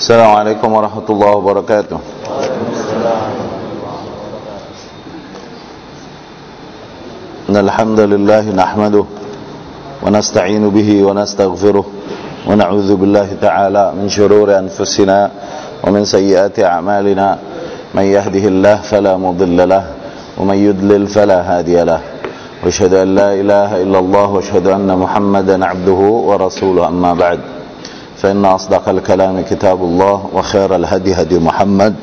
السلام عليكم ورحمة الله وبركاته. إن الحمد لله نحمده ونستعين به ونستغفره ونعوذ بالله تعالى من شرور أنفسنا ومن سيئات أعمالنا. من يهده الله فلا مضل له ومن يدلل فلا هادي له. وأشهد أن لا إله إلا الله وأشهد أن محمدا عبده ورسوله. أما بعد فإن أصدق الكلام كتاب الله وخير الهدي هدي محمد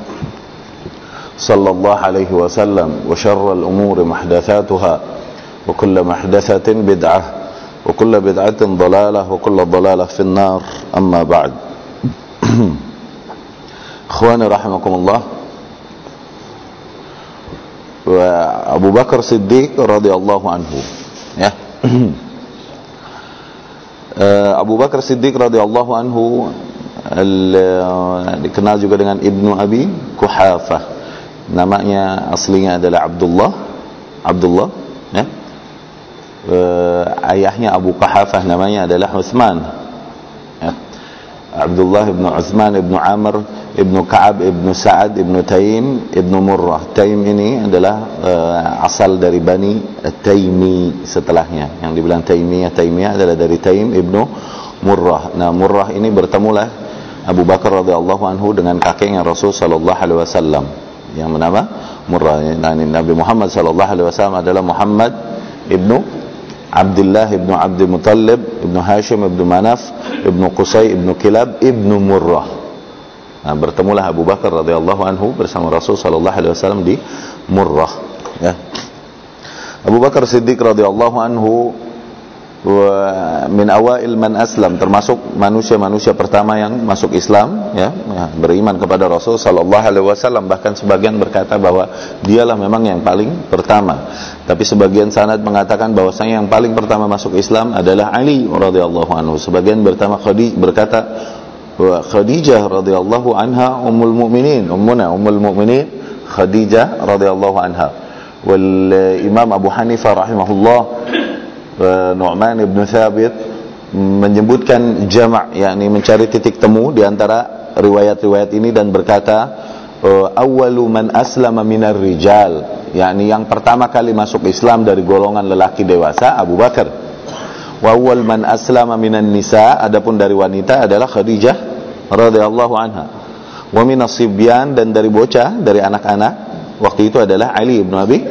صلى الله عليه وسلم وشر الأمور محدثاتها وكل محدثة بدعة وكل بدعة ضلالة وكل ضلالة في النار. أما بعد. إخواني رحمكم الله. وأبو بكر صديق رضي الله عنه. Abu Bakar Siddiq radhiyallahu anhu dikenal juga dengan Ibnu Abi Kuhafah. Namanya aslinya adalah Abdullah. Abdullah, ya. ayahnya Abu Kuhafah namanya adalah Utsman. Ya. Abdullah ibnu Utsman ibnu Amr ibnu Ka'ab ibnu Sa'ad ibnu Taim ibnu Murrah. Taim ini adalah uh, asal dari Bani Taimi setelahnya. Yang dibilang Taimiyah Taimiyah adalah dari Taim ibnu Murrah. Nah, Murrah ini bertemulah Abu Bakar radhiyallahu anhu dengan kakeknya Rasul sallallahu alaihi wasallam yang bernama Murrah. Nah, Nabi Muhammad sallallahu alaihi wasallam adalah Muhammad ibnu Abdullah ibnu Abdul Muttalib ibnu Hashim ibnu Manaf ibnu Qusay ibnu Kilab ibnu Murrah. Nah, bertemulah Abu Bakar radhiyallahu anhu bersama Rasul sallallahu alaihi wasallam di Murrah, ya. Abu Bakar Siddiq radhiyallahu anhu min awail man aslam termasuk manusia-manusia pertama yang masuk Islam ya, ya beriman kepada Rasul sallallahu alaihi wasallam. Bahkan sebagian berkata bahwa dialah memang yang paling pertama. Tapi sebagian sanad mengatakan bahwasanya yang paling pertama masuk Islam adalah Ali radhiyallahu anhu. Sebagian bertama Khadijah berkata bahwa Khadijah radhiyallahu anha ummul mukminin ummuna ummul mukminin Khadijah radhiyallahu anha. Wal Imam Abu Hanifah rahimahullah Nu'man ibn Thabit menyebutkan jama' yakni mencari titik temu di antara riwayat-riwayat ini dan berkata awwalu man aslama minar rijal. Yakni yang pertama kali masuk Islam dari golongan lelaki dewasa Abu Bakar wa awwal man aslama minan nisa adapun dari wanita adalah Khadijah radhiyallahu anha. Wa minas sibyan dan dari bocah dari anak-anak waktu itu adalah Ali ibn Abi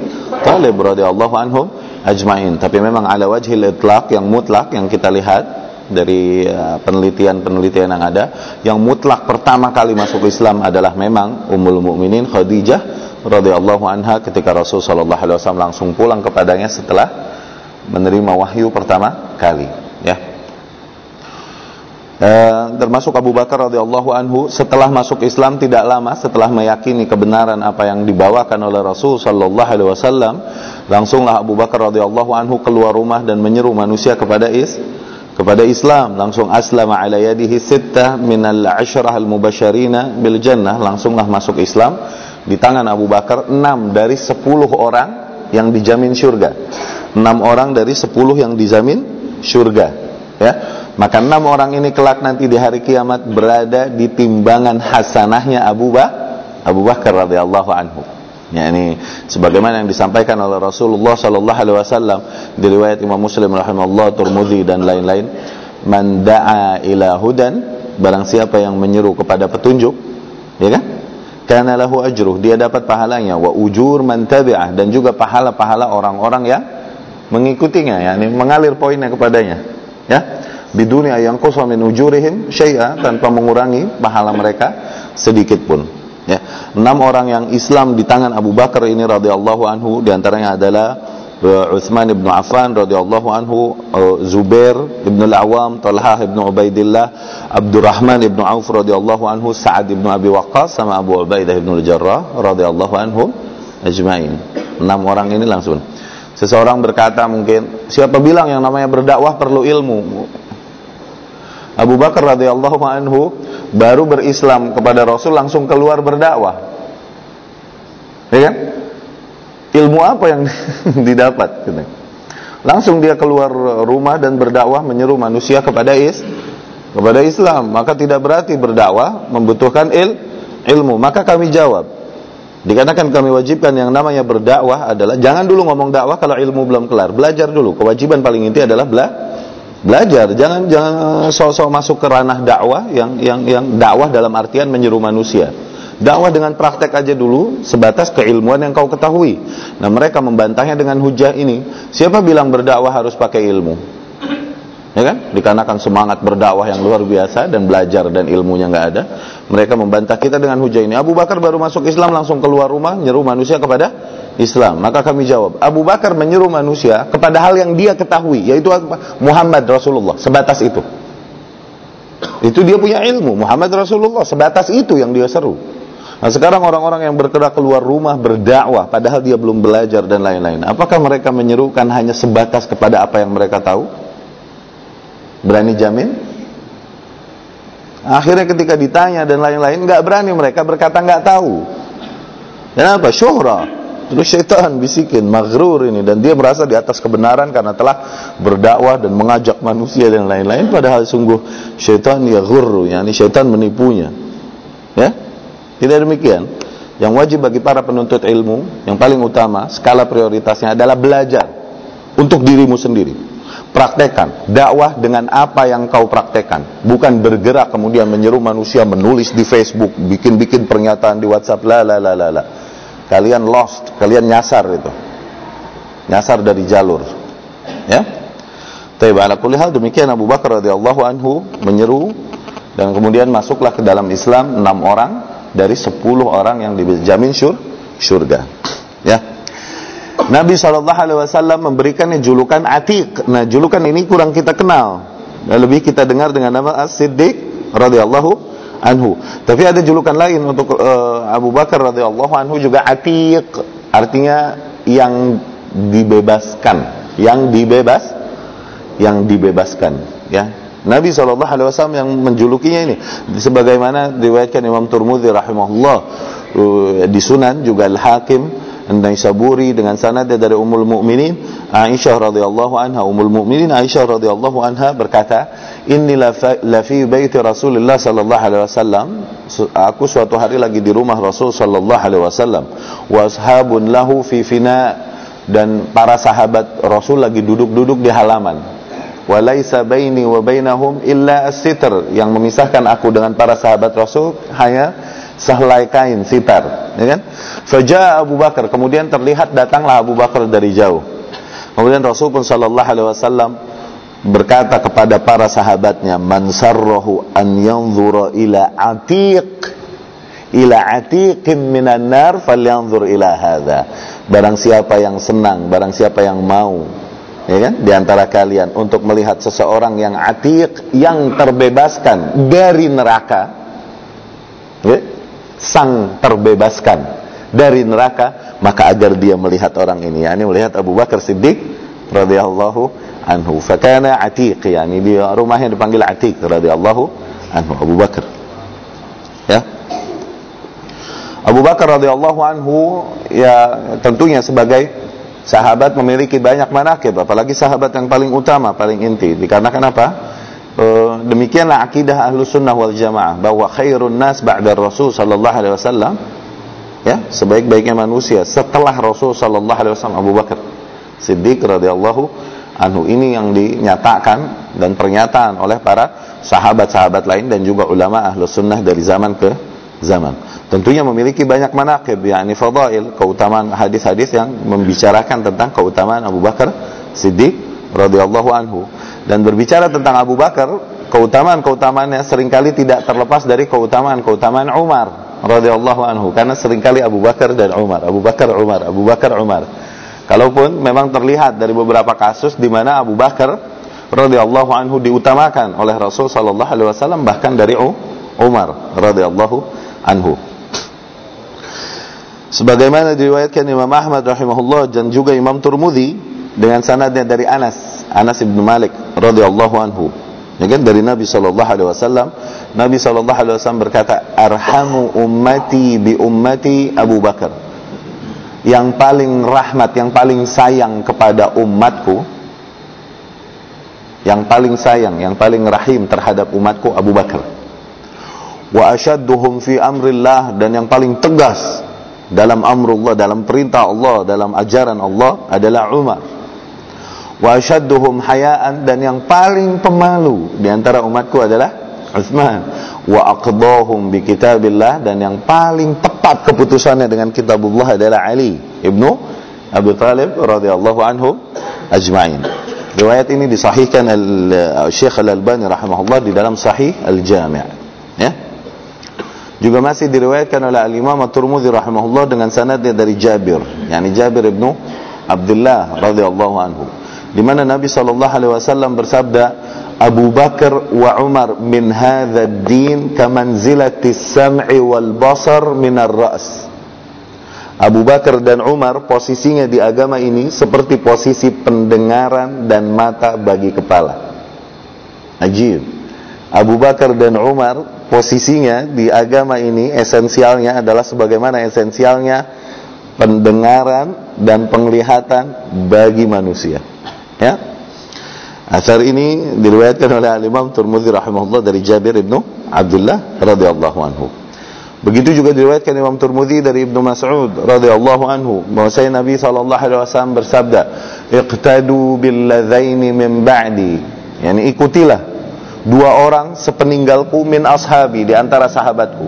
Thalib radhiyallahu anhum ajmain. Tapi memang ala wajhil itlaq yang mutlak yang kita lihat dari penelitian-penelitian yang ada yang mutlak pertama kali masuk Islam adalah memang Ummul Mukminin Khadijah radhiyallahu anha ketika Rasul sallallahu alaihi wasallam langsung pulang kepadanya setelah menerima wahyu pertama kali ya. E, termasuk Abu Bakar radhiyallahu anhu setelah masuk Islam tidak lama setelah meyakini kebenaran apa yang dibawakan oleh Rasul sallallahu alaihi wasallam langsunglah Abu Bakar radhiyallahu anhu keluar rumah dan menyeru manusia kepada is kepada Islam. Langsung aslama ala yadihi sittah minal asyrah al mubasyarina bil jannah. Langsunglah masuk Islam. Di tangan Abu Bakar enam dari sepuluh orang yang dijamin surga enam orang dari sepuluh yang dijamin surga ya maka enam orang ini kelak nanti di hari kiamat berada di timbangan hasanahnya Abu Bakar Abu Bakar radhiyallahu anhu Ya ini sebagaimana yang disampaikan oleh Rasulullah sallallahu alaihi wasallam di riwayat Imam Muslim rahimahullah, Turmudi dan lain-lain, man da'a ila hudan, barang siapa yang menyeru kepada petunjuk, ya kan? Kana lahu ajruh, dia dapat pahalanya wa ujur man tabi'ah dan juga pahala-pahala orang-orang yang mengikutinya, yakni mengalir poinnya kepadanya. Ya. Biduni yang min ujurihim syai'a tanpa mengurangi pahala mereka sedikit pun ya enam orang yang Islam di tangan Abu Bakar ini radhiyallahu anhu di antaranya adalah Utsman ibn Affan radhiyallahu anhu Zubair ibn al-Awam Talha ibn Ubaidillah Abdurrahman ibn Auf radhiyallahu anhu Sa'ad ibn Abi Waqqas sama Abu Ubaidah ibn al-Jarrah radhiyallahu anhu ajmain enam orang ini langsung seseorang berkata mungkin siapa bilang yang namanya berdakwah perlu ilmu Abu Bakar radhiyallahu anhu baru berislam kepada Rasul langsung keluar berdakwah. Ya kan? Ilmu apa yang didapat gitu. Langsung dia keluar rumah dan berdakwah menyeru manusia kepada is kepada Islam, maka tidak berarti berdakwah membutuhkan il, ilmu. Maka kami jawab, dikarenakan kami wajibkan yang namanya berdakwah adalah jangan dulu ngomong dakwah kalau ilmu belum kelar, belajar dulu. Kewajiban paling inti adalah bela, belajar. Jangan jangan sok-sok masuk ke ranah dakwah yang yang yang dakwah dalam artian menyeru manusia. Dakwah dengan praktek aja dulu sebatas keilmuan yang kau ketahui. Nah, mereka membantahnya dengan hujah ini. Siapa bilang berdakwah harus pakai ilmu? Ya kan? Dikarenakan semangat berdakwah yang luar biasa dan belajar dan ilmunya nggak ada, mereka membantah kita dengan hujah ini. Abu Bakar baru masuk Islam langsung keluar rumah nyeru manusia kepada Islam. Maka kami jawab, Abu Bakar menyeru manusia kepada hal yang dia ketahui, yaitu Muhammad Rasulullah. Sebatas itu. Itu dia punya ilmu, Muhammad Rasulullah. Sebatas itu yang dia seru. Nah sekarang orang-orang yang bergerak keluar rumah berdakwah padahal dia belum belajar dan lain-lain. Apakah mereka menyerukan hanya sebatas kepada apa yang mereka tahu? Berani jamin? Akhirnya ketika ditanya dan lain-lain nggak berani mereka berkata nggak tahu. Kenapa? Syuhra. Terus syaitan bisikin, maghrur ini dan dia merasa di atas kebenaran karena telah berdakwah dan mengajak manusia dan lain-lain padahal sungguh syaitan ya ghurru, yakni syaitan menipunya. Ya? Tidak demikian. Yang wajib bagi para penuntut ilmu, yang paling utama, skala prioritasnya adalah belajar untuk dirimu sendiri. Praktekan dakwah dengan apa yang kau praktekan, bukan bergerak kemudian menyeru manusia menulis di Facebook, bikin-bikin pernyataan di WhatsApp, la la la la la. Kalian lost, kalian nyasar itu. Nyasar dari jalur. Ya. Tapi ala kulli hal demikian Abu Bakar radhiyallahu anhu menyeru dan kemudian masuklah ke dalam Islam enam orang dari 10 orang yang dijamin syur, surga. Ya. Nabi SAW memberikannya julukan Atiq. Nah, julukan ini kurang kita kenal. Dan lebih kita dengar dengan nama As-Siddiq radhiyallahu anhu. Tapi ada julukan lain untuk uh, Abu Bakar radhiyallahu anhu juga Atiq. Artinya yang dibebaskan, yang dibebas, yang dibebaskan, ya. Nabi SAW yang menjulukinya ini sebagaimana diriwayatkan Imam Turmudi rahimahullah uh, di Sunan juga Al-Hakim An-Naisaburi dengan sanad dari Ummul Mukminin Aisyah radhiyallahu anha Ummul Mukminin Aisyah radhiyallahu anha berkata inni la fi baiti Rasulullah sallallahu alaihi wasallam. Aku suatu hari lagi di rumah Rasul sallallahu alaihi wasallam. Wa lahu fi fina. Dan para sahabat Rasul lagi duduk-duduk di halaman. Walaisa baini wa bainahum illa as-sitr. Yang memisahkan aku dengan para sahabat Rasul hanya sehelai kain sitar ya kan? Faja Abu Bakar kemudian terlihat datanglah Abu Bakar dari jauh. Kemudian Rasul pun sallallahu alaihi wasallam berkata kepada para sahabatnya man sarrahu an yanzura ila atiq ila atiqin minan nar falyanzur ila hadha. Barang siapa yang senang barang siapa yang mau ya kan? Di antara kalian untuk melihat seseorang yang atiq yang terbebaskan dari neraka ya, sang terbebaskan dari neraka maka agar dia melihat orang ini yakni melihat Abu Bakar Siddiq radhiyallahu anhu fakana atiq yakni di rumahnya dipanggil atiq radhiyallahu anhu Abu Bakar ya Abu Bakar radhiyallahu anhu ya tentunya sebagai Sahabat memiliki banyak manakib, apalagi sahabat yang paling utama, paling inti. Dikarenakan apa? E, demikianlah akidah ahlu sunnah wal jamaah bahwa khairun nas ba'da Rasul sallallahu alaihi wasallam ya sebaik-baiknya manusia setelah Rasul sallallahu alaihi wasallam Abu Bakar Siddiq radhiyallahu anhu ini yang dinyatakan dan pernyataan oleh para sahabat-sahabat lain dan juga ulama ahlu sunnah dari zaman ke zaman. Tentunya memiliki banyak manaqib yakni fadail keutamaan hadis-hadis yang membicarakan tentang keutamaan Abu Bakar Siddiq radhiyallahu anhu dan berbicara tentang Abu Bakar keutamaan-keutamaannya sering kali tidak terlepas dari keutamaan-keutamaan Umar radhiyallahu anhu. Karena sering kali Abu Bakar dan Umar. Abu Bakar Umar Abu Bakar Umar. Kalaupun memang terlihat dari beberapa kasus di mana Abu Bakar radhiyallahu anhu diutamakan oleh Rasul sallallahu alaihi wasallam bahkan dari Umar radhiyallahu anhu. Sebagaimana diriwayatkan Imam Ahmad rahimahullah dan juga Imam Turmudi dengan sanadnya dari Anas Anas bin Malik radhiyallahu anhu ya kan dari Nabi sallallahu alaihi wasallam Nabi sallallahu alaihi wasallam berkata arhamu ummati bi ummati Abu Bakar yang paling rahmat yang paling sayang kepada umatku yang paling sayang, yang paling rahim terhadap umatku Abu Bakar. Wa ashadduhum fi amrillah dan yang paling tegas dalam amrullah, dalam perintah Allah, dalam ajaran Allah adalah Umar. Wa hayaan dan yang paling pemalu di antara umatku adalah Utsman. Wa aqdahum bi kitabillah dan yang paling tepat keputusannya dengan kitabullah adalah Ali ibnu Abu Talib radhiyallahu anhu ajma'in. Riwayat ini disahihkan Al-Syekh Al-Albani rahimahullah di dalam Sahih Al-Jami'. Ya. Juga masih diriwayatkan oleh Al-Imam At-Tirmidzi rahimahullah dengan sanadnya dari Jabir, yakni Jabir ibnu Abdullah radhiyallahu anhu. Di mana Nabi sallallahu alaihi wasallam bersabda, Abu Bakar wa Umar min hadha ad-din kamanzilati as-sam'i wal basar min ar-ra's. Abu Bakar dan Umar posisinya di agama ini seperti posisi pendengaran dan mata bagi kepala. Ajib. Abu Bakar dan Umar posisinya di agama ini esensialnya adalah sebagaimana esensialnya pendengaran dan penglihatan bagi manusia. Ya. Asar ini diriwayatkan oleh Al-Imam Tirmidzi rahimahullah dari Jabir bin Abdullah radhiyallahu anhu. Begitu juga diriwayatkan Imam Turmudi dari Ibnu Mas'ud radhiyallahu anhu bahwasanya Nabi sallallahu alaihi wasallam bersabda, "Iqtadu bil ladzaini min ba'di." Yani ikutilah dua orang sepeninggalku min ashabi di antara sahabatku.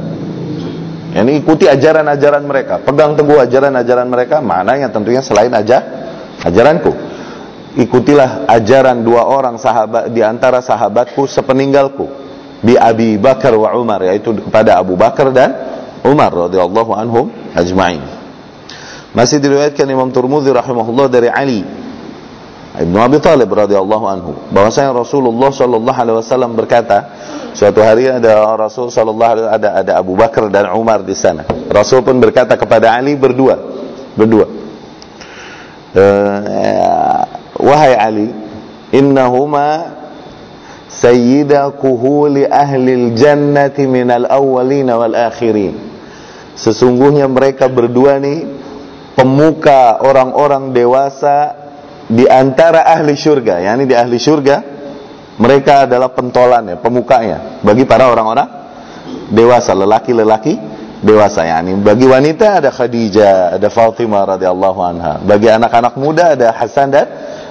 Yani ikuti ajaran-ajaran mereka, pegang teguh ajaran-ajaran mereka, maknanya tentunya selain aja ajaranku. Ikutilah ajaran dua orang sahabat di antara sahabatku sepeninggalku bi Abi Bakar wa Umar yaitu kepada Abu Bakar dan Umar radhiyallahu anhum ajma'in. Masih diriwayatkan Imam Turmudi rahimahullah dari Ali Ibnu Abi Talib radhiyallahu anhu bahwasanya Rasulullah sallallahu alaihi wasallam berkata suatu hari ada Rasul sallallahu alaihi ada ada Abu Bakar dan Umar di sana. Rasul pun berkata kepada Ali berdua berdua uh, wahai Ali innahuma sayyida kuhuli ahlil jannati minal awwalina wal akhirin. Sesungguhnya mereka berdua nih pemuka orang-orang dewasa di antara ahli syurga. Yakni di ahli syurga mereka adalah pentolannya pemukanya bagi para orang-orang dewasa lelaki-lelaki dewasa. Yakni bagi wanita ada Khadijah ada Fatimah radhiyallahu anha. Bagi anak-anak muda ada Hasan dan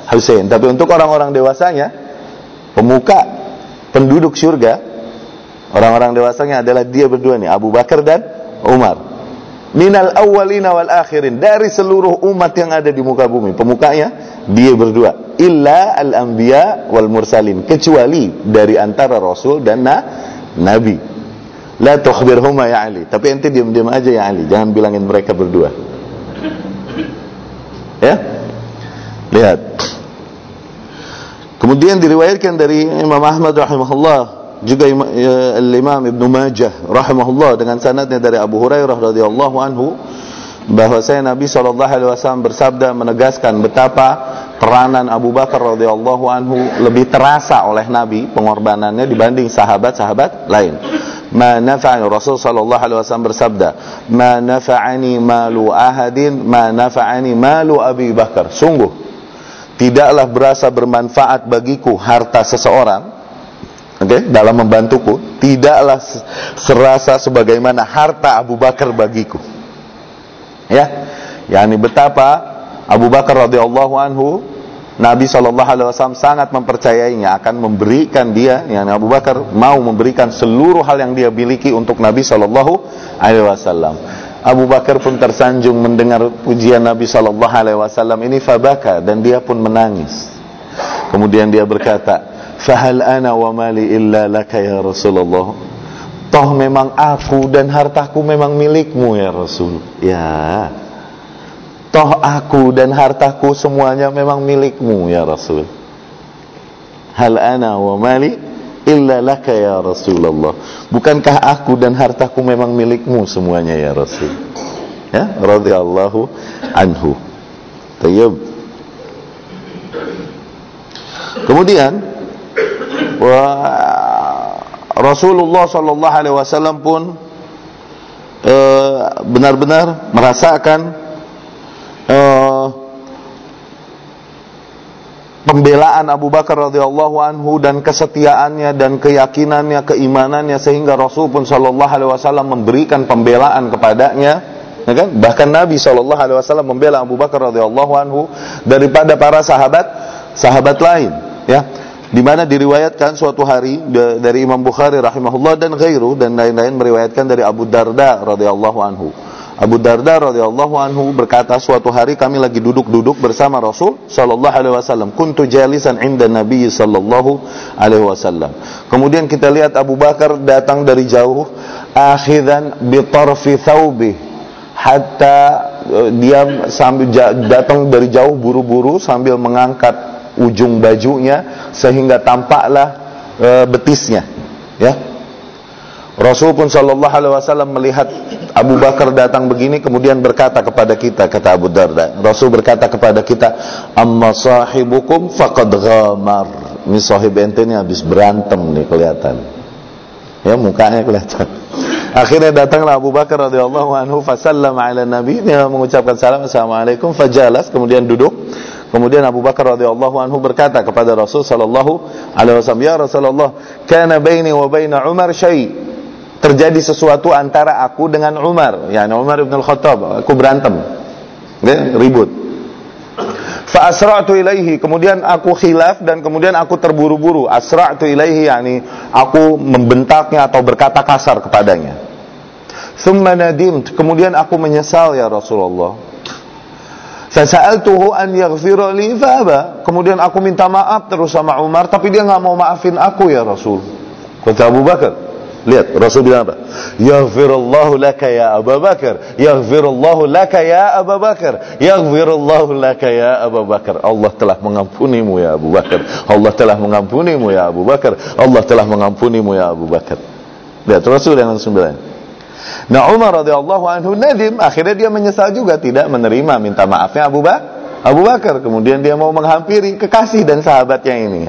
Husain tapi untuk orang-orang dewasanya pemuka penduduk surga orang-orang dewasanya adalah dia berdua nih Abu Bakar dan Umar. Minal awwalina wal akhirin. Dari seluruh umat yang ada di muka bumi pemukanya dia berdua. Illa al anbiya wal mursalin. Kecuali dari antara rasul dan na, nabi. La tukhbirhuma ya Ali. Tapi ente diam-diam aja ya Ali. Jangan bilangin mereka berdua. Ya? Lihat Kemudian diriwayatkan dari Imam Ahmad rahimahullah juga ya, Imam Ibn Majah rahimahullah dengan sanadnya dari Abu Hurairah radhiyallahu anhu bahwasanya Nabi sallallahu alaihi wasallam bersabda menegaskan betapa peranan Abu Bakar radhiyallahu anhu lebih terasa oleh Nabi pengorbanannya dibanding sahabat-sahabat lain. Ma nafa'ani Rasul sallallahu alaihi wasallam bersabda, "Ma nafa'ani malu ahadin, ma nafa'ani malu Abi Bakar." Sungguh tidaklah berasa bermanfaat bagiku harta seseorang okay, dalam membantuku tidaklah serasa sebagaimana harta Abu Bakar bagiku ya yakni betapa Abu Bakar radhiyallahu anhu Nabi Shallallahu Alaihi Wasallam sangat mempercayainya akan memberikan dia, yang Abu Bakar mau memberikan seluruh hal yang dia miliki untuk Nabi Shallallahu Alaihi Wasallam. Abu Bakar pun tersanjung mendengar pujian Nabi Shallallahu Alaihi Wasallam ini fabaka dan dia pun menangis. Kemudian dia berkata, Fahal ana wa mali illa laka ya Rasulullah. Toh memang aku dan hartaku memang milikmu ya Rasul. Ya. Toh aku dan hartaku semuanya memang milikmu ya Rasul. Hal ana wa mali illa laka ya Rasulullah. Bukankah aku dan hartaku memang milikmu semuanya ya Rasul? Ya, radhiyallahu anhu. Tayyib. Kemudian wa Rasulullah sallallahu alaihi wasallam pun eh, benar-benar merasakan uh, pembelaan Abu Bakar radhiyallahu anhu dan kesetiaannya dan keyakinannya, keimanannya sehingga Rasul pun sallallahu alaihi wasallam memberikan pembelaan kepadanya, ya kan? Bahkan Nabi sallallahu alaihi wasallam membela Abu Bakar radhiyallahu anhu daripada para sahabat sahabat lain, ya. Di mana diriwayatkan suatu hari dari Imam Bukhari rahimahullah dan ghairu dan lain-lain meriwayatkan dari Abu Darda radhiyallahu anhu Abu Darda radhiyallahu anhu berkata suatu hari kami lagi duduk-duduk bersama Rasul sallallahu alaihi wasallam. Kuntu jalisan inda Nabi sallallahu alaihi wasallam. Kemudian kita lihat Abu Bakar datang dari jauh akhidan bi tarfi thawbi hatta uh, dia sambil datang dari jauh buru-buru sambil mengangkat ujung bajunya sehingga tampaklah uh, betisnya ya Rasul pun Shallallahu Alaihi Wasallam melihat Abu Bakar datang begini kemudian berkata kepada kita kata Abu Darda Rasul berkata kepada kita amma sahibukum faqad ghamar. Ini sahib ente ini habis berantem nih kelihatan. Ya mukanya kelihatan. Akhirnya datanglah Abu Bakar radhiyallahu anhu fasallama ala nabi. Dia mengucapkan salam assalamualaikum. Fajalas kemudian duduk. Kemudian Abu Bakar radhiyallahu anhu berkata kepada Rasul sallallahu alaihi wasallam, "Ya Rasulullah, kana baini wa baina Umar syai." Terjadi sesuatu antara aku dengan Umar, yani Umar bin Al-Khattab, aku berantem. Ya, ribut. Fa asra'tu ilaihi, kemudian aku khilaf dan kemudian aku terburu-buru. Asra'tu ilaihi yani aku membentaknya atau berkata kasar kepadanya. Thumma nadimt, kemudian aku menyesal ya Rasulullah. Fasa'altuhu an yaghfira li fa'aba. Kemudian aku minta maaf terus sama Umar tapi dia nggak mau maafin aku ya Rasul. Kata Abu Bakar, Lihat Rasul bilang apa? Yaghfirullahu laka ya Abu Bakar. Yaghfirullahu laka ya Abu Bakar. Yaghfirullahu laka ya Abu Bakar. Allah telah mengampunimu ya Abu Bakar. Allah telah mengampunimu ya Abu Bakar. Allah telah mengampunimu ya Abu Bakar. Lihat Rasul yang langsung bilang. Nah Umar radhiyallahu anhu nadim akhirnya dia menyesal juga tidak menerima minta maafnya Abu Bakar. Abu Bakar kemudian dia mau menghampiri kekasih dan sahabatnya ini.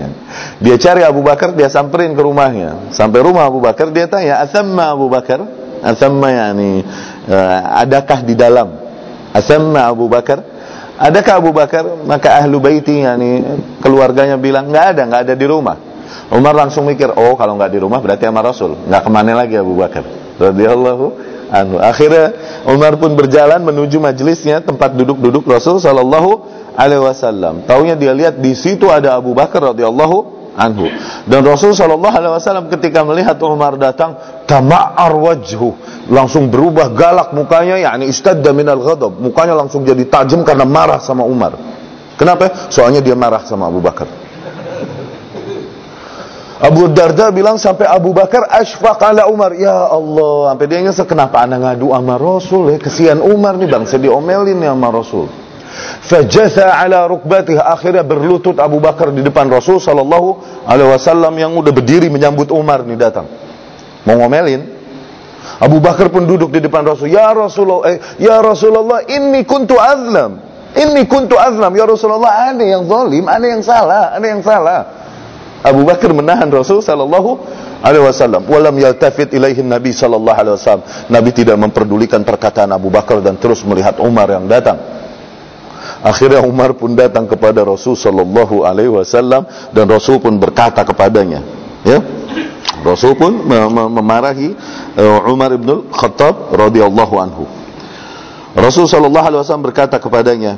Dia cari Abu Bakar dia samperin ke rumahnya. Sampai rumah Abu Bakar dia tanya asamma Abu Bakar? Asamma yani uh, adakah di dalam? Asamma Abu Bakar. Adakah Abu Bakar? Maka ahlu baiti yani keluarganya bilang nggak ada nggak ada di rumah. Umar langsung mikir oh kalau nggak di rumah berarti sama Rasul. Nggak ke mana lagi Abu Bakar. Radhiyallahu anu. Akhirnya Umar pun berjalan menuju majelisnya tempat duduk-duduk Rasul sallallahu alaihi wasallam. Taunya dia lihat di situ ada Abu Bakar radhiyallahu anhu. Dan Rasul sallallahu alaihi wasallam ketika melihat Umar datang, tama'ar wajhu, langsung berubah galak mukanya, yakni istadda minal ghadab. Mukanya langsung jadi tajam karena marah sama Umar. Kenapa? Soalnya dia marah sama Abu Bakar. Abu Darda bilang sampai Abu Bakar asfaq ala Umar. Ya Allah, sampai dia nyesel kenapa anda ngadu sama Rasul ya? Kesian Umar nih bang, saya diomelin ya sama Rasul. Fajatha ala rukbatih akhirnya berlutut Abu Bakar di depan Rasul sallallahu alaihi wasallam yang udah berdiri menyambut Umar nih datang. Mau ngomelin. Abu Bakar pun duduk di depan Rasul. Ya Rasulullah, eh, ya Rasulullah, ini kuntu azlam. Ini kuntu azlam. Ya Rasulullah, ada yang zalim, ada yang salah, ada yang salah. Abu Bakar menahan Rasul sallallahu alaihi wasallam. Walam yaltafit ilaihi Nabi sallallahu alaihi wasallam. Nabi tidak memperdulikan perkataan Abu Bakar dan terus melihat Umar yang datang. Akhirnya Umar pun datang kepada Rasul sallallahu alaihi wasallam dan Rasul pun berkata kepadanya, ya. Rasul pun memarahi uh, Umar bin Khattab radhiyallahu anhu. Rasul sallallahu alaihi wasallam berkata kepadanya,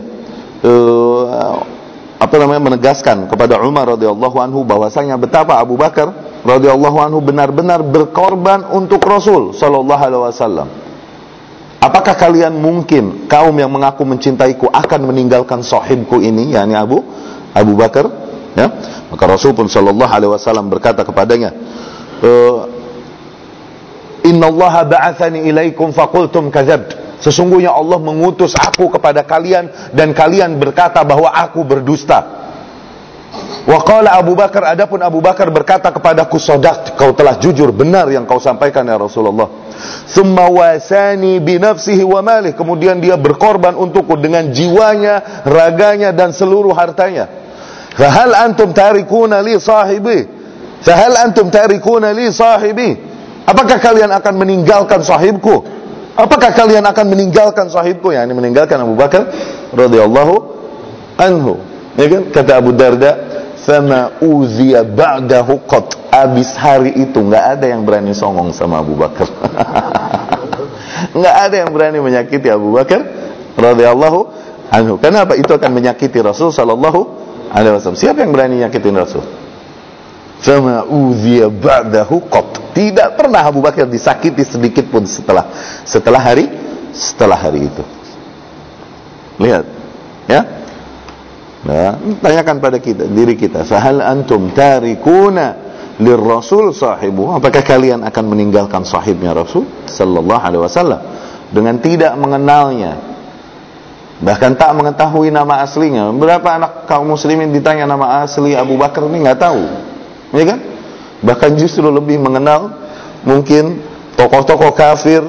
uh, apa namanya menegaskan kepada Umar radhiyallahu anhu bahwasanya betapa Abu Bakar radhiyallahu anhu benar-benar berkorban untuk Rasul sallallahu alaihi wasallam. Apakah kalian mungkin kaum yang mengaku mencintaiku akan meninggalkan sahibku ini yakni Abu Abu Bakar? Ya? Maka Rasul pun sallallahu alaihi wasallam berkata kepadanya e, Inna Allah ba'athani ilaikum faqultum kadzabt Sesungguhnya Allah mengutus aku kepada kalian dan kalian berkata bahwa aku berdusta. Wa qala Abu Bakar adapun Abu Bakar berkata kepadaku sadaqt kau telah jujur benar yang kau sampaikan ya Rasulullah. Thumma wasani bi nafsihi wa malih kemudian dia berkorban untukku dengan jiwanya, raganya dan seluruh hartanya. Fahal antum tarikuna li sahibi? Fahal antum tarikuna li sahibi? Apakah kalian akan meninggalkan sahibku? Apakah kalian akan meninggalkan sahibku? Yang ini meninggalkan Abu Bakar radhiyallahu anhu? Ya kan? Kata Abu Darda, fama uziya ba'dahu qat. Abis hari itu nggak ada yang berani songong sama Abu Bakar. Nggak ada yang berani menyakiti Abu Bakar radhiyallahu anhu. Kenapa? Itu akan menyakiti Rasul sallallahu alaihi wasallam. Siapa yang berani nyakitin Rasul fama uziya ba'dahu qat tidak pernah Abu Bakar disakiti sedikit pun setelah setelah hari setelah hari itu lihat ya Nah, tanyakan pada kita, diri kita, fahal antum tarikuna lirrasul sahibu? Apakah kalian akan meninggalkan sahibnya Rasul sallallahu alaihi wasallam dengan tidak mengenalnya? Bahkan tak mengetahui nama aslinya. Berapa anak kaum muslimin ditanya nama asli Abu Bakar ini nggak tahu. Ya kan? Bahkan justru lebih mengenal mungkin tokoh-tokoh kafir,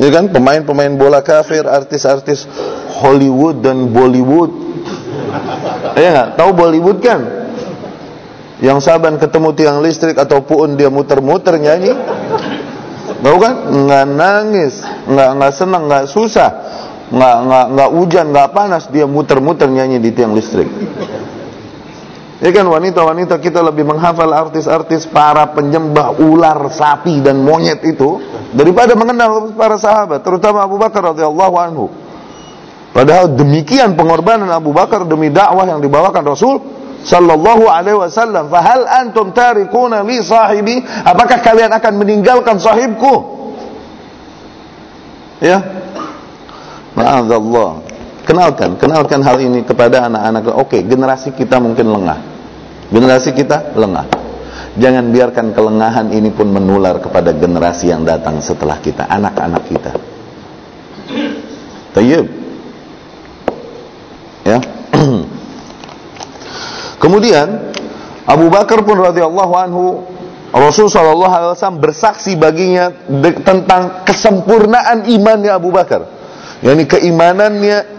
ya kan? Pemain-pemain bola kafir, artis-artis Hollywood dan Bollywood Iya nggak? Tahu Bollywood kan? Yang saban ketemu tiang listrik ataupun dia muter-muter nyanyi. Tahu kan? Nggak nangis, nggak nggak senang, nggak susah, nggak nggak nggak hujan, nggak panas, dia muter-muter nyanyi di tiang listrik. Ya kan wanita-wanita kita lebih menghafal artis-artis para penyembah ular, sapi dan monyet itu daripada mengenal para sahabat, terutama Abu Bakar radhiyallahu anhu. Padahal demikian pengorbanan Abu Bakar demi dakwah yang dibawakan Rasul sallallahu alaihi wasallam. Fahal antum tarikuna li sahibi? Apakah kalian akan meninggalkan sahibku? Ya. Ma'adzallah. Kenalkan, kenalkan hal ini kepada anak-anak. Oke, generasi kita mungkin lengah. Generasi kita lengah. Jangan biarkan kelengahan ini pun menular kepada generasi yang datang setelah kita, anak-anak kita. Tayyib. Ya. Kemudian Abu Bakar pun radhiyallahu anhu Rasul sallallahu alaihi wasallam bersaksi baginya tentang kesempurnaan imannya Abu Bakar. yakni keimanannya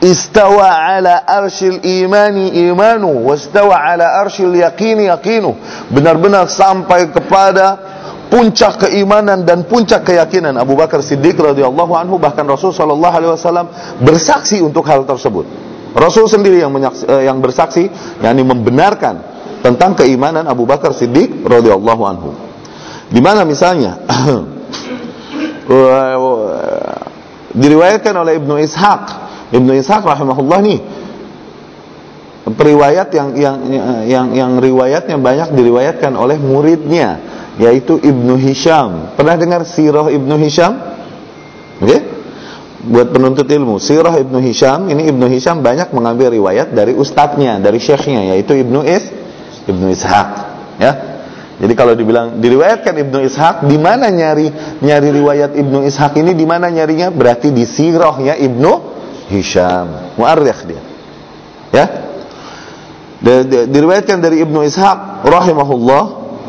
istawa ala arshil imani imanu wastawa ala arshil yaqini yaqinu. Benar-benar sampai kepada puncak keimanan dan puncak keyakinan Abu Bakar Siddiq radhiyallahu anhu bahkan Rasul sallallahu alaihi wasallam bersaksi untuk hal tersebut. Rasul sendiri yang menyaksi, eh, yang bersaksi yakni membenarkan tentang keimanan Abu Bakar Siddiq radhiyallahu anhu. Di mana misalnya diriwayatkan oleh Ibnu Ishaq. Ibnu Ishaq rahimahullah nih periwayat yang yang yang yang riwayatnya banyak diriwayatkan oleh muridnya yaitu Ibnu Hisham. Pernah dengar sirah Ibnu Hisham? Oke? Okay? Buat penuntut ilmu, sirah Ibnu Hisham, ini Ibnu Hisham banyak mengambil riwayat dari ustadznya, dari syekhnya yaitu Ibnu Is Ibnu Ishaq, ya. Jadi kalau dibilang diriwayatkan Ibnu Ishaq, di mana nyari nyari riwayat Ibnu Ishaq ini di mana nyarinya? Berarti di sirahnya Ibnu Hisham. Mu'arrikh dia. Ya. Diriwayatkan dari Ibnu Ishaq rahimahullah,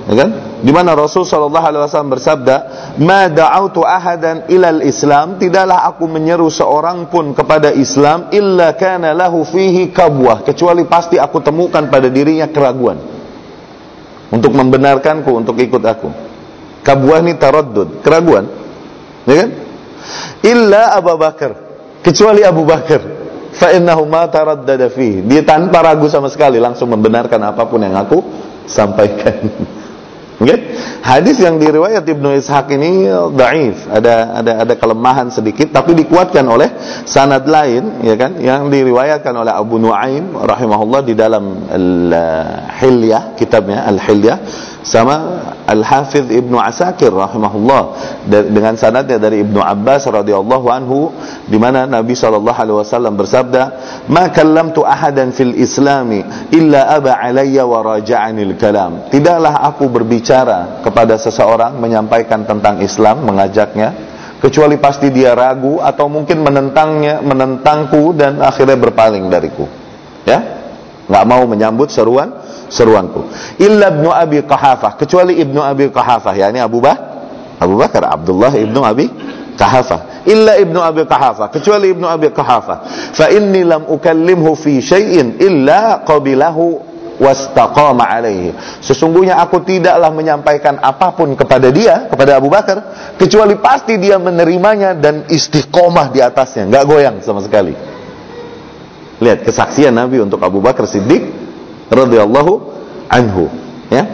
ya kan? di mana Rasul sallallahu alaihi wasallam bersabda, "Ma da'autu ahadan ilal Islam, tidaklah aku menyeru seorang pun kepada Islam illa kana lahu fihi kabwah, kecuali pasti aku temukan pada dirinya keraguan untuk membenarkanku untuk ikut aku." Kabwah ini taraddud, keraguan. Ya kan? Illa Abu Bakar, kecuali Abu Bakar. Fa innahu ma taraddada fihi. Dia tanpa ragu sama sekali langsung membenarkan apa pun yang aku sampaikan. Okay? Hadis yang diriwayat Ibnu Ishaq ini dhaif, ada ada ada kelemahan sedikit tapi dikuatkan oleh sanad lain ya kan yang diriwayatkan oleh Abu Nuaim rahimahullah di dalam Al-Hilyah kitabnya Al-Hilyah sama Al-Hafidh Ibnu Asakir rahimahullah dengan sanadnya dari Ibnu Abbas radhiyallahu anhu di mana Nabi sallallahu alaihi wasallam bersabda, "Ma kallamtu ahadan fil Islami illa aba alayya wa raja'ani kalam Tidaklah aku berbicara kepada seseorang menyampaikan tentang Islam, mengajaknya kecuali pasti dia ragu atau mungkin menentangnya, menentangku dan akhirnya berpaling dariku. Ya? nggak mau menyambut seruan seruanku. Illa ibnu Abi Qahafah, kecuali ibnu Abi Qahafah, yakni Abu Bakar, Abu Bakar Abdullah ibnu Abi Qahafah. Illa ibnu Abi Qahafah, kecuali ibnu Abi Qahafah. Fa inni lam ukallimhu fi syai'in illa qabilahu wastaqama alaihi. Sesungguhnya aku tidaklah menyampaikan apa pun kepada dia, kepada Abu Bakar, kecuali pasti dia menerimanya dan istiqomah di atasnya, nggak goyang sama sekali. Lihat kesaksian Nabi untuk Abu Bakar Siddiq radhiyallahu anhu. Ya.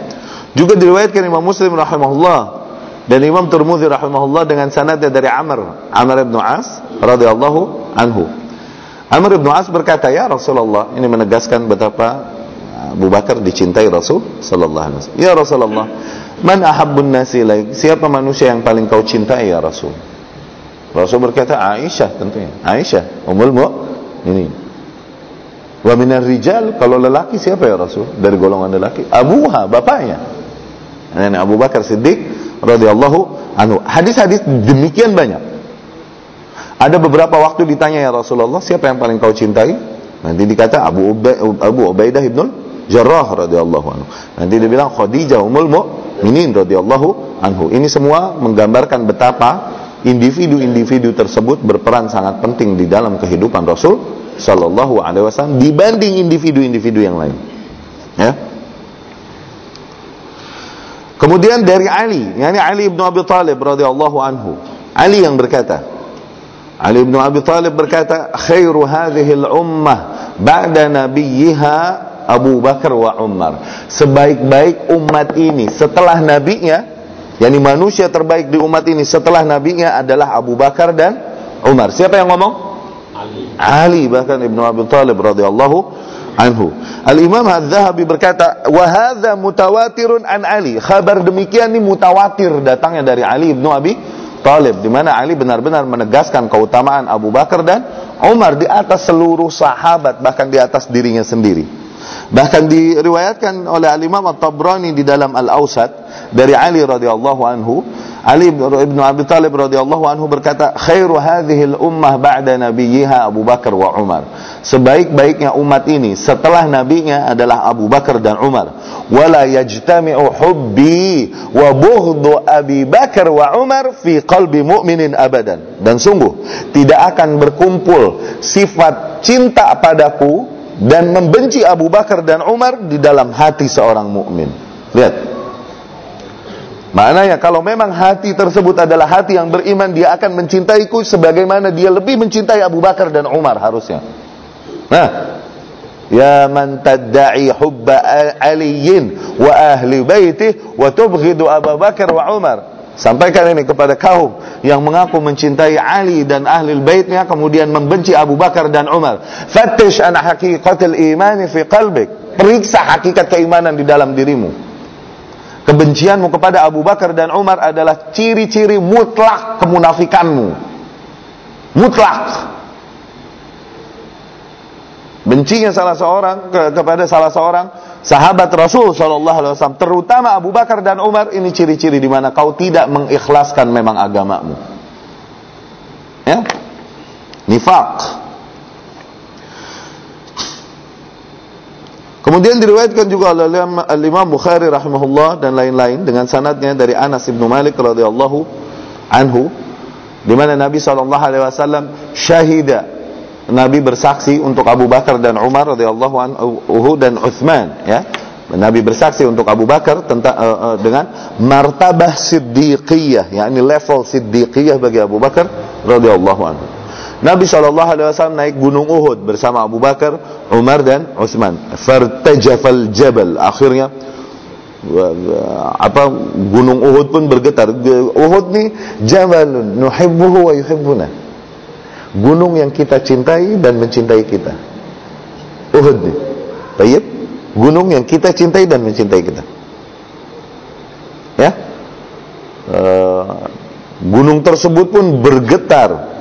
Juga diriwayatkan Imam Muslim rahimahullah dan Imam Tirmidzi rahimahullah dengan sanadnya dari Amr, Amr bin As radhiyallahu anhu. Amr bin As berkata, "Ya Rasulullah," ini menegaskan betapa Abu Bakar dicintai Rasul sallallahu alaihi wasallam. "Ya Rasulullah, man ahabbun nasi ilaik?" Siapa manusia yang paling kau cintai ya Rasul? Rasul berkata, "Aisyah tentunya. Aisyah, ummul mu'minin." Wa minar rijal, kalau lelaki siapa ya Rasul? Dari golongan lelaki, Abuha, bapaknya. Nenek Abu Bakar Siddiq radhiyallahu anhu. Hadis-hadis demikian banyak. Ada beberapa waktu ditanya ya Rasulullah, siapa yang paling kau cintai? Nanti dikata Abu Ubay, Abu Ubaidah ibnul Jarrah radhiyallahu anhu. Nanti dia bilang Khadijah ummul mukminin radhiyallahu anhu. Ini semua menggambarkan betapa individu-individu tersebut berperan sangat penting di dalam kehidupan Rasul Sallallahu Alaihi Wasallam dibanding individu-individu yang lain. Ya. Kemudian dari Ali, yakni Ali bin Abi Thalib radhiyallahu anhu. Ali yang berkata, Ali bin Abi Thalib berkata, "Khairu hadhihi al-ummah ba'da nabiyha Abu Bakar wa Umar." Sebaik-baik umat ini setelah nabinya, yakni manusia terbaik di umat ini setelah nabinya adalah Abu Bakar dan Umar. Siapa yang ngomong? Ali bahkan Ibnu Abi Thalib radhiyallahu anhu. Al-Imam Az-Zahabi berkata, "Wa hadza mutawatirun an Ali." Kabar demikian ini mutawatir datangnya dari Ali Ibnu Abi Thalib di mana Ali benar-benar menegaskan keutamaan Abu Bakar dan Umar di atas seluruh sahabat bahkan di atas dirinya sendiri. Bahkan diriwayatkan oleh Al-Imam At-Tabrani di dalam Al-Ausat dari Ali radhiyallahu anhu Ali bin Abi Talib radhiyallahu anhu berkata, "Khairu hadhihi al-ummah ba'da nabiyha Abu Bakar wa Umar." Sebaik-baiknya umat ini setelah nabinya adalah Abu Bakar dan Umar. Wala yajtami'u hubbi wa bughdu Abi Bakar wa Umar fi qalbi mu'minin abadan. Dan sungguh tidak akan berkumpul sifat cinta padaku dan membenci Abu Bakar dan Umar di dalam hati seorang mukmin. Lihat, Maknanya kalau memang hati tersebut adalah hati yang beriman, dia akan mencintaiku sebagaimana dia lebih mencintai Abu Bakar dan Umar harusnya. Nah, ya man tadda'i hubba aliyin wa ahli baitih wa tubghidu Abu Bakar wa Umar. Sampaikan ini kepada kaum yang mengaku mencintai Ali dan ahli baitnya kemudian membenci Abu Bakar dan Umar. Fattish an haqiqatil imani fi qalbik. Periksa hakikat keimanan di dalam dirimu. Kebencianmu kepada Abu Bakar dan Umar adalah ciri-ciri mutlak kemunafikanmu. Mutlak. Bencinya salah seorang ke, kepada salah seorang sahabat Rasul Shallallahu Alaihi Wasallam, terutama Abu Bakar dan Umar, ini ciri-ciri di mana kau tidak mengikhlaskan memang agamamu. Ya, nifak. Kemudian diriwayatkan juga oleh Imam Bukhari rahimahullah dan lain-lain dengan sanadnya dari Anas bin Malik radhiyallahu anhu di mana Nabi sallallahu alaihi wasallam syahida Nabi bersaksi untuk Abu Bakar dan Umar radhiyallahu anhu dan Utsman ya. Nabi bersaksi untuk Abu Bakar tentang uh, uh, dengan martabah siddiqiyah yakni level siddiqiyah bagi Abu Bakar radhiyallahu anhu. Nabi Shallallahu Alaihi Wasallam naik gunung Uhud bersama Abu Bakar, Umar dan Utsman. Fartajafal jabal. Akhirnya apa gunung Uhud pun bergetar. Uhud nih jabal nuhibbuhu wa yuhibbuna. Gunung yang kita cintai dan mencintai kita. Uhud. Baik? Gunung yang kita cintai dan mencintai kita. Ya? Uh, gunung tersebut pun bergetar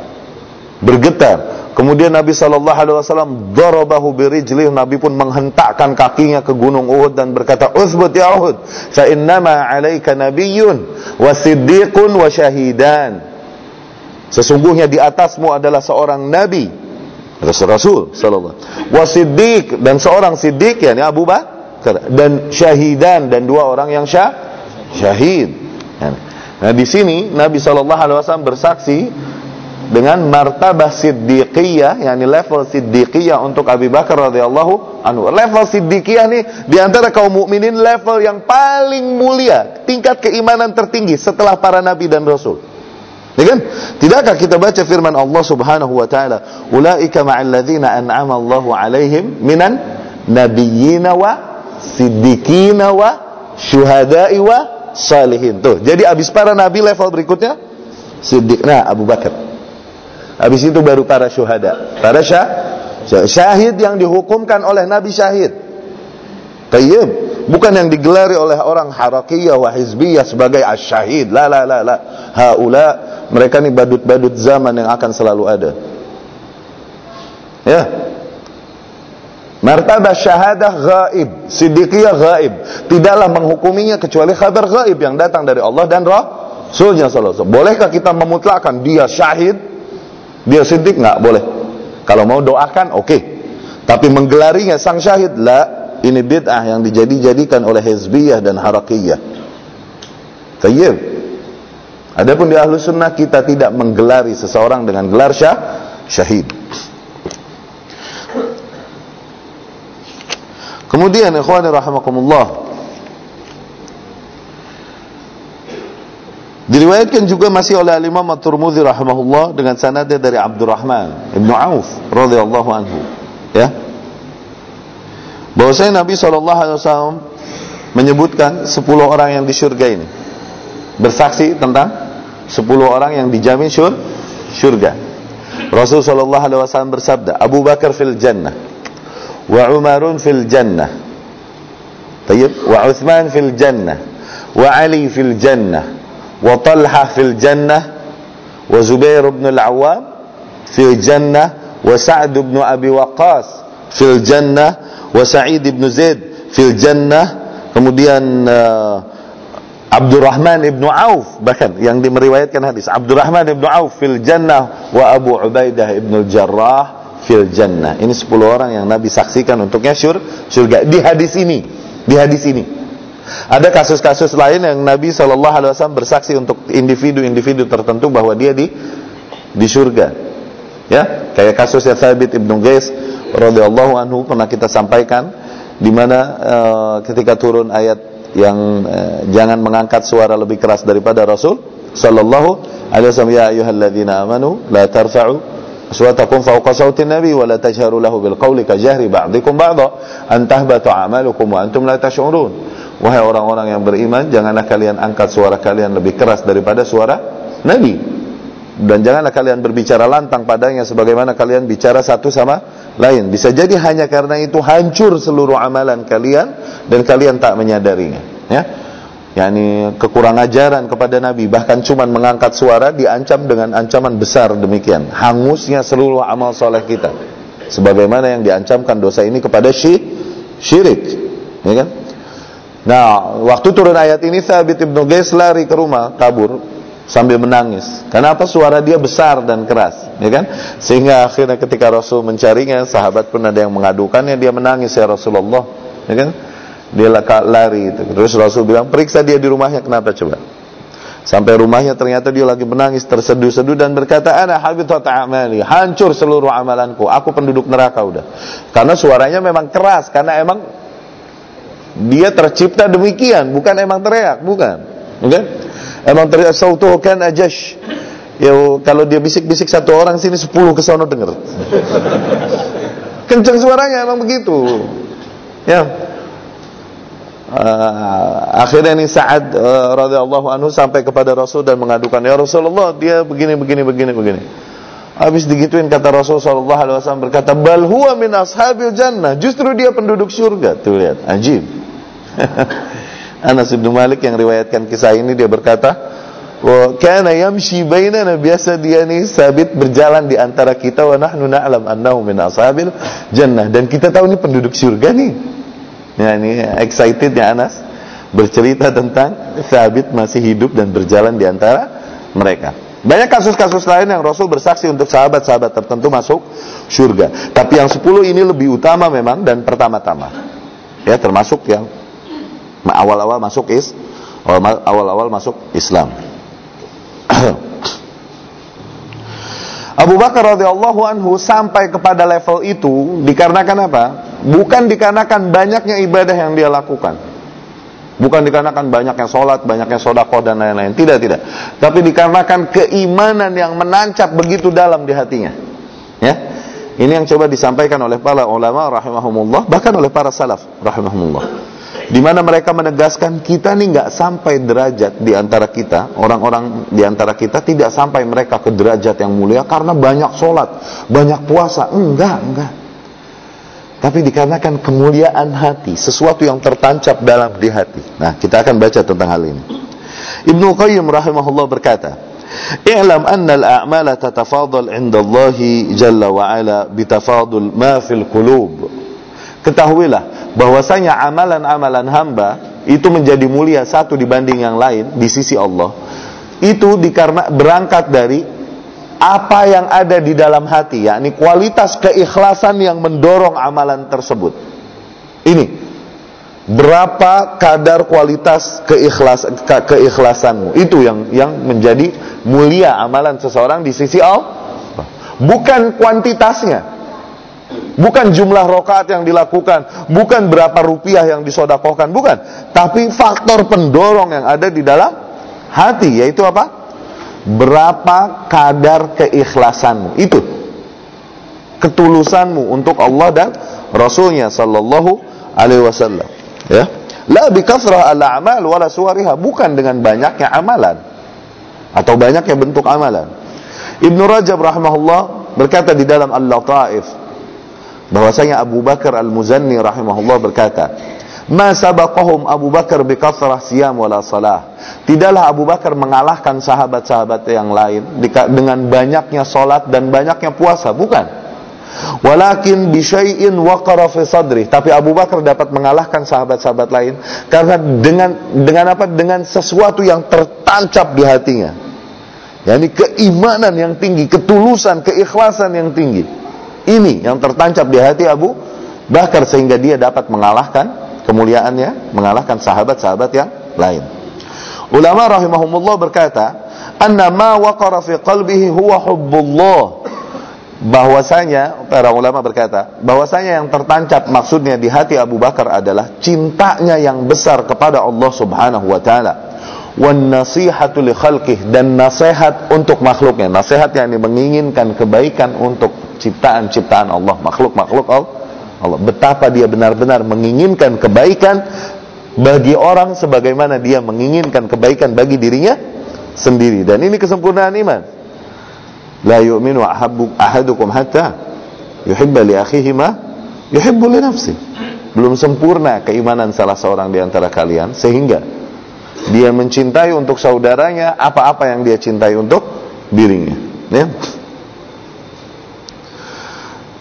bergetar. Kemudian Nabi Shallallahu Alaihi Wasallam darabahu birijlih. Nabi pun menghentakkan kakinya ke gunung Uhud dan berkata, Uthbut ya Uhud, fa innama alaika nabiyyun wa siddiqun wa syahidan. Sesungguhnya di atasmu adalah seorang nabi, Rasul Rasul sallallahu siddiq dan seorang siddiq yakni Abu Bakar dan syahidan dan dua orang yang syah, syahid. Nah, di sini Nabi Shallallahu alaihi wasallam bersaksi dengan martabah siddiqiyah yakni level siddiqiyah untuk Abi Bakar radhiyallahu anhu. Level siddiqiyah nih di antara kaum mukminin level yang paling mulia, tingkat keimanan tertinggi setelah para nabi dan rasul. Ya kan? Tidakkah kita baca firman Allah Subhanahu wa taala, "Ulaika ma'al ladzina an'ama Allahu 'alaihim minan nabiyyina wa siddiqina wa syuhada'i wa salihin. Tuh, jadi abis para nabi level berikutnya Siddiq. Nah, Abu Bakar. Habis itu baru para syuhada. Para syah, syahid yang dihukumkan oleh Nabi syahid. Tayyib. Bukan yang digelari oleh orang harakiyah wa hizbiyah sebagai asyahid. La la la la. Haula mereka ni badut-badut zaman yang akan selalu ada. Ya. Martabah syahadah gaib, siddiqiyah gaib. Tidaklah menghukuminya kecuali kabar gaib yang datang dari Allah dan Rasulnya sallallahu Bolehkah kita memutlakkan dia syahid, dia siddiq? Nggak boleh. Kalau mau doakan, oke. Okay. Tapi menggelarinya sang syahid, la ini bid'ah yang dijadi-jadikan oleh hizbiyah dan harakiyah. Tayyib. Adapun di ahlu sunnah kita tidak menggelari seseorang dengan gelar syah, syahid. Kemudian ikhwani rahimakumullah Diriwayatkan juga masih oleh Imam At-Tirmidzi rahimahullah dengan sanadnya dari Abdurrahman Ibnu Auf radhiyallahu anhu ya bahwasanya Nabi SAW menyebutkan 10 orang yang di surga ini bersaksi tentang 10 orang yang dijamin syur, surga. Rasul sallallahu alaihi wasallam bersabda, Abu Bakar fil jannah wa Umarun fil jannah. Tayyib, wa Uthman fil jannah wa Ali fil jannah wa Talha fil jannah wa Zubair ibn al-Awwam fil jannah wa Sa'd ibn Abi Waqqas fil jannah wa Sa'id ibn Zaid fil jannah kemudian uh, Abdurrahman ibn Auf bahkan yang dimeriwayatkan hadis Abdurrahman ibn Auf fil jannah wa Abu Ubaidah ibn Jarrah fil jannah. Ini 10 orang yang Nabi saksikan untuknya syur, surga. Di hadis ini di hadis ini. Ada kasus-kasus lain yang Nabi SAW bersaksi untuk individu-individu tertentu bahwa dia di di surga. Ya kayak kasusnya Thabit ibn Qais radhiyallahu anhu pernah kita sampaikan di mana uh, ketika turun ayat yang uh, jangan mengangkat suara lebih keras daripada Rasul sallallahu alaihi wasallam ya ayyuhalladzina amanu la tarfa'u wa la tajharu lahu bil qawli ka jahri ba'dikum ba'dha an tahbatu a'malukum wa antum la tash'urun. Wahai orang-orang yang beriman janganlah kalian angkat suara kalian lebih keras daripada suara nabi. Dan janganlah kalian berbicara lantang padanya sebagaimana kalian bicara satu sama lain. Bisa jadi hanya karena itu hancur seluruh amalan kalian dan kalian tak menyadarinya. Ya, yakni kekurang ajaran kepada Nabi bahkan cuma mengangkat suara diancam dengan ancaman besar demikian hangusnya seluruh amal soleh kita sebagaimana yang diancamkan dosa ini kepada syirik ya kan nah waktu turun ayat ini Thabit ibnu Qais lari ke rumah kabur sambil menangis. Kenapa suara dia besar dan keras, ya kan? Sehingga akhirnya ketika Rasul mencarinya, sahabat pun ada yang mengadukannya, dia menangis ya Rasulullah, ya kan? Dia lari itu. Terus Rasul bilang, "Periksa dia di rumahnya kenapa coba?" Sampai rumahnya ternyata dia lagi menangis terseduh-seduh dan berkata, "Ana habitat amali, hancur seluruh amalanku. Aku penduduk neraka udah." Karena suaranya memang keras karena emang dia tercipta demikian, bukan emang teriak, bukan. Oke? Okay? Emang teriak sautuh kan ajash. Ya kalau dia bisik-bisik satu orang sini sepuluh ke sana dengar. Kencang suaranya emang begitu. Ya. Uh, akhirnya ini Sa'ad uh, radhiyallahu anhu sampai kepada Rasul dan mengadukan ya Rasulullah dia begini begini begini begini. Habis digituin kata Rasul sallallahu alaihi wasallam berkata bal huwa min ashabil jannah justru dia penduduk surga tuh lihat ajib Anas bin Malik yang riwayatkan kisah ini dia berkata, "Wa kana yamshi bainana biasa dia ini sabit berjalan di antara kita wa nahnu na'lam annahu min ashabil jannah." Dan kita tahu ini penduduk surga nih. Ya ini excited ya Anas bercerita tentang Sabit masih hidup dan berjalan di antara mereka. Banyak kasus-kasus lain yang Rasul bersaksi untuk sahabat-sahabat tertentu masuk surga. Tapi yang sepuluh ini lebih utama memang dan pertama-tama. Ya, termasuk yang awal-awal masuk is awal-awal masuk Islam. Abu Bakar radhiyallahu anhu sampai kepada level itu dikarenakan apa? Bukan dikarenakan banyaknya ibadah yang dia lakukan. Bukan dikarenakan banyaknya sholat, banyaknya sodakoh dan lain-lain. Tidak, tidak. Tapi dikarenakan keimanan yang menancap begitu dalam di hatinya. Ya, ini yang coba disampaikan oleh para ulama rahimahumullah, bahkan oleh para salaf rahimahumullah. Di mana mereka menegaskan kita nih nggak sampai derajat di antara kita orang-orang di antara kita tidak sampai mereka ke derajat yang mulia karena banyak sholat banyak puasa. Enggak enggak. Tapi dikarenakan kemuliaan hati sesuatu yang tertancap dalam di hati. Nah kita akan baca tentang hal ini. Ibnu Qayyim rahimahullah berkata I'lam anna al-a'mala tatafadal 'inda Allah jalla wa 'ala bitafadul ma fil qulub. Ketahuilah bahwasanya amalan-amalan hamba itu menjadi mulia satu dibanding yang lain di sisi Allah. Itu dikarena berangkat dari apa yang ada di dalam hati, yakni kualitas keikhlasan yang mendorong amalan tersebut. Ini berapa kadar kualitas keikhlas ke, keikhlasanmu itu yang yang menjadi mulia amalan seseorang di sisi Allah bukan kuantitasnya Bukan jumlah rokaat yang dilakukan, bukan berapa rupiah yang disodakohkan, bukan. Tapi faktor pendorong yang ada di dalam hati, yaitu apa? Berapa kadar keikhlasanmu. Itu. Ketulusanmu untuk Allah dan Rasulnya Sallallahu Alaihi Wasallam. Ya. La bikasrah al-a'mal wala suwariha. Bukan dengan banyaknya amalan. Atau banyaknya bentuk amalan. Ibnu Rajab rahimahullah berkata di dalam Al-Lataif bahwasanya Abu Bakar Al-Muzanni rahimahullah berkata, "Ma sabaqahum Abu Bakar bi kasrah siyam wala salah." Tidaklah Abu Bakar mengalahkan sahabat-sahabat yang lain dengan banyaknya salat dan banyaknya puasa, bukan. Walakin bi syai'in waqara. Tapi Abu Bakar dapat mengalahkan sahabat-sahabat lain karena dengan dengan apa? Dengan sesuatu yang tertancap di hatinya. Yani keimanan yang tinggi, ketulusan, keikhlasan yang tinggi. Ini yang tertancap di hati Abu Bakar sehingga dia dapat mengalahkan kemuliaannya, mengalahkan sahabat-sahabat yang lain. Ulama rahimahumullah berkata, "Anna ma waqara fi qalbihi huwa hubbullah." Bahwasanya para ulama berkata, bahwasanya yang tertancap maksudnya di hati Abu Bakar adalah cintanya yang besar kepada Allah Subhanahu wa taala. Wan nasihatu li khalqih dan nasihat untuk makhluknya. Nasihat yang menginginkan kebaikan untuk ciptaan-ciptaan Allah, makhluk-makhluk Allah. Betapa dia benar-benar menginginkan kebaikan bagi orang sebagaimana dia menginginkan kebaikan bagi dirinya sendiri. Dan ini kesempurnaan iman. La yu'minu ahadukum hatta yuhibba li akhihi ma yuhibbu li nafsi. Belum sempurna keimanan salah seorang di antara kalian sehingga dia mencintai untuk saudaranya apa-apa yang dia cintai untuk dirinya. Ya.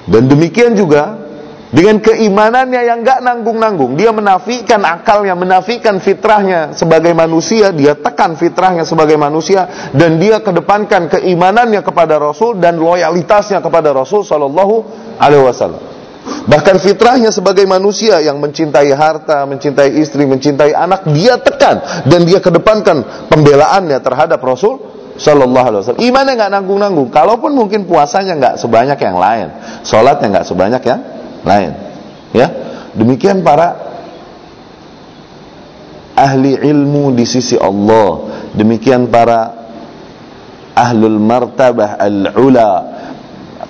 Dan demikian juga dengan keimanannya yang gak nanggung-nanggung, dia menafikan akalnya, menafikan fitrahnya sebagai manusia, dia tekan fitrahnya sebagai manusia, dan dia kedepankan keimanannya kepada Rasul dan loyalitasnya kepada Rasul Shallallahu Alaihi Wasallam. Bahkan fitrahnya sebagai manusia yang mencintai harta, mencintai istri, mencintai anak, dia tekan dan dia kedepankan pembelaannya terhadap Rasul Sallallahu Alaihi Wasallam. Imannya nggak nanggung-nanggung. Kalaupun mungkin puasanya nggak sebanyak yang lain, sholatnya nggak sebanyak yang lain. Ya, demikian para ahli ilmu di sisi Allah. Demikian para ahlul martabah al-ula,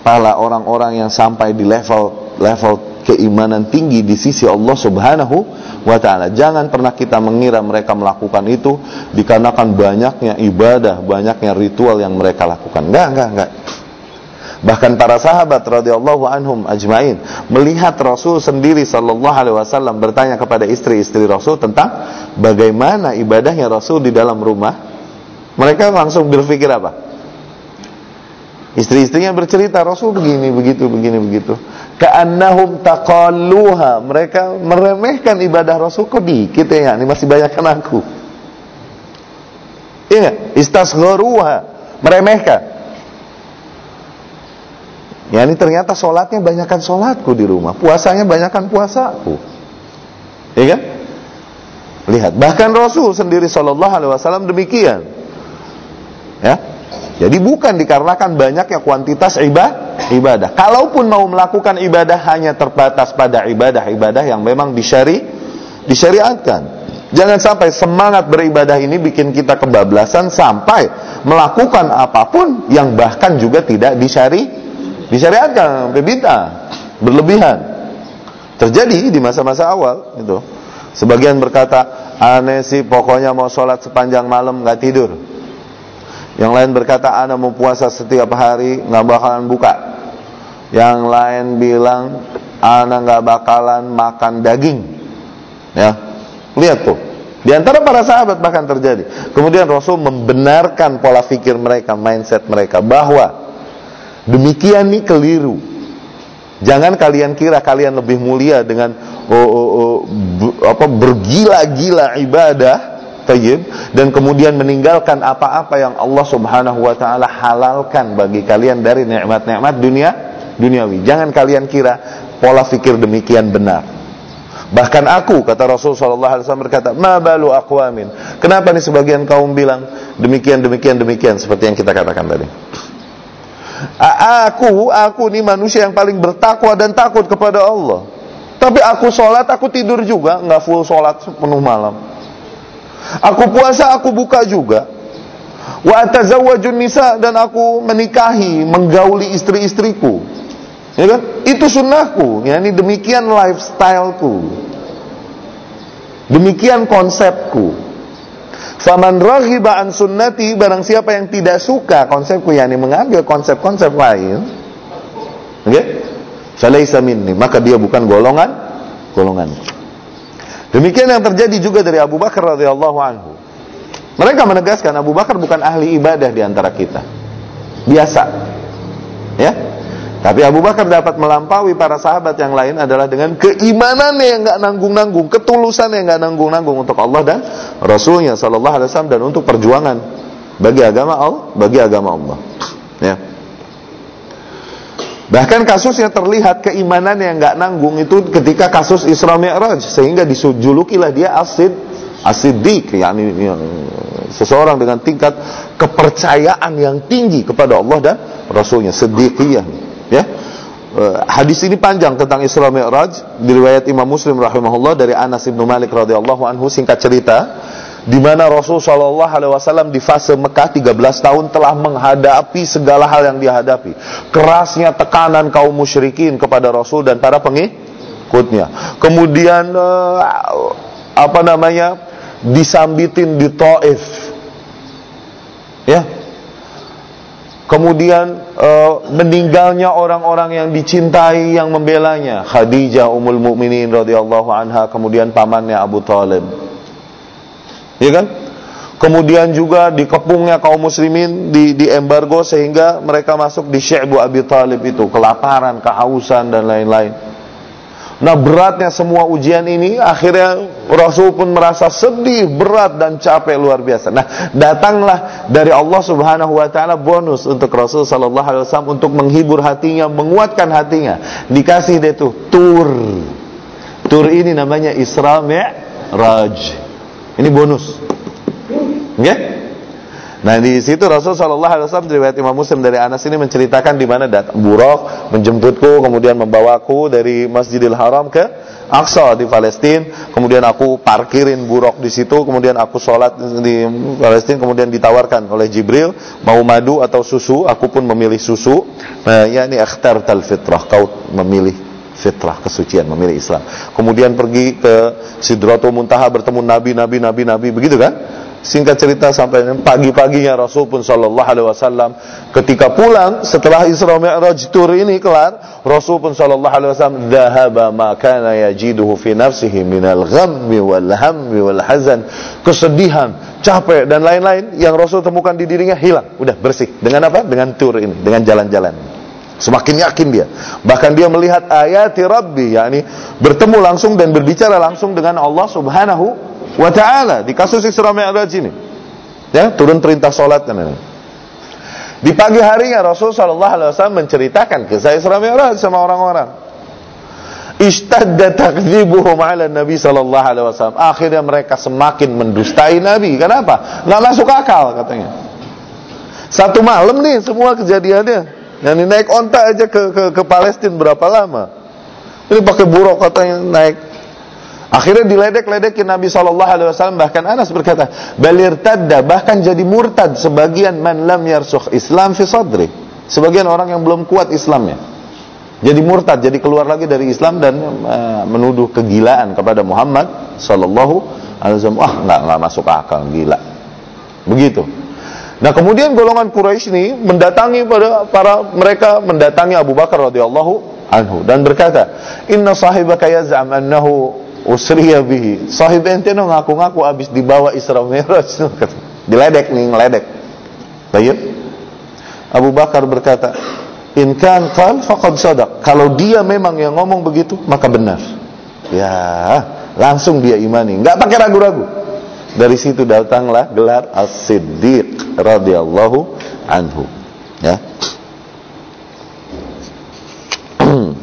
para orang-orang yang sampai di level level keimanan tinggi di sisi Allah Subhanahu wa taala. Jangan pernah kita mengira mereka melakukan itu dikarenakan banyaknya ibadah, banyaknya ritual yang mereka lakukan. Enggak, enggak, enggak. Bahkan para sahabat radhiyallahu anhum ajmain melihat Rasul sendiri sallallahu alaihi wasallam bertanya kepada istri-istri Rasul tentang bagaimana ibadahnya Rasul di dalam rumah. Mereka langsung berpikir apa? Istri-istrinya bercerita Rasul begini, begitu, begini, begitu. Ka'annahum taqalluha. Mereka meremehkan ibadah Rasul kok dikit ya, ini masih banyak kan aku. Iya, istasgharuha, meremehkan. Ya ini ternyata sholatnya banyakkan sholatku di rumah, puasanya banyakkan puasaku. Iya kan? Lihat, bahkan Rasul sendiri Shallallahu Alaihi Wasallam demikian. Ya, jadi bukan dikarenakan banyaknya kuantitas ibadah, ibadah. Kalaupun mau melakukan ibadah hanya terbatas pada ibadah-ibadah yang memang disyari, disyariatkan. Jangan sampai semangat beribadah ini bikin kita kebablasan sampai melakukan apa pun yang bahkan juga tidak disyari, disyariatkan, bebita, berlebihan. Terjadi di masa-masa awal itu. Sebagian berkata, aneh sih pokoknya mau sholat sepanjang malam nggak tidur. Yang lain berkata, aneh mau puasa setiap hari nggak bakalan buka. Yang lain bilang, aneh nggak bakalan makan daging. Ya, lihat tuh. Di antara para sahabat bahkan terjadi. Kemudian Rasul membenarkan pola pikir mereka, mindset mereka bahwa demikian nih keliru. Jangan kalian kira kalian lebih mulia dengan oh, oh, oh, apa bergila-gila ibadah tayyib dan kemudian meninggalkan apa-apa yang Allah Subhanahu wa taala halalkan bagi kalian dari nikmat-nikmat dunia duniawi. Jangan kalian kira pola pikir demikian benar. Bahkan aku kata Rasul sallallahu alaihi wasallam berkata, "Ma balu aqwamin." Kenapa nih sebagian kaum bilang demikian demikian demikian seperti yang kita katakan tadi? Aku, aku nih manusia yang paling bertakwa dan takut kepada Allah. Tapi aku sholat, aku tidur juga, nggak full sholat penuh malam. Aku puasa, aku buka juga. Wa atazawwajun nisa dan aku menikahi, menggauli istri-istriku. Ya kan? Itu sunnahku. Ya, ini demikian lifestyleku. Demikian konsepku. Faman raghiba an sunnati barang siapa yang tidak suka konsepku yakni mengambil konsep-konsep lain. Oke? Okay? falaisa minni maka dia bukan golongan golongan demikian yang terjadi juga dari Abu Bakar radhiyallahu anhu mereka menegaskan Abu Bakar bukan ahli ibadah di antara kita biasa ya tapi Abu Bakar dapat melampaui para sahabat yang lain adalah dengan keimanannya yang nggak nanggung-nanggung, ketulusan yang nggak nanggung-nanggung untuk Allah dan Rasulnya Sallallahu Alaihi Wasallam dan untuk perjuangan bagi agama Allah, bagi agama Allah. Ya. Bahkan kasusnya terlihat keimanan yang nggak nanggung itu ketika kasus Isra Mi'raj sehingga disujulukilah dia asid asidik yakni ya, seseorang dengan tingkat kepercayaan yang tinggi kepada Allah dan Rasulnya sedikiyah ya. Eh, hadis ini panjang tentang Isra Mi'raj diriwayat Imam Muslim rahimahullah dari Anas bin Malik radhiyallahu anhu singkat cerita di mana Rasul Shallallahu Alaihi Wasallam di fase Mekah 13 tahun telah menghadapi segala hal yang dihadapi. Kerasnya tekanan kaum musyrikin kepada Rasul dan para pengikutnya. Kemudian uh, apa namanya disambitin di Taif, ya. Kemudian uh, meninggalnya orang-orang yang dicintai yang membelanya, Khadijah Ummul Mukminin radhiyallahu anha, kemudian pamannya Abu Talib ya kan? Kemudian juga dikepungnya kaum muslimin di, di embargo sehingga mereka masuk di Syi'bu Abi Talib itu, kelaparan, kehausan dan lain-lain. Nah beratnya semua ujian ini akhirnya Rasul pun merasa sedih, berat dan capek luar biasa. Nah datanglah dari Allah Subhanahu Wa Taala bonus untuk Rasul Sallallahu Alaihi Wasallam untuk menghibur hatinya, menguatkan hatinya. Dikasih dia tuh tur, tur ini namanya Isra Mi'raj. Ini bonus. Ya? Nah di situ Rasul Shallallahu Alaihi Wasallam riwayat Imam Muslim dari Anas ini menceritakan di mana datang buruk menjemputku kemudian membawaku dari Masjidil Haram ke Aqsa di Palestina kemudian aku parkirin buruk di situ kemudian aku sholat di Palestina kemudian ditawarkan oleh Jibril mau madu atau susu aku pun memilih susu nah ya ini akhtar tal fitrah kau memilih fitrah kesucian memilih Islam. Kemudian pergi ke Sidratul Muntaha bertemu nabi nabi nabi nabi. Begitu kan? Singkat cerita sampai pagi-paginya Rasul pun Shallallahu Alaihi Wasallam ketika pulang setelah Isra Mi'raj tur ini kelar Rasul pun Shallallahu Alaihi Wasallam dahaba makana yajiduhu fi nafsihi minal ghammi wal hammi wal hazan. Kesedihan capek dan lain-lain yang Rasul temukan di dirinya hilang. Udah bersih. Dengan apa? Dengan tur ini dengan jalan-jalan Semakin yakin dia. Bahkan dia melihat ayat Rabbi, yakni bertemu langsung dan berbicara langsung dengan Allah Subhanahu wa taala di kasus Isra Mi'raj ini. Ya, turun perintah salat dan. Di pagi harinya Rasul sallallahu alaihi wasallam menceritakan kisah Isra Mi'raj sama orang-orang. Ishtadda takdzibuhum ala Nabi sallallahu alaihi wasallam. Akhirnya mereka semakin mendustai Nabi. Kenapa? Enggak masuk akal katanya. Satu malam nih semua kejadiannya. Yang naik onta aja ke ke, ke Palestina berapa lama? Ini pakai buruk katanya naik. Akhirnya diledek-ledekin Nabi Shallallahu Alaihi Wasallam bahkan Anas berkata, balir tadda bahkan jadi murtad sebagian man lam Islam fi sadri. Sebagian orang yang belum kuat Islamnya. jadi murtad, jadi keluar lagi dari Islam dan uh, menuduh kegilaan kepada Muhammad sallallahu alaihi wasallam. Wah, enggak enggak masuk akal, gila. Begitu. Nah, kemudian golongan Quraisy ini mendatangi pada para mereka mendatangi Abu Bakar radhiyallahu anhu dan berkata, "Inna sahibaka yaz'am annahu usriya bihi." Sahib ente ngaku-ngaku habis dibawa Isra Mi'raj. Diledek nih, ngeledek. Baik. Abu Bakar berkata, In kan qal faqad sadaq. Kalau dia memang yang ngomong begitu, maka benar. Ya, langsung dia imani, enggak pakai ragu-ragu. Dari situ datanglah gelar As-Siddiq radhiyallahu anhu. Ya.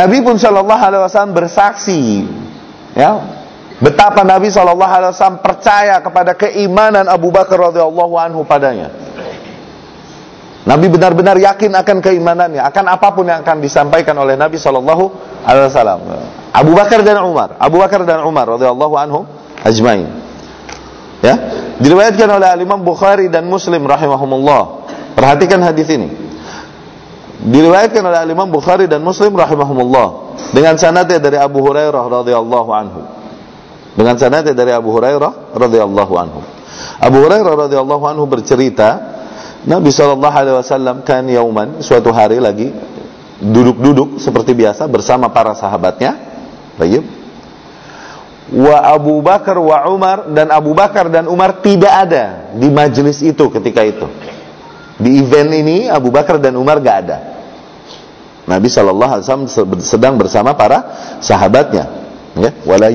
Nabi pun Shallallahu Alaihi Wasallam bersaksi, ya, Betapa Nabi SAW percaya kepada keimanan Abu Bakar radhiyallahu anhu padanya. Nabi benar-benar yakin akan keimanannya, akan apa pun yang akan disampaikan oleh Nabi Shallallahu Alaihi Wasallam. Abu Bakar dan Umar, Abu Bakar dan Umar radhiyallahu anhu ajmain. Ya, diriwayatkan oleh Imam Bukhari dan Muslim rahimahumullah. Perhatikan hadis ini. Diriwayatkan oleh Imam Bukhari dan Muslim rahimahumullah dengan sanadnya dari Abu Hurairah radhiyallahu anhu dengan sanadnya dari Abu Hurairah radhiyallahu anhu. Abu Hurairah radhiyallahu anhu bercerita, Nabi sallallahu alaihi wasallam kan yauman suatu hari lagi duduk-duduk seperti biasa bersama para sahabatnya. Baik. Wa Abu Bakar wa Umar dan Abu Bakar dan Umar tidak ada di majelis itu ketika itu. Di event ini Abu Bakar dan Umar gak ada. Nabi Shallallahu Alaihi Wasallam sedang bersama para sahabatnya ya wala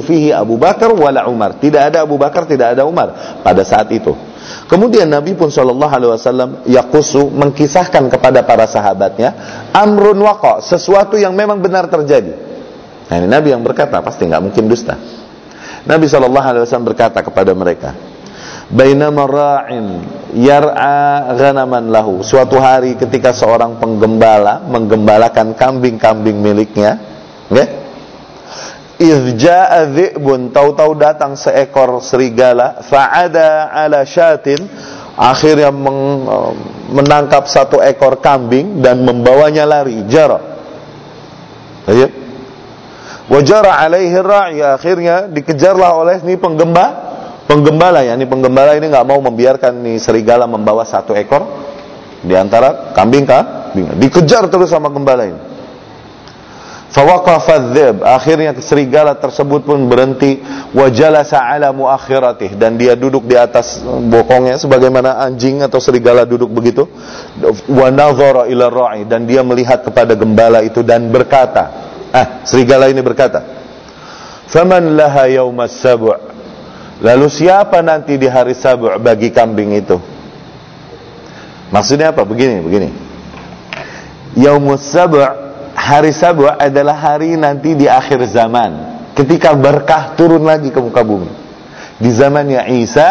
fihi Abu Bakar wala Umar tidak ada Abu Bakar tidak ada Umar pada saat itu kemudian Nabi pun sallallahu alaihi wasallam yaqusu mengkisahkan kepada para sahabatnya amrun waqa sesuatu yang memang benar terjadi nah ini Nabi yang berkata pasti nggak mungkin dusta Nabi sallallahu alaihi wasallam berkata kepada mereka bainama ra'in yar'a ghanaman lahu suatu hari ketika seorang penggembala menggembalakan kambing-kambing miliknya okay? Irja'a dhi'bun. Tahu-tahu datang seekor serigala. Fa'ada ala syatin. Akhirnya meng, menangkap satu ekor kambing dan membawanya lari. Jara. Ya wajara alaihi ra'i. Akhirnya dikejarlah oleh ini penggembala. Penggembala ya ini penggembala ini nggak mau membiarkan nih serigala membawa satu ekor. Di antara kambing kambing. Dikejar terus sama gembala ini Fawaqafa dzib, akhirnya serigala tersebut pun berhenti wa jalasa ala muakhiratih dan dia duduk di atas bokongnya sebagaimana anjing atau serigala duduk begitu. Wa nadhara ila dan dia melihat kepada gembala itu dan berkata, ah serigala ini berkata, "Faman laha yaumas sab'?" Lalu siapa nanti di hari sabu' bagi kambing itu? Maksudnya apa? Begini, begini. Yaumus sabu' hari Sabu adalah hari nanti di akhir zaman ketika berkah turun lagi ke muka bumi. Di zamannya Isa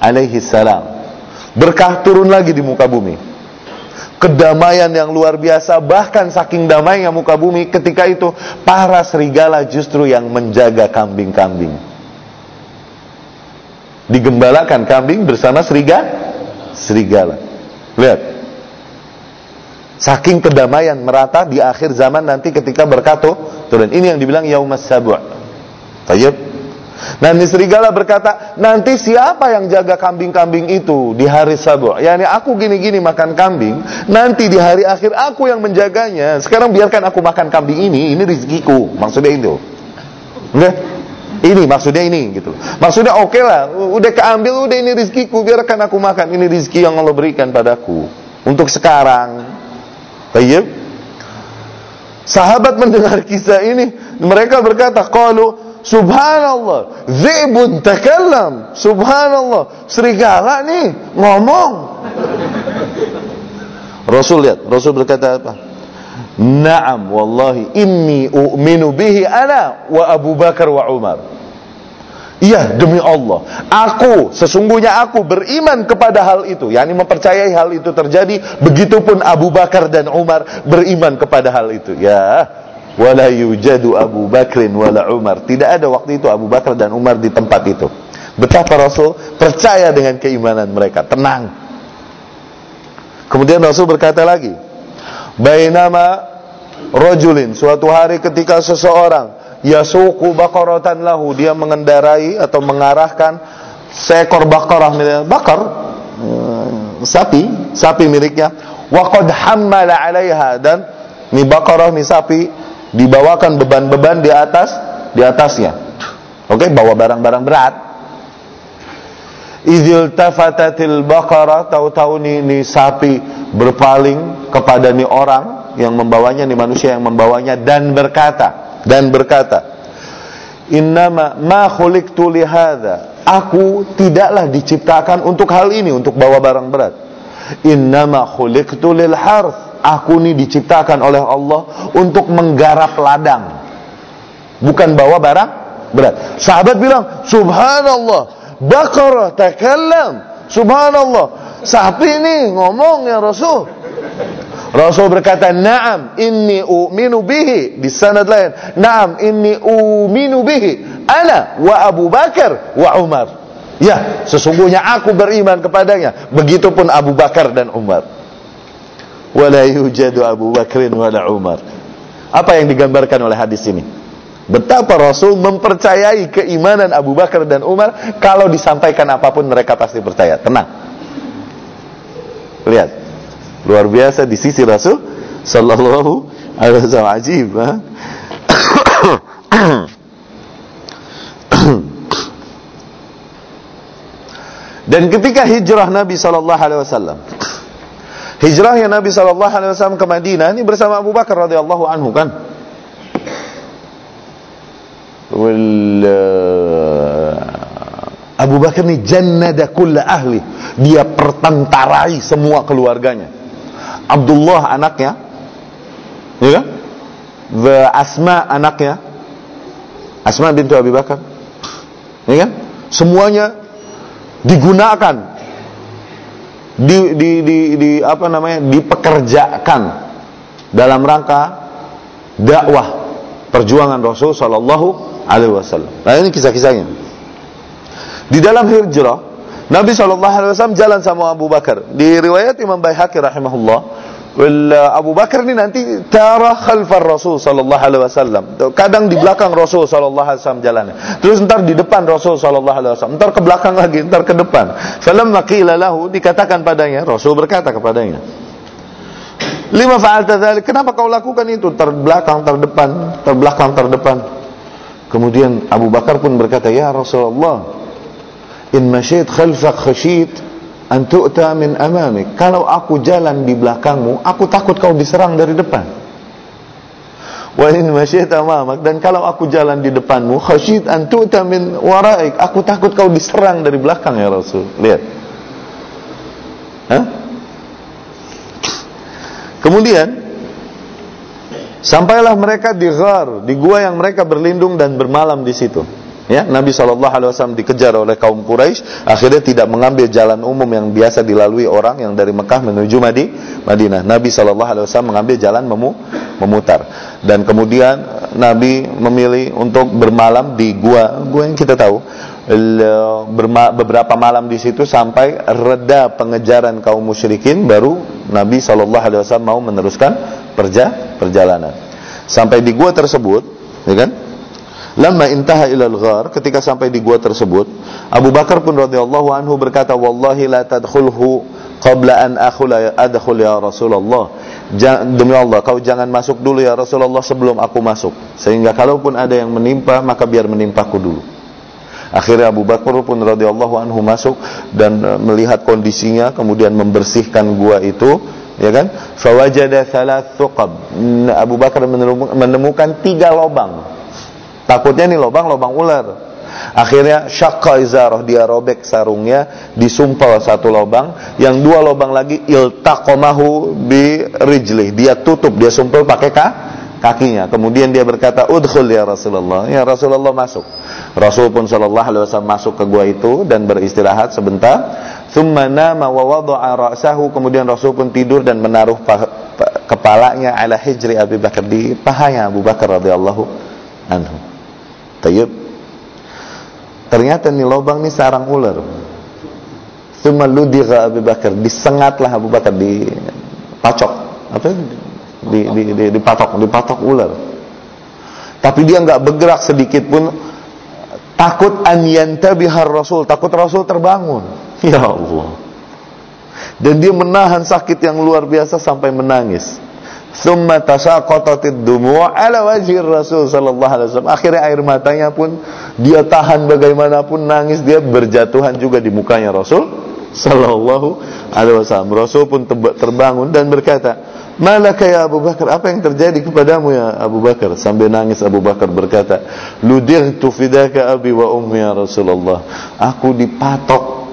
alaihi salam berkah turun lagi di muka bumi. Kedamaian yang luar biasa bahkan saking damainya muka bumi ketika itu para serigala justru yang menjaga kambing-kambing. Digembalakan kambing bersama serigala serigala. Lihat Saking kedamaian merata di akhir zaman nanti ketika berkatu turun. Ini yang dibilang yaumas sabu'. Tayyib. Ini serigala berkata, nanti siapa yang jaga kambing-kambing itu di hari sabu'? Yani aku gini-gini makan kambing, nanti di hari akhir aku yang menjaganya. Sekarang biarkan aku makan kambing ini, ini rezekiku. Maksudnya itu. Oke? Ini maksudnya ini gitu. Maksudnya oke okay lah, udah keambil udah ini rezekiku, biarkan aku makan. Ini rezeki yang Allah berikan padaku. Untuk sekarang, Tayyib. Sahabat mendengar kisah ini, mereka berkata, "Qalu Subhanallah, dzibun takallam. Subhanallah, serigala nih ngomong. Rasul lihat, Rasul berkata apa? Naam wallahi inni u'minu bihi ana wa Abu Bakar wa Umar. Iya demi Allah. Aku sesungguhnya aku beriman kepada hal itu. Yakni mempercayai hal itu terjadi Begitupun Abu Bakar dan Umar beriman kepada hal itu. Ya Wala yujadu Abu Bakrin wala Umar. Tidak ada waktu itu Abu Bakar dan Umar di tempat itu. Betapa Rasul percaya dengan keimanan mereka. Tenang. Kemudian Rasul berkata lagi, Bainama rojulin suatu hari ketika seseorang yasuku bakaratan lahu. Dia mengendarai atau mengarahkan seekor miliknya bakar eh, sapi sapi miliknya. Wa qad hammala 'alaiha. Dan ni bakarah ni sapi dibawakan beban-beban di atas di atasnya. Oke okay, bawa barang-barang berat. Izil tafatatil bakara tahu-tahu ni, ni sapi berpaling kepada ni orang yang membawanya ni manusia yang membawanya dan berkata dan berkata Innama ma khuliqtu lihadza aku tidaklah diciptakan untuk hal ini untuk bawa barang berat Innama khuliqtu lil harth aku ni diciptakan oleh Allah untuk menggarap ladang bukan bawa barang berat sahabat bilang subhanallah Baqarah takallam. Subhanallah. Sapi ini ngomong ya Rasul. Rasul berkata, "Na'am, inni u'minu bihi." Di sanad lain, "Na'am, inni u'minu bihi." Ana wa Abu Bakar wa Umar. Ya, sesungguhnya aku beriman kepadanya. Begitupun Abu Bakar dan Umar. Wala yujadu Abu Bakrin wala Umar. Apa yang digambarkan oleh hadis ini? Betapa Rasul mempercayai keimanan Abu Bakar dan Umar kalau disampaikan apa pun mereka pasti percaya. Tenang. Lihat. Luar biasa di sisi Rasul sallallahu alaihi wasallam ajib, ha? Dan ketika hijrah Nabi sallallahu alaihi wasallam Hijrahnya Nabi sallallahu alaihi wasallam ke Madinah ini bersama Abu Bakar radhiyallahu anhu kan Abu Bakar ini jannada kulla ahli. Dia pertentarai semua keluarganya. Abdullah anaknya. Ya kan? Asma anaknya. Asma bintu Abu Bakar. Ya kan? Semuanya digunakan di, di, di, di apa namanya dipekerjakan dalam rangka dakwah perjuangan Rasul Shallallahu alaihi wasallam. Nah ini kisah-kisahnya. Di dalam hijrah Nabi Shallallahu wasallam jalan sama Abu Bakar. Di riwayat Imam Baihaqi rahimahullah, Abu Bakar ini nanti tara khalfar Rasul sallallahu alaihi wasallam. Kadang di belakang Rasul sallallahu alaihi wasallam jalannya. Terus ntar di depan Rasul sallallahu alaihi wasallam, ntar ke belakang lagi, ntar ke depan. Falamma qila lahu dikatakan padanya, Rasul berkata kepadanya, Lima fa'alta dzalik? Kenapa kau lakukan itu? Terbelakang, terdepan, terbelakang, terdepan. Kemudian Abu Bakar pun berkata, "Ya Rasulullah, in masyid khalfak khashid an tu'ta min amamik." Kalau aku jalan di belakangmu, aku takut kau diserang dari depan. Wa in masyid amamak dan kalau aku jalan di depanmu, khashid an tu'ta min waraik, aku takut kau diserang dari belakang ya Rasul. Lihat. Hah? Kemudian Sampailah mereka di ghar, di gua yang mereka berlindung dan bermalam di situ. Ya, Nabi Shallallahu Alaihi Wasallam dikejar oleh kaum Quraisy, akhirnya tidak mengambil jalan umum yang biasa dilalui orang yang dari Mekah menuju Madi, Madinah. Nabi Shallallahu Alaihi Wasallam mengambil jalan memu, memutar, dan kemudian Nabi memilih untuk bermalam di gua, gua yang kita tahu, beberapa malam di situ sampai reda pengejaran kaum musyrikin, baru Nabi Shallallahu Alaihi Wasallam mau meneruskan perja, perjalanan. Sampai di gua tersebut, ya kan? Lama intaha ilal ghar, ketika sampai di gua tersebut, Abu Bakar pun radhiyallahu anhu berkata, "Wallahi la tadkhulhu qabla an akhula adkhul ya Rasulullah." Demi Allah, kau jangan masuk dulu ya Rasulullah sebelum aku masuk. Sehingga kalaupun ada yang menimpa, maka biar menimpaku dulu. Akhirnya Abu Bakar pun radhiyallahu anhu masuk dan e, melihat kondisinya, kemudian membersihkan gua itu ya kan fawajada thalath thuqab Abu Bakar menemukan tiga lobang takutnya nih lobang lobang ular. Akhirnya syaqqa izarah dia robek sarungnya disumpal satu lobang yang dua lobang lagi iltaqamahu bi rijlih dia tutup dia sumpal pakai kah? kakinya. Kemudian dia berkata udkhul ya Rasulullah. Ya Rasulullah masuk. Rasul pun sallallahu alaihi wasallam masuk ke gua itu dan beristirahat sebentar. Thumma nama wa wada'a ra'sahu. Kemudian Rasul pun tidur dan menaruh kepalanya ala hijri Abu Bakar di pahanya Abu Bakar radhiyallahu anhu. Tayyib. Ternyata nih lubang nih sarang ular. Thumma ludigha Abu Bakar, disengatlah Abu Bakar di dipacok. Apa? Di, di, di, dipatok dipatok ular. Tapi dia nggak bergerak sedikit pun takut an yantabihar rasul takut rasul terbangun. Ya Allah. Dan dia menahan sakit yang luar biasa sampai menangis Thumma tasaqatatid dumu' ala wajhi Rasul sallallahu alaihi wasallam. Akhirnya air matanya pun dia tahan bagaimanapun nangis dia berjatuhan juga di mukanya Rasul sallallahu alaihi wasallam. Rasul pun terbangun dan berkata, "Malaka ya Abu Bakar? Apa yang terjadi kepadamu ya Abu Bakar?" Sambil nangis Abu Bakar berkata, "Ludirtu fidaka abi wa ummi ya Rasulullah." Aku dipatok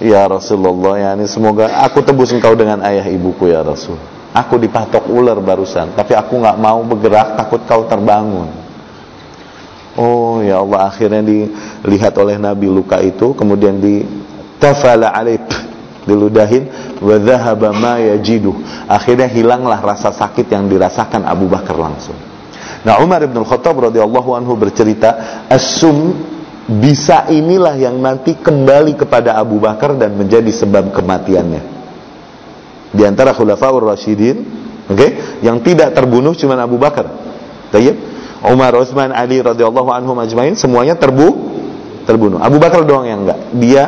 ya Rasulullah, yakni semoga aku tebus engkau dengan ayah ibuku ya Rasul. Aku dipatok ular barusan, tapi aku nggak mau bergerak takut kau terbangun. Oh ya Allah, akhirnya dilihat oleh Nabi luka itu, kemudian di tafala diludahin wa ma yajidu. Akhirnya hilanglah rasa sakit yang dirasakan Abu Bakar langsung. Nah, Umar bin Khattab radhiyallahu anhu bercerita, "As-sum bisa inilah yang nanti kembali kepada Abu Bakar dan menjadi sebab kematiannya." Di antara khulafaur rasyidin oke okay, yang tidak terbunuh cuma Abu Bakar. Tayyib. Umar Utsman Ali radhiyallahu anhum ajmain semuanya terbu terbunuh. Abu Bakar doang yang enggak. Dia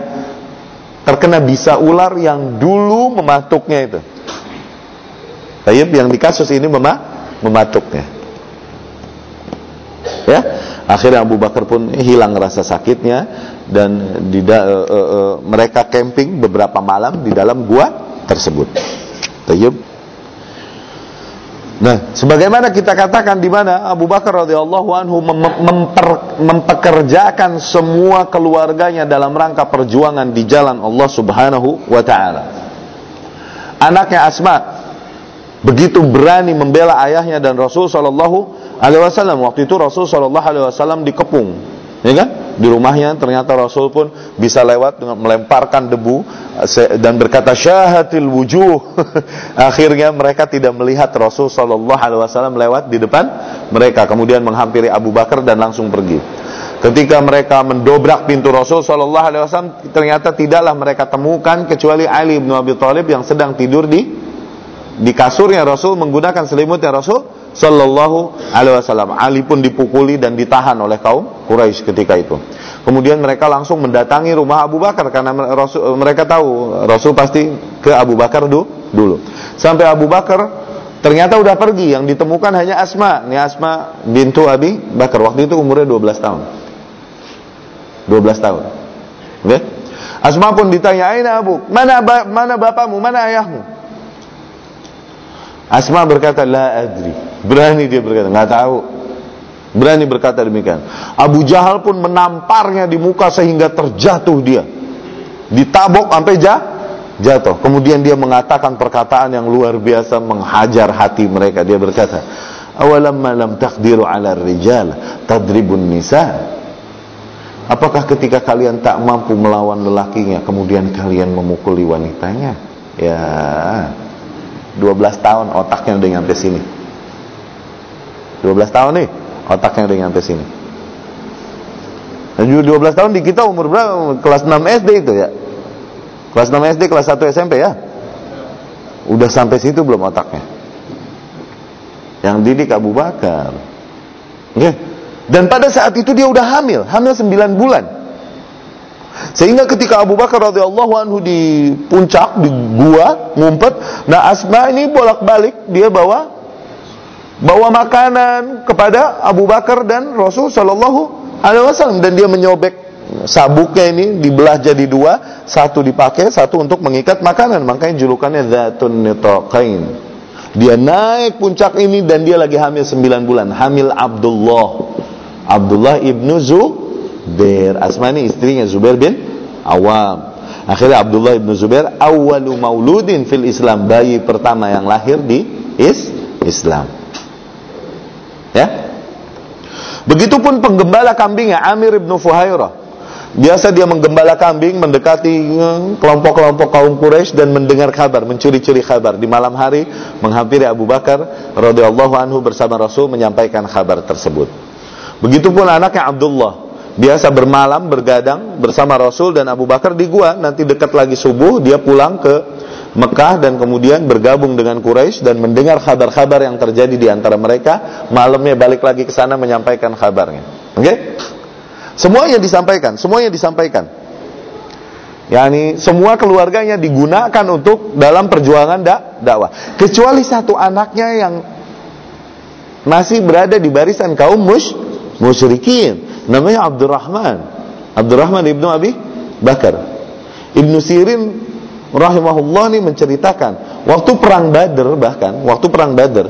terkena bisa ular yang dulu mematuknya itu. Tayyib yang di kasus ini mema mematuknya. Ya akhirnya Abu Bakar pun hilang rasa sakitnya dan uh, uh, uh, mereka camping beberapa malam di dalam gua tersebut. Tayyib. Nah, sebagaimana kita katakan di mana Abu Bakar radhiyallahu anhu memper, mempekerjakan semua keluarganya dalam rangka perjuangan di jalan Allah Subhanahu wa taala. Anaknya Asma begitu berani membela ayahnya dan Rasul sallallahu alaihi wasallam. Waktu itu Rasul sallallahu alaihi wasallam dikepung ya kan? Di rumahnya ternyata Rasul pun bisa lewat dengan melemparkan debu eh, dan berkata syahatil wujuh. Akhirnya mereka tidak melihat Rasul Shallallahu Alaihi Wasallam lewat di depan mereka, kemudian menghampiri Abu Bakar dan langsung pergi. Ketika mereka mendobrak pintu Rasul Shallallahu Alaihi Wasallam, ternyata tidaklah mereka temukan kecuali Ali bin Abi Thalib yang sedang tidur di di kasurnya Rasul menggunakan selimutnya Rasul Sallallahu Alaihi Wasallam. Ali pun dipukuli dan ditahan oleh kaum Quraisy ketika itu. Kemudian mereka langsung mendatangi rumah Abu Bakar karena Rasul, mereka tahu Rasul pasti ke Abu Bakar dulu. Sampai Abu Bakar ternyata udah pergi. Yang ditemukan hanya Asma. Ini Asma bintu Abi Bakar. Waktu itu umurnya 12 tahun. 12 tahun. Oke? Okay? Asma pun ditanya, "Aina Abu? Mana mana bapakmu? Mana ayahmu?" Asma berkata, "La adri." Berani dia berkata, nggak tahu. Berani berkata demikian. Abu Jahal pun menamparnya di muka sehingga terjatuh dia. Ditabok sampai jah, jatuh. Kemudian dia mengatakan perkataan yang luar biasa menghajar hati mereka. Dia berkata, "Awalamma lam taqdiru 'ala rijal tadribun nisa?" Apakah ketika kalian tak mampu melawan lelakinya kemudian kalian memukuli wanitanya? Ya, 12 tahun otaknya udah nyampe sini. 12 tahun nih otaknya udah nyampe sini. Dan juga 12 tahun di kita umur berapa? Kelas 6 SD itu ya. Kelas 6 SD, kelas 1 SMP ya. Udah sampai situ belum otaknya. Yang didik Abu Bakar. Okay. Dan pada saat itu dia udah hamil, hamil 9 bulan. Sehingga ketika Abu Bakar radhiyallahu anhu di puncak di gua ngumpet, nah Asma ini bolak-balik dia bawa bawa makanan kepada Abu Bakar dan Rasul Shallallahu Alaihi Wasallam dan dia menyobek sabuknya ini dibelah jadi dua, satu dipakai, satu untuk mengikat makanan. Makanya julukannya Zatun Nitaqain. Dia naik puncak ini dan dia lagi hamil 9 bulan, hamil Abdullah. Abdullah ibnu Zubair. Asma ini istrinya Zubair bin Awam. Akhirnya Abdullah ibnu Zubair awalu mauludin fil Islam, bayi pertama yang lahir di is Islam. Ya. Begitupun penggembala kambingnya Amir ibnu Fuhairah. Biasa dia menggembala kambing mendekati eh, kelompok-kelompok kaum Quraisy dan mendengar kabar, mencuri-curi kabar di malam hari menghampiri Abu Bakar radhiyallahu anhu bersama Rasul menyampaikan kabar tersebut. Begitupun anaknya Abdullah biasa bermalam bergadang bersama Rasul dan Abu Bakar di gua nanti dekat lagi subuh dia pulang ke Mekah dan kemudian bergabung dengan Quraisy dan mendengar kabar-kabar yang terjadi di antara mereka, malamnya balik lagi ke sana menyampaikan kabarnya. Oke? Okay? Semuanya disampaikan, semuanya disampaikan. Yani semua keluarganya digunakan untuk dalam perjuangan dak dakwah. Kecuali satu anaknya yang masih berada di barisan kaum mus musyrikin. Namanya Abdurrahman. Abdurrahman ibnu Abi Bakar. Ibnu Sirin rahimahullah ini menceritakan waktu perang Badr bahkan waktu perang Badr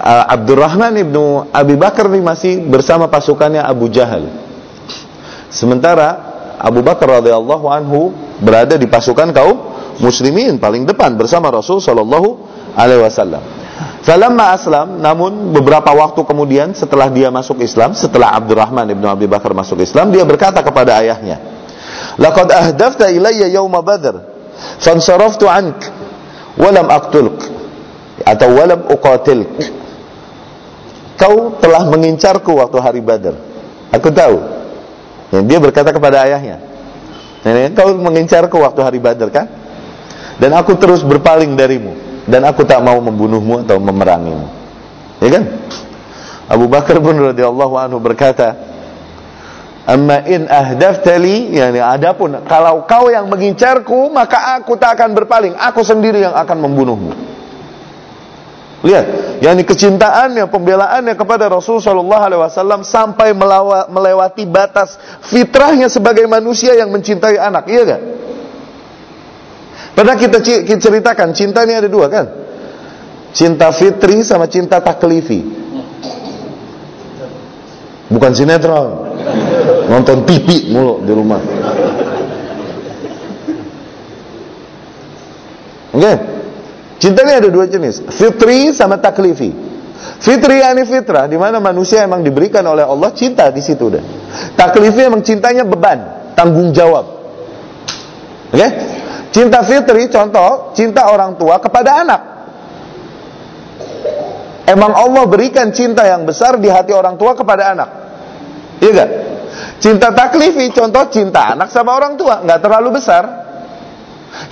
uh, Abdurrahman ibnu Abi Bakar ini masih bersama pasukannya Abu Jahal. Sementara Abu Bakar radhiyallahu anhu berada di pasukan kaum muslimin paling depan bersama Rasul sallallahu alaihi wasallam. Falamma aslam, namun beberapa waktu kemudian setelah dia masuk Islam, setelah Abdurrahman ibnu Abi Bakar masuk Islam, dia berkata kepada ayahnya, "Laqad ahdafta ilayya yawma Badr, fansaraftu ank, walam aqtulk atau walam uqatilk." Kau telah mengincarku waktu hari Badar. Aku tahu Ya, dia berkata kepada ayahnya, kau mengincarku waktu hari Badar kan? Dan aku terus berpaling darimu dan aku tak mau membunuhmu atau memerangimu. Ya kan? Abu Bakar pun radhiyallahu anhu berkata, "Amma in ahdaftali, yani adapun kalau kau yang mengincarku, maka aku tak akan berpaling, aku sendiri yang akan membunuhmu." Lihat, yakni kecintaannya, pembelaannya kepada Rasul Shallallahu Alaihi Wasallam sampai melewati batas fitrahnya sebagai manusia yang mencintai anak, iya gak? Pernah kita ceritakan cinta ini ada dua kan? Cinta fitri sama cinta taklifi. Bukan sinetron. Nonton TV mulu di rumah. Oke? Okay? Cinta ini ada dua jenis, fitri sama taklifi. Fitri yani fitrah, di mana manusia emang diberikan oleh Allah cinta di situ deh. Taklifi emang cintanya beban, tanggung jawab. Oke? Okay? Cinta fitri contoh, cinta orang tua kepada anak. Emang Allah berikan cinta yang besar di hati orang tua kepada anak. Iya gak? Cinta taklifi contoh cinta anak sama orang tua, nggak terlalu besar.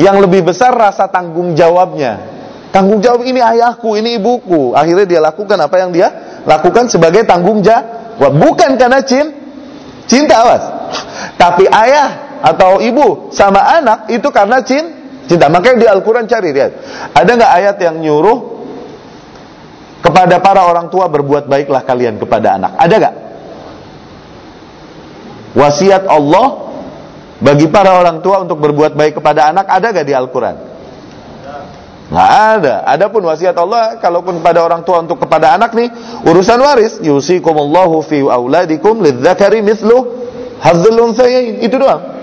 Yang lebih besar rasa tanggung jawabnya. Tanggung jawab ini ayahku, ini ibuku. Akhirnya dia lakukan apa yang dia lakukan sebagai tanggung jawab. Bukan karena cin, cinta awas. Tapi ayah atau ibu sama anak itu karena cin, cinta. Makanya di Al-Quran cari lihat. Ada nggak ayat yang nyuruh kepada para orang tua berbuat baiklah kalian kepada anak? Ada nggak? Wasiat Allah bagi para orang tua untuk berbuat baik kepada anak ada gak di Al-Quran? Nggak ada. Adapun wasiat Allah kalaupun pada orang tua untuk kepada anak nih urusan waris yusikumullahu fi auladikum lidzakari mithlu hadzul unthayain. Itu doang.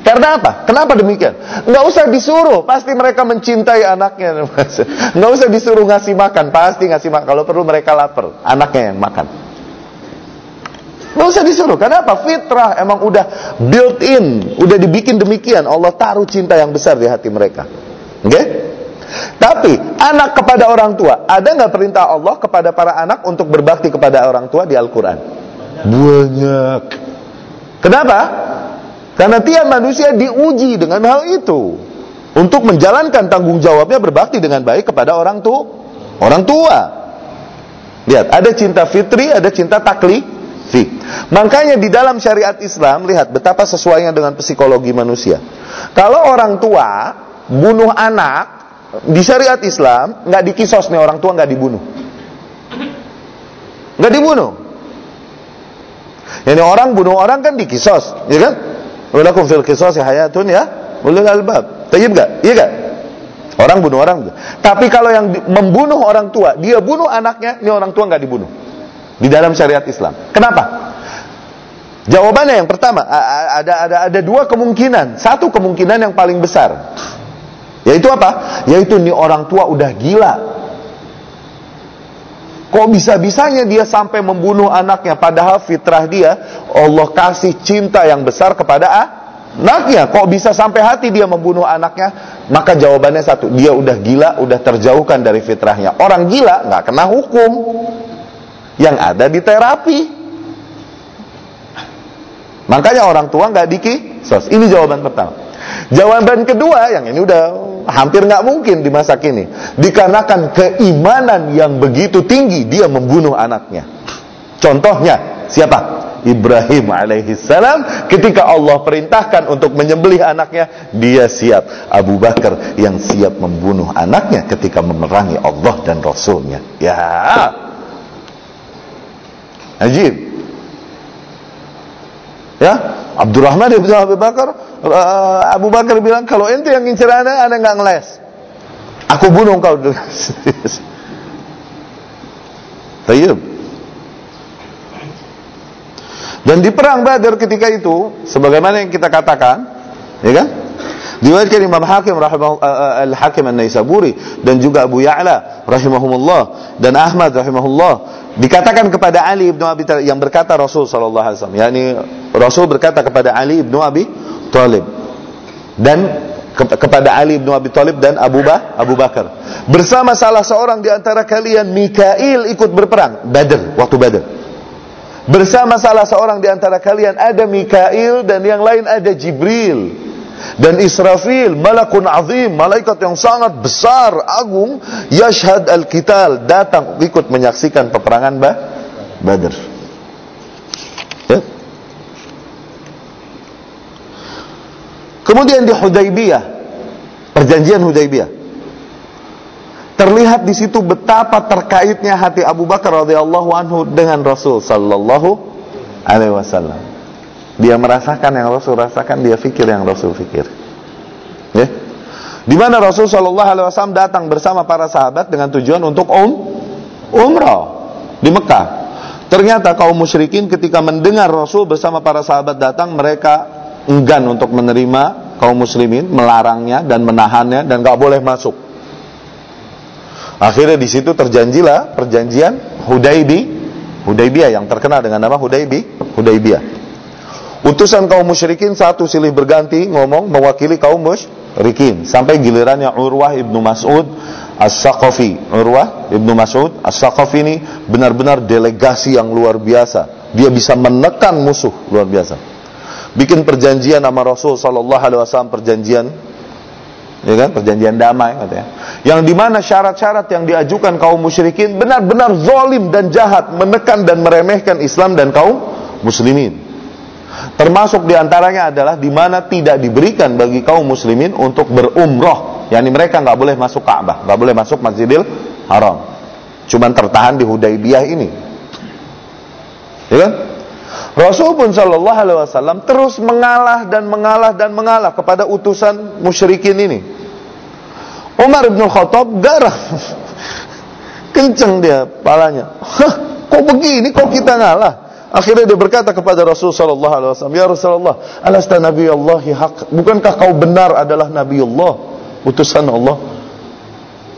Karena apa? Kenapa demikian? Nggak usah disuruh, pasti mereka mencintai anaknya. Nggak usah disuruh ngasih makan, pasti ngasih makan. Kalau perlu mereka lapar, anaknya yang makan. Nggak usah disuruh, kenapa? Fitrah emang udah built in, udah dibikin demikian. Allah taruh cinta yang besar di hati mereka. Oke? Okay? Tapi anak kepada orang tua, ada nggak perintah Allah kepada para anak untuk berbakti kepada orang tua di Al-Quran? Banyak. Kenapa? Karena tiap manusia diuji dengan hal itu untuk menjalankan tanggung jawabnya berbakti dengan baik kepada orang tua. Orang tua. Lihat, ada cinta fitri, ada cinta takli. Makanya di dalam syariat Islam, lihat betapa sesuainya dengan psikologi manusia. Kalau orang tua bunuh anak, di syariat Islam nggak dikisos nih orang tua nggak dibunuh, nggak dibunuh. Ini orang bunuh orang kan dikisos, ya kan? Walakum fil kisos ya hayatun ya, ulul albab. Tayyib gak? Iya gak? Orang bunuh orang. Tapi kalau yang membunuh orang tua, dia bunuh anaknya, ini orang tua nggak dibunuh. Di dalam syariat Islam. Kenapa? Jawabannya yang pertama ada ada ada dua kemungkinan. Satu kemungkinan yang paling besar. Yaitu apa? Yaitu nih orang tua udah gila. Kok bisa-bisanya dia sampai membunuh anaknya padahal fitrah dia Allah kasih cinta yang besar kepada anaknya. Kok bisa sampai hati dia membunuh anaknya? Maka jawabannya satu, dia udah gila, udah terjauhkan dari fitrahnya. Orang gila nggak kena hukum. Yang ada di terapi. Makanya orang tua nggak diki. Ini jawaban pertama. Jawaban kedua yang ini udah hampir nggak mungkin di masa kini. Dikarenakan keimanan yang begitu tinggi dia membunuh anaknya. Contohnya siapa? Ibrahim alaihissalam ketika Allah perintahkan untuk menyembelih anaknya dia siap Abu Bakar yang siap membunuh anaknya ketika memerangi Allah dan Rasulnya ya ajib ya? Abdurrahman ibn Abu Bakar uh, Abu Bakar bilang kalau ente yang ngincer anak anak nggak ngeles. Aku bunuh kau Tayyib. Dan di perang Badar ketika itu, sebagaimana yang kita katakan, ya kan? Diriwayatkan Imam Hakim rahimah uh, Al-Hakim An-Naisaburi dan juga Abu Ya'la rahimahumullah dan Ahmad rahimahullah dikatakan kepada Ali bin Abi Thalib yang berkata Rasul sallallahu alaihi wasallam, yakni Rasul berkata kepada Ali bin Abi Thalib dan ke kepada Ali bin Abi Thalib dan Abu, Abu Bakar. Bersama salah seorang di antara kalian Mikail ikut berperang Badar, waktu Badar. Bersama salah seorang di antara kalian ada Mikail dan yang lain ada Jibril. Dan Israfil, malakun azim, malaikat yang sangat besar, agung, yashhad al-kital, datang ikut menyaksikan peperangan bah, Badr. Ya. Kemudian di Hudaybiyah, perjanjian Hudaybiyah. Terlihat di situ betapa terkaitnya hati Abu Bakar radhiyallahu anhu dengan Rasul sallallahu alaihi wasallam. Dia merasakan yang Rasul rasakan, dia fikir yang Rasul fikir. Ya. Di mana Rasul sallallahu alaihi wasallam datang bersama para sahabat dengan tujuan untuk um umrah di Mekah. Ternyata kaum musyrikin ketika mendengar Rasul bersama para sahabat datang, mereka enggan untuk menerima kaum muslimin, melarangnya dan menahannya dan gak boleh masuk. Akhirnya di situ terjanjilah perjanjian Hudaybi, Hudaybiyah yang terkenal dengan nama Hudaybi, Hudaybiyah. Utusan kaum musyrikin satu silih berganti ngomong mewakili kaum musyrikin sampai gilirannya Urwah ibnu Mas'ud As-Saqafi. Urwah ibnu Mas'ud As-Saqafi ini benar-benar delegasi yang luar biasa. Dia bisa menekan musuh luar biasa. Bikin perjanjian sama Rasul Sallallahu Alaihi Wasallam perjanjian ya kan perjanjian damai katanya yang di mana syarat-syarat yang diajukan kaum musyrikin benar-benar zolim dan jahat menekan dan meremehkan Islam dan kaum muslimin termasuk di antaranya adalah di mana tidak diberikan bagi kaum muslimin untuk berumroh yakni mereka nggak boleh masuk Ka'bah nggak boleh masuk Masjidil Haram cuman tertahan di Hudaybiyah ini ya kan Rasul pun Shallallahu Alaihi Wasallam terus mengalah dan mengalah dan mengalah kepada utusan musyrikin ini. Umar bin Khattab garah, kenceng dia palanya. Kok begini? Kok kita ngalah? Akhirnya dia berkata kepada Rasul Shallallahu Alaihi Wasallam, Ya Rasulullah, alasta Nabi Allah hak. Bukankah kau benar adalah Nabi Allah, utusan Allah?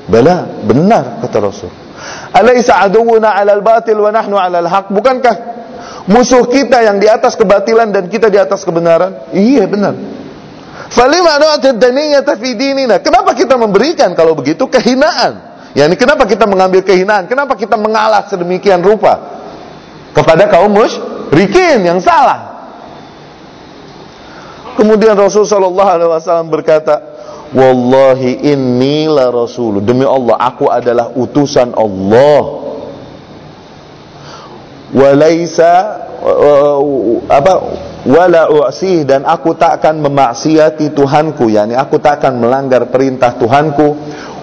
Bala, benar kata Rasul. Alaysa aduwuna alal batil wa nahnu alal haq. Bukankah Musuh kita yang di atas kebatilan dan kita di atas kebenaran. Iya benar. Falima daniyata fi dinina. Kenapa kita memberikan kalau begitu kehinaan? Yani kenapa kita mengambil kehinaan? Kenapa kita mengalah sedemikian rupa kepada kaum musyrikin yang salah? Kemudian Rasul sallallahu alaihi wasallam berkata, "Wallahi inni la rasul." Demi Allah, aku adalah utusan Allah walaisa apa wala u'sih dan aku tak akan memaksiati Tuhanku yakni aku tak akan melanggar perintah Tuhanku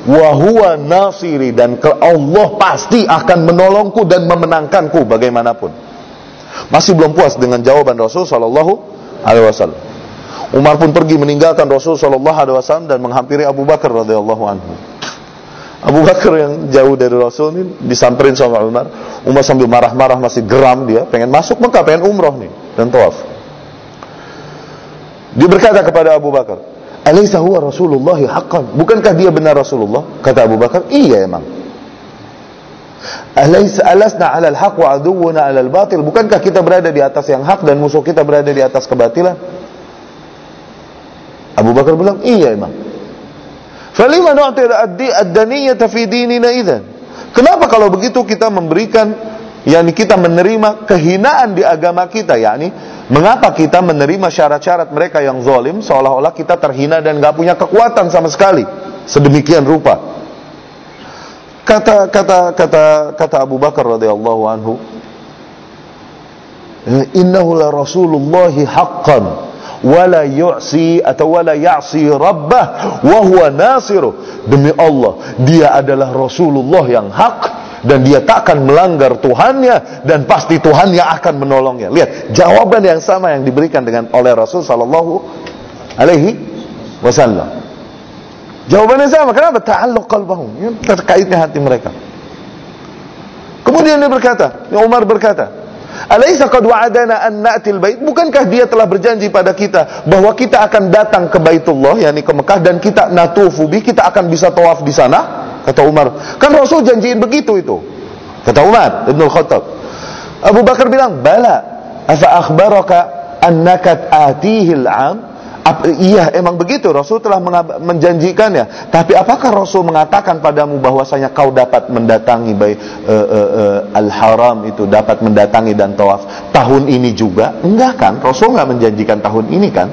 wa huwa nasiri dan ke Allah pasti akan menolongku dan memenangkanku bagaimanapun masih belum puas dengan jawaban Rasul sallallahu alaihi wasallam Umar pun pergi meninggalkan Rasul sallallahu alaihi wasallam dan menghampiri Abu Bakar radhiyallahu anhu Abu Bakar yang jauh dari Rasul ini disamperin sama Umar. Umar sambil marah-marah masih geram dia, pengen masuk Mekah, pengen umroh nih dan tawaf. Dia berkata kepada Abu Bakar, "Alaysa huwa Rasulullah haqqan?" Bukankah dia benar Rasulullah? Kata Abu Bakar, "Iya emang." Alaysa alasna 'ala al-haq wa aduwwuna 'ala al-batil? Bukankah kita berada di atas yang hak dan musuh kita berada di atas kebatilan? Abu Bakar bilang, "Iya emang." Falima nu'tir ad-daniyata fi dinina idzan? Kenapa kalau begitu kita memberikan yakni kita menerima kehinaan di agama kita yakni mengapa kita menerima syarat-syarat mereka yang zalim seolah-olah kita terhina dan enggak punya kekuatan sama sekali sedemikian rupa. Kata kata kata kata Abu Bakar radhiyallahu anhu, "Innahu la Rasulullah haqqan wala yu'si atau wala ya'si rabbah wa huwa nasiruh." Demi Allah, dia adalah Rasulullah yang hak dan dia tak akan melanggar Tuhannya dan pasti Tuhan yang akan menolongnya. Lihat, jawaban yang sama yang diberikan dengan oleh Rasul sallallahu alaihi wasallam. Jawabannya sama. Kenapa? Ta'alluq qalbahum. Ya, terkaitnya hati mereka. Kemudian dia berkata, ya Umar berkata, Alaysa qad wa'adana an na'til bait? Bukankah dia telah berjanji pada kita bahwa kita akan datang ke Baitullah yakni ke Mekah dan kita natufu bi, kita akan bisa tawaf di sana? Kata Umar, kan Rasul janjiin begitu itu. Kata Umar Ibn Khattab. Abu Bakar bilang, "Bala, afa akhbaraka annaka atihil am?" iya emang begitu Rasul telah menjanjikannya tapi apakah Rasul mengatakan padamu bahwasanya kau dapat mendatangi baik uh, uh, uh, al-haram itu dapat mendatangi dan tawaf tahun ini juga enggak kan Rasul nggak menjanjikan tahun ini kan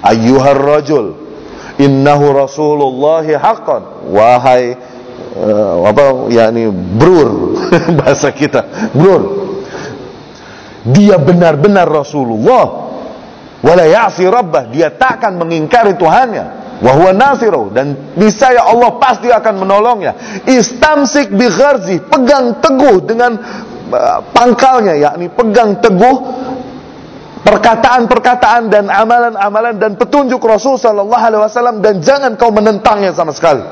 ayyuhar rajul innahu rasulullahi haqqan. Wahai uh, apa yakni brur bahasa kita brur. Dia benar-benar Rasulullah. Wala ya'si rabbah. Dia takkan mengingkari Tuhannya. Wa huwa nasiru. Dan niscaya Allah pasti akan menolongnya. Istamsik bi gharzi. Pegang teguh dengan uh, pangkalnya. Yakni pegang teguh perkataan-perkataan dan amalan-amalan dan petunjuk Rasul sallallahu alaihi wasallam dan jangan kau menentangnya sama sekali.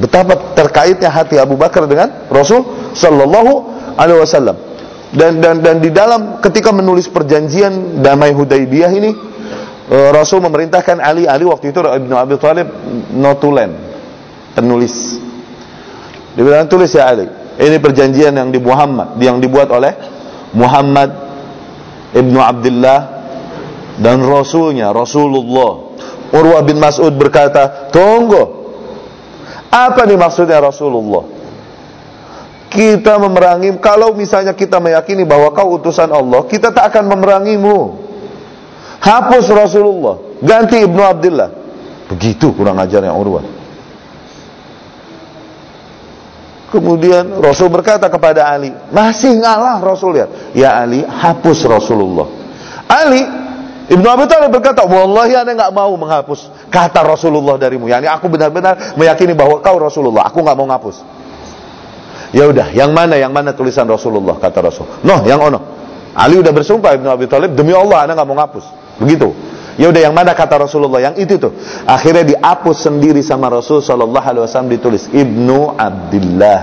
Betapa terkaitnya hati Abu Bakar dengan Rasul sallallahu alaihi wasallam. Dan dan dan di dalam ketika menulis perjanjian damai Hudaybiyah ini eh, Rasul memerintahkan Ali Ali waktu itu Ibnu Abi Thalib notulen penulis. Dia bilang tulis ya Ali. Ini perjanjian yang di Muhammad yang dibuat oleh Muhammad Ibnu Abdullah dan Rasulnya Rasulullah. Urwah bin Mas'ud berkata tunggu. Apa nih maksudnya Rasulullah? Kita memerangi kalau misalnya kita meyakini bahwa kau utusan Allah kita tak akan memerangimu. Hapus Rasulullah. Ganti Ibnu Abdullah. Begitu kurang ajarnya Urwah Kemudian Rasul berkata kepada Ali, masih ngalah Rasul ya. Ya Ali, hapus Rasulullah. Ali Ibnu Abi Thalib berkata, "Wallahi ana enggak mau menghapus kata Rasulullah darimu." Yani aku benar-benar meyakini bahwa kau Rasulullah. Aku enggak mau menghapus. Ya udah, yang mana yang mana tulisan Rasulullah kata Rasul. Noh, yang ono. Ali udah bersumpah Ibnu Abi Thalib, demi Allah ana enggak mau menghapus. Begitu. Ya udah yang mana kata Rasulullah? Yang itu tuh. Akhirnya dihapus sendiri sama Rasul sallallahu alaihi wasallam ditulis Ibnu Abdullah.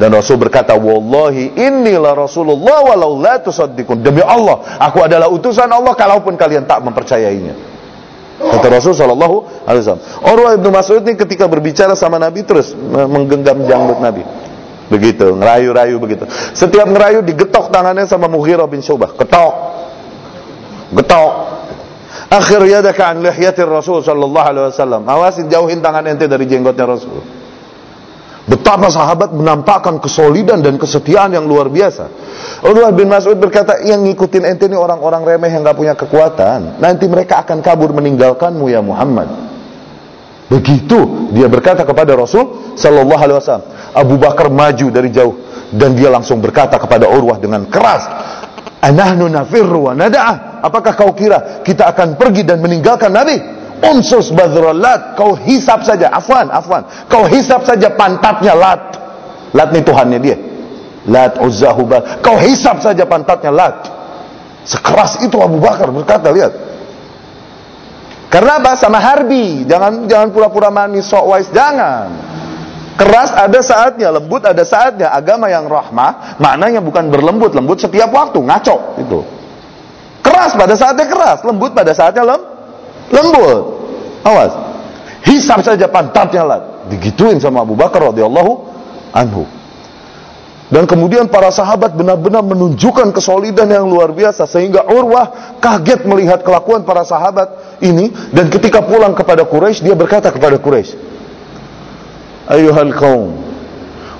Dan Rasul berkata, "Wallahi inilah Rasulullah walau la tusaddiqun." Demi Allah, aku adalah utusan Allah kalaupun kalian tak mempercayainya. Kata Rasul sallallahu alaihi wasallam. Urwah bin Mas'ud ini ketika berbicara sama Nabi terus menggenggam janggut Nabi. Begitu, ngerayu-rayu begitu. Setiap ngerayu digetok tangannya sama Mughirah bin Syubah. Ketok. Getok Akhir yadaka an lihyatir Rasul sallallahu alaihi wasallam. Awasin jauhin tangan ente dari jenggotnya Rasul. Betapa sahabat menampakkan kesolidan dan kesetiaan yang luar biasa. Urwah bin Mas'ud berkata, yang ngikutin ente ini orang-orang remeh yang gak punya kekuatan. Nanti mereka akan kabur meninggalkanmu ya Muhammad. Begitu dia berkata kepada Rasul sallallahu alaihi wasallam. Abu Bakar maju dari jauh dan dia langsung berkata kepada Urwah dengan keras, Anahnu nafirru wa nada'ah. Apakah kau kira kita akan pergi dan meninggalkan Nabi? Unsus badrullat. Kau hisap saja. Afwan, afwan. Kau hisap saja pantatnya Lat. Lat ni Tuhannya dia. Lat uzzahubal. Kau hisap saja pantatnya Lat. Sekeras itu Abu Bakar berkata, lihat. Karena apa? Sama Harbi. Jangan jangan pura-pura manis sok wise. Jangan. Keras ada saatnya, lembut ada saatnya. Agama yang rahmah maknanya bukan berlembut, lembut setiap waktu, ngaco itu. Keras pada saatnya keras, lembut pada saatnya lem, lembut. Awas. Hisap saja pantatnya lah. Digituin sama Abu Bakar radhiyallahu anhu. Dan kemudian para sahabat benar-benar menunjukkan kesolidan yang luar biasa sehingga Urwah kaget melihat kelakuan para sahabat ini dan ketika pulang kepada Quraisy dia berkata kepada Quraisy, ayuhal kaum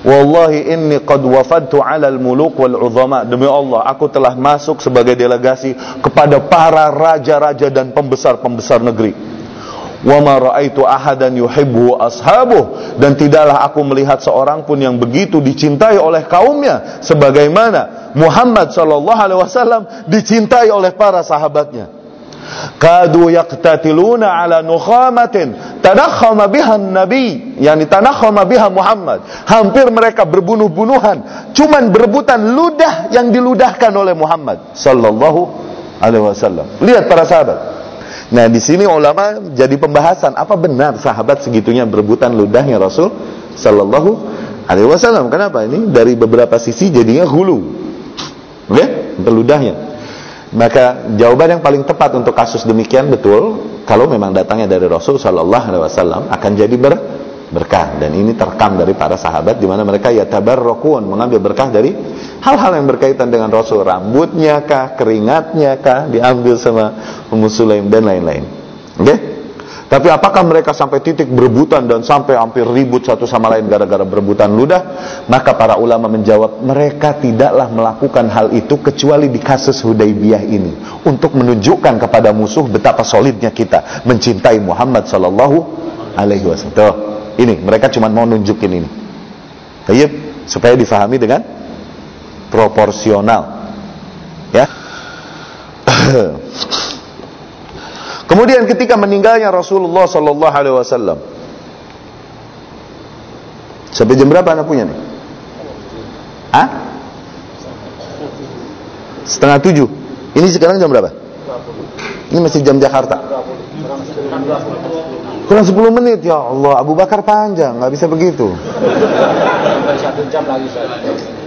Wallahi inni qad wafadtu ala al-muluk wal Demi Allah aku telah masuk sebagai delegasi Kepada para raja-raja dan pembesar-pembesar negeri. Wa ma raaitu ahadan yuhibbu ashabuh. Dan tidaklah aku melihat seorang pun yang begitu dicintai oleh kaumnya sebagaimana Muhammad sallallahu alaihi wasallam dicintai oleh para sahabatnya. Kadu yaqtatiluna ala nukhamatin tanakhama biha nabi yani tanakhama biha Muhammad. Hampir mereka berbunuh-bunuhan cuman berebutan ludah yang diludahkan oleh Muhammad sallallahu alaihi wasallam. Lihat para sahabat Nah di sini ulama jadi pembahasan apa benar sahabat segitunya berebutan ludahnya Rasul Sallallahu Alaihi Wasallam. Kenapa ini dari beberapa sisi jadinya hulu, oke? Okay? Berludahnya. Maka jawaban yang paling tepat untuk kasus demikian betul kalau memang datangnya dari Rasul Sallallahu Alaihi Wasallam akan jadi ber berkah. Dan ini terekam dari para sahabat di mana mereka ya tabarrukun mengambil berkah dari hal-hal yang berkaitan dengan Rasul. Rambutnya kah keringatnya kah diambil sama Ummu Sulaim dan lain-lain. Oke? okay? Tapi apakah mereka sampai titik berebutan dan sampai hampir ribut satu sama lain gara-gara berebutan ludah maka para ulama menjawab mereka tidaklah melakukan hal itu kecuali di kasus Hudaybiyah ini untuk menunjukkan kepada musuh betapa solidnya kita mencintai Muhammad sallallahu alaihi wasallam ini mereka cuma mau nunjukin ini. Baik, supaya difahami dengan proporsional. Ya. Kemudian ketika meninggalnya Rasulullah sallallahu alaihi wasallam. Sampai jam berapa anak punya nih? Hah? Setengah tujuh. Ini sekarang jam berapa? Ini masih jam Jakarta. Kurang 10 menit ya Allah, Abu Bakar panjang, nggak bisa begitu.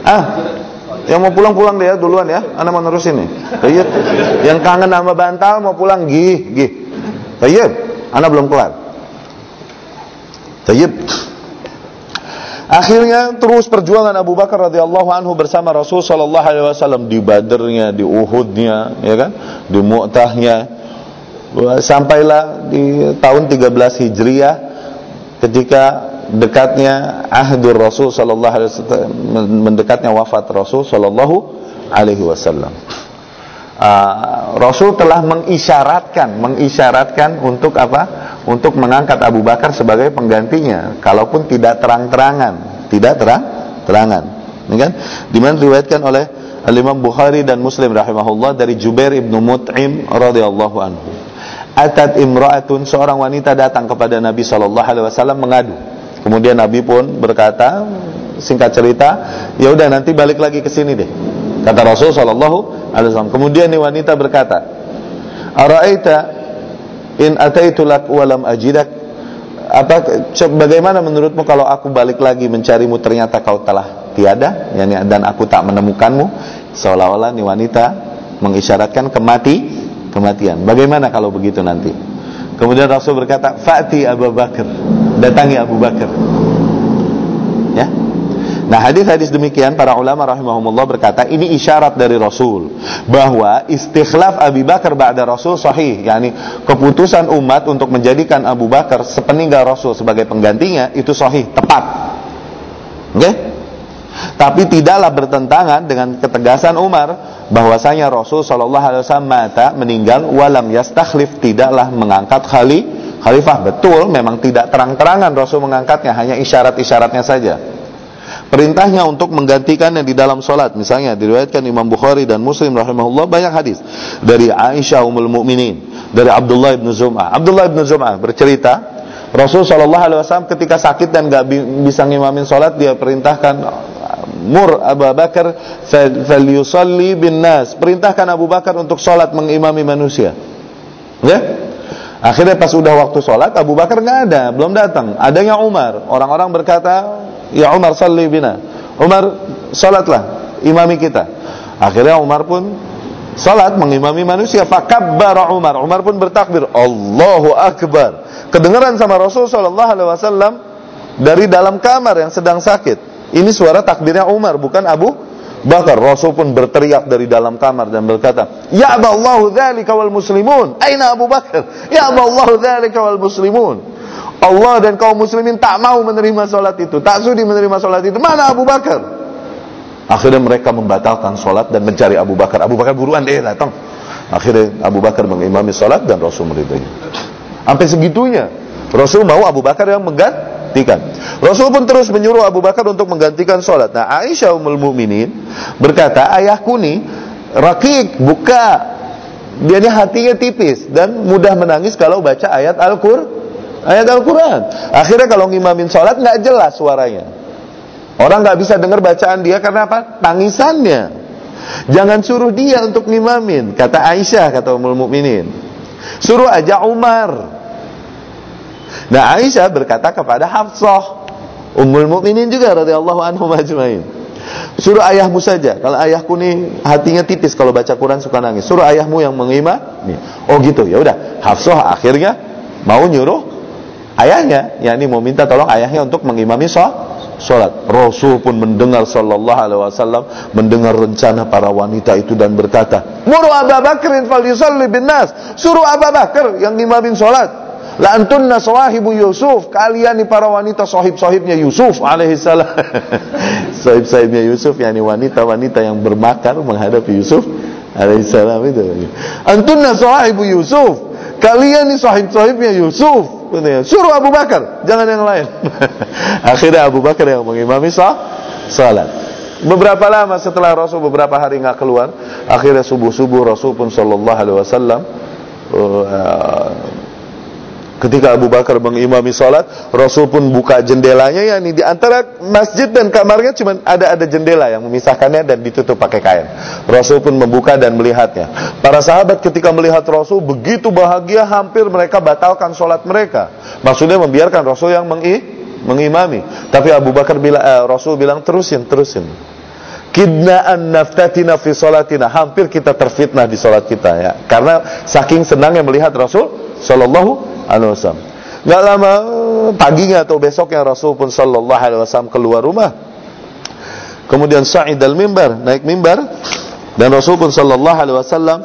Ah, yang mau pulang-pulang deh ya duluan ya, Anda mau nerusin nih. Tayyib. Yang kangen sama bantal mau pulang gih, gih. Tayyib, Anda belum kelar. Tayyib. Akhirnya terus perjuangan Abu Bakar radhiyallahu anhu bersama Rasul sallallahu alaihi wasallam di Badarnya, di Uhudnya, ya kan? Di Mu'tahnya, sampailah di tahun 13 Hijriah ketika dekatnya ahdur Rasul sallallahu alaihi wasallam mendekatnya wafat Rasul sallallahu alaihi wasallam. Uh, Rasul telah mengisyaratkan, mengisyaratkan untuk apa? Untuk mengangkat Abu Bakar sebagai penggantinya, kalaupun tidak terang-terangan, tidak terang-terangan. Ini kan? Di mana diriwayatkan oleh Al Imam Bukhari dan Muslim rahimahullah dari Jubair ibnu Mut'im radhiyallahu anhu atat imra'atun seorang wanita datang kepada Nabi sallallahu alaihi wasallam mengadu. Kemudian Nabi pun berkata, singkat cerita, ya udah nanti balik lagi ke sini deh. Kata Rasul sallallahu alaihi wasallam. Kemudian nih wanita berkata, "Ara'aita in ataitu lak wa lam ajidak?" Apa bagaimana menurutmu kalau aku balik lagi mencarimu ternyata kau telah tiada yani, dan aku tak menemukanmu? Seolah-olah nih wanita mengisyaratkan kemati kematian. Bagaimana kalau begitu nanti? Kemudian Rasul berkata, "Fa'ti Abu Bakar." Datangi Abu Bakar. Ya. Nah, hadis-hadis demikian para ulama rahimahumullah berkata ini isyarat dari Rasul bahwa istikhlaf Abu Bakar ba'da Rasul sahih, yakni keputusan umat untuk menjadikan Abu Bakar sepeninggal Rasul sebagai penggantinya itu sahih, tepat. Oke? Okay? Tapi tidaklah bertentangan dengan ketegasan Umar bahwasanya Rasul Shallallahu Alaihi Wasallam mata meninggal walam yastakhlif tidaklah mengangkat khali khalifah. Betul memang tidak terang-terangan Rasul mengangkatnya hanya isyarat-isyaratnya saja. Perintahnya untuk menggantikannya di dalam solat. Misalnya diriwayatkan Imam Bukhari dan Muslim rahimahullah banyak hadis. Dari Aisyah umul mukminin dari Abdullah bin Zum'ah. Abdullah bin Zum'ah bercerita Rasul Shallallahu Alaihi Wasallam ketika sakit dan gak bisa ngimamin sholat dia perintahkan mur Abu Bakar falyusalli bin nas perintahkan Abu Bakar untuk sholat mengimami manusia. Ya? Akhirnya pas udah waktu sholat Abu Bakar nggak ada belum datang. Adanya Umar. Orang-orang berkata ya Umar salli bina. Umar sholatlah imami kita. Akhirnya Umar pun sholat mengimami manusia. Fakabbara Umar. Umar pun bertakbir Allahu Akbar. Kedengaran sama Rasul Shallallahu Alaihi Wasallam dari dalam kamar yang sedang sakit ini suara takbirnya Umar bukan Abu Bakar. Rasul pun berteriak dari dalam kamar dan berkata, "Ya Allahu dzalika wal muslimun." Aina Abu Bakar? Ya Allahu dzalika wal muslimun. Allah dan kaum muslimin tak mau menerima salat itu, tak sudi menerima salat itu. Mana Abu Bakar? Akhirnya mereka membatalkan salat dan mencari Abu Bakar. Abu Bakar buruan deh datang. Akhirnya Abu Bakar mengimami salat dan Rasul meridainya. Sampai segitunya. Rasul mau Abu Bakar yang menggantikan. Rasul pun terus menyuruh Abu Bakar untuk menggantikan sholat. Nah Aisyah Ummul Mukminin berkata, ayahku nih rakik buka. Dia ini hatinya tipis dan mudah menangis kalau baca ayat Al-Qur'an. Ayat Al-Quran. Akhirnya kalau ngimamin sholat nggak jelas suaranya. Orang nggak bisa dengar bacaan dia karena apa? Tangisannya. Jangan suruh dia untuk ngimamin, kata Aisyah kata Ummul Mukminin. Suruh aja Umar. Nah Aisyah berkata kepada Hafsah, Ummul Mukminin juga radhiyallahu anhu majmain. Suruh ayahmu saja. Kalau ayahku nih hatinya tipis kalau baca Quran suka nangis. Suruh ayahmu yang mengimam. Oh gitu. Ya udah. Hafsah akhirnya mau nyuruh ayahnya, yakni mau minta tolong ayahnya untuk mengimami sholat. Rasul pun mendengar sallallahu alaihi wasallam mendengar rencana para wanita itu dan berkata, "Muru Abu Bakrin falyusalli bin nas." Suruh Abu Bakar yang ngimamin sholat. La antunna sawahibu Yusuf. Kalian nih para wanita sahib-sahibnya Yusuf alaihissalam. sahib-sahibnya Yusuf yakni wanita-wanita yang bermakar menghadapi Yusuf alaihissalam itu. Antunna sawahibu Yusuf. Kalian nih sahib-sahibnya Yusuf. Suruh Abu Bakar, jangan yang lain. Akhirnya Abu Bakar yang mengimami salat. Beberapa lama setelah Rasul beberapa hari nggak keluar, akhirnya subuh subuh Rasul pun Shallallahu Alaihi Wasallam uh, Ketika Abu Bakar mengimami salat, Rasul pun buka jendelanya ya di antara masjid dan kamarnya cuma ada ada jendela yang memisahkannya dan ditutup pakai kain. Rasul pun membuka dan melihatnya. Para sahabat ketika melihat Rasul begitu bahagia hampir mereka batalkan salat mereka. Maksudnya membiarkan Rasul yang mengi, mengimami. Tapi Abu Bakar bilang eh, Rasul bilang terusin, terusin. Kidna'an naftatina fi. Hampir kita terfitnah di salat kita ya. Karena saking senangnya melihat Rasul sallallahu alaihi wasallam. Lama paginya atau besoknya Rasul pun sallallahu alaihi wasallam keluar rumah. Kemudian sa'id al mimbar, naik mimbar dan Rasul pun sallallahu alaihi wasallam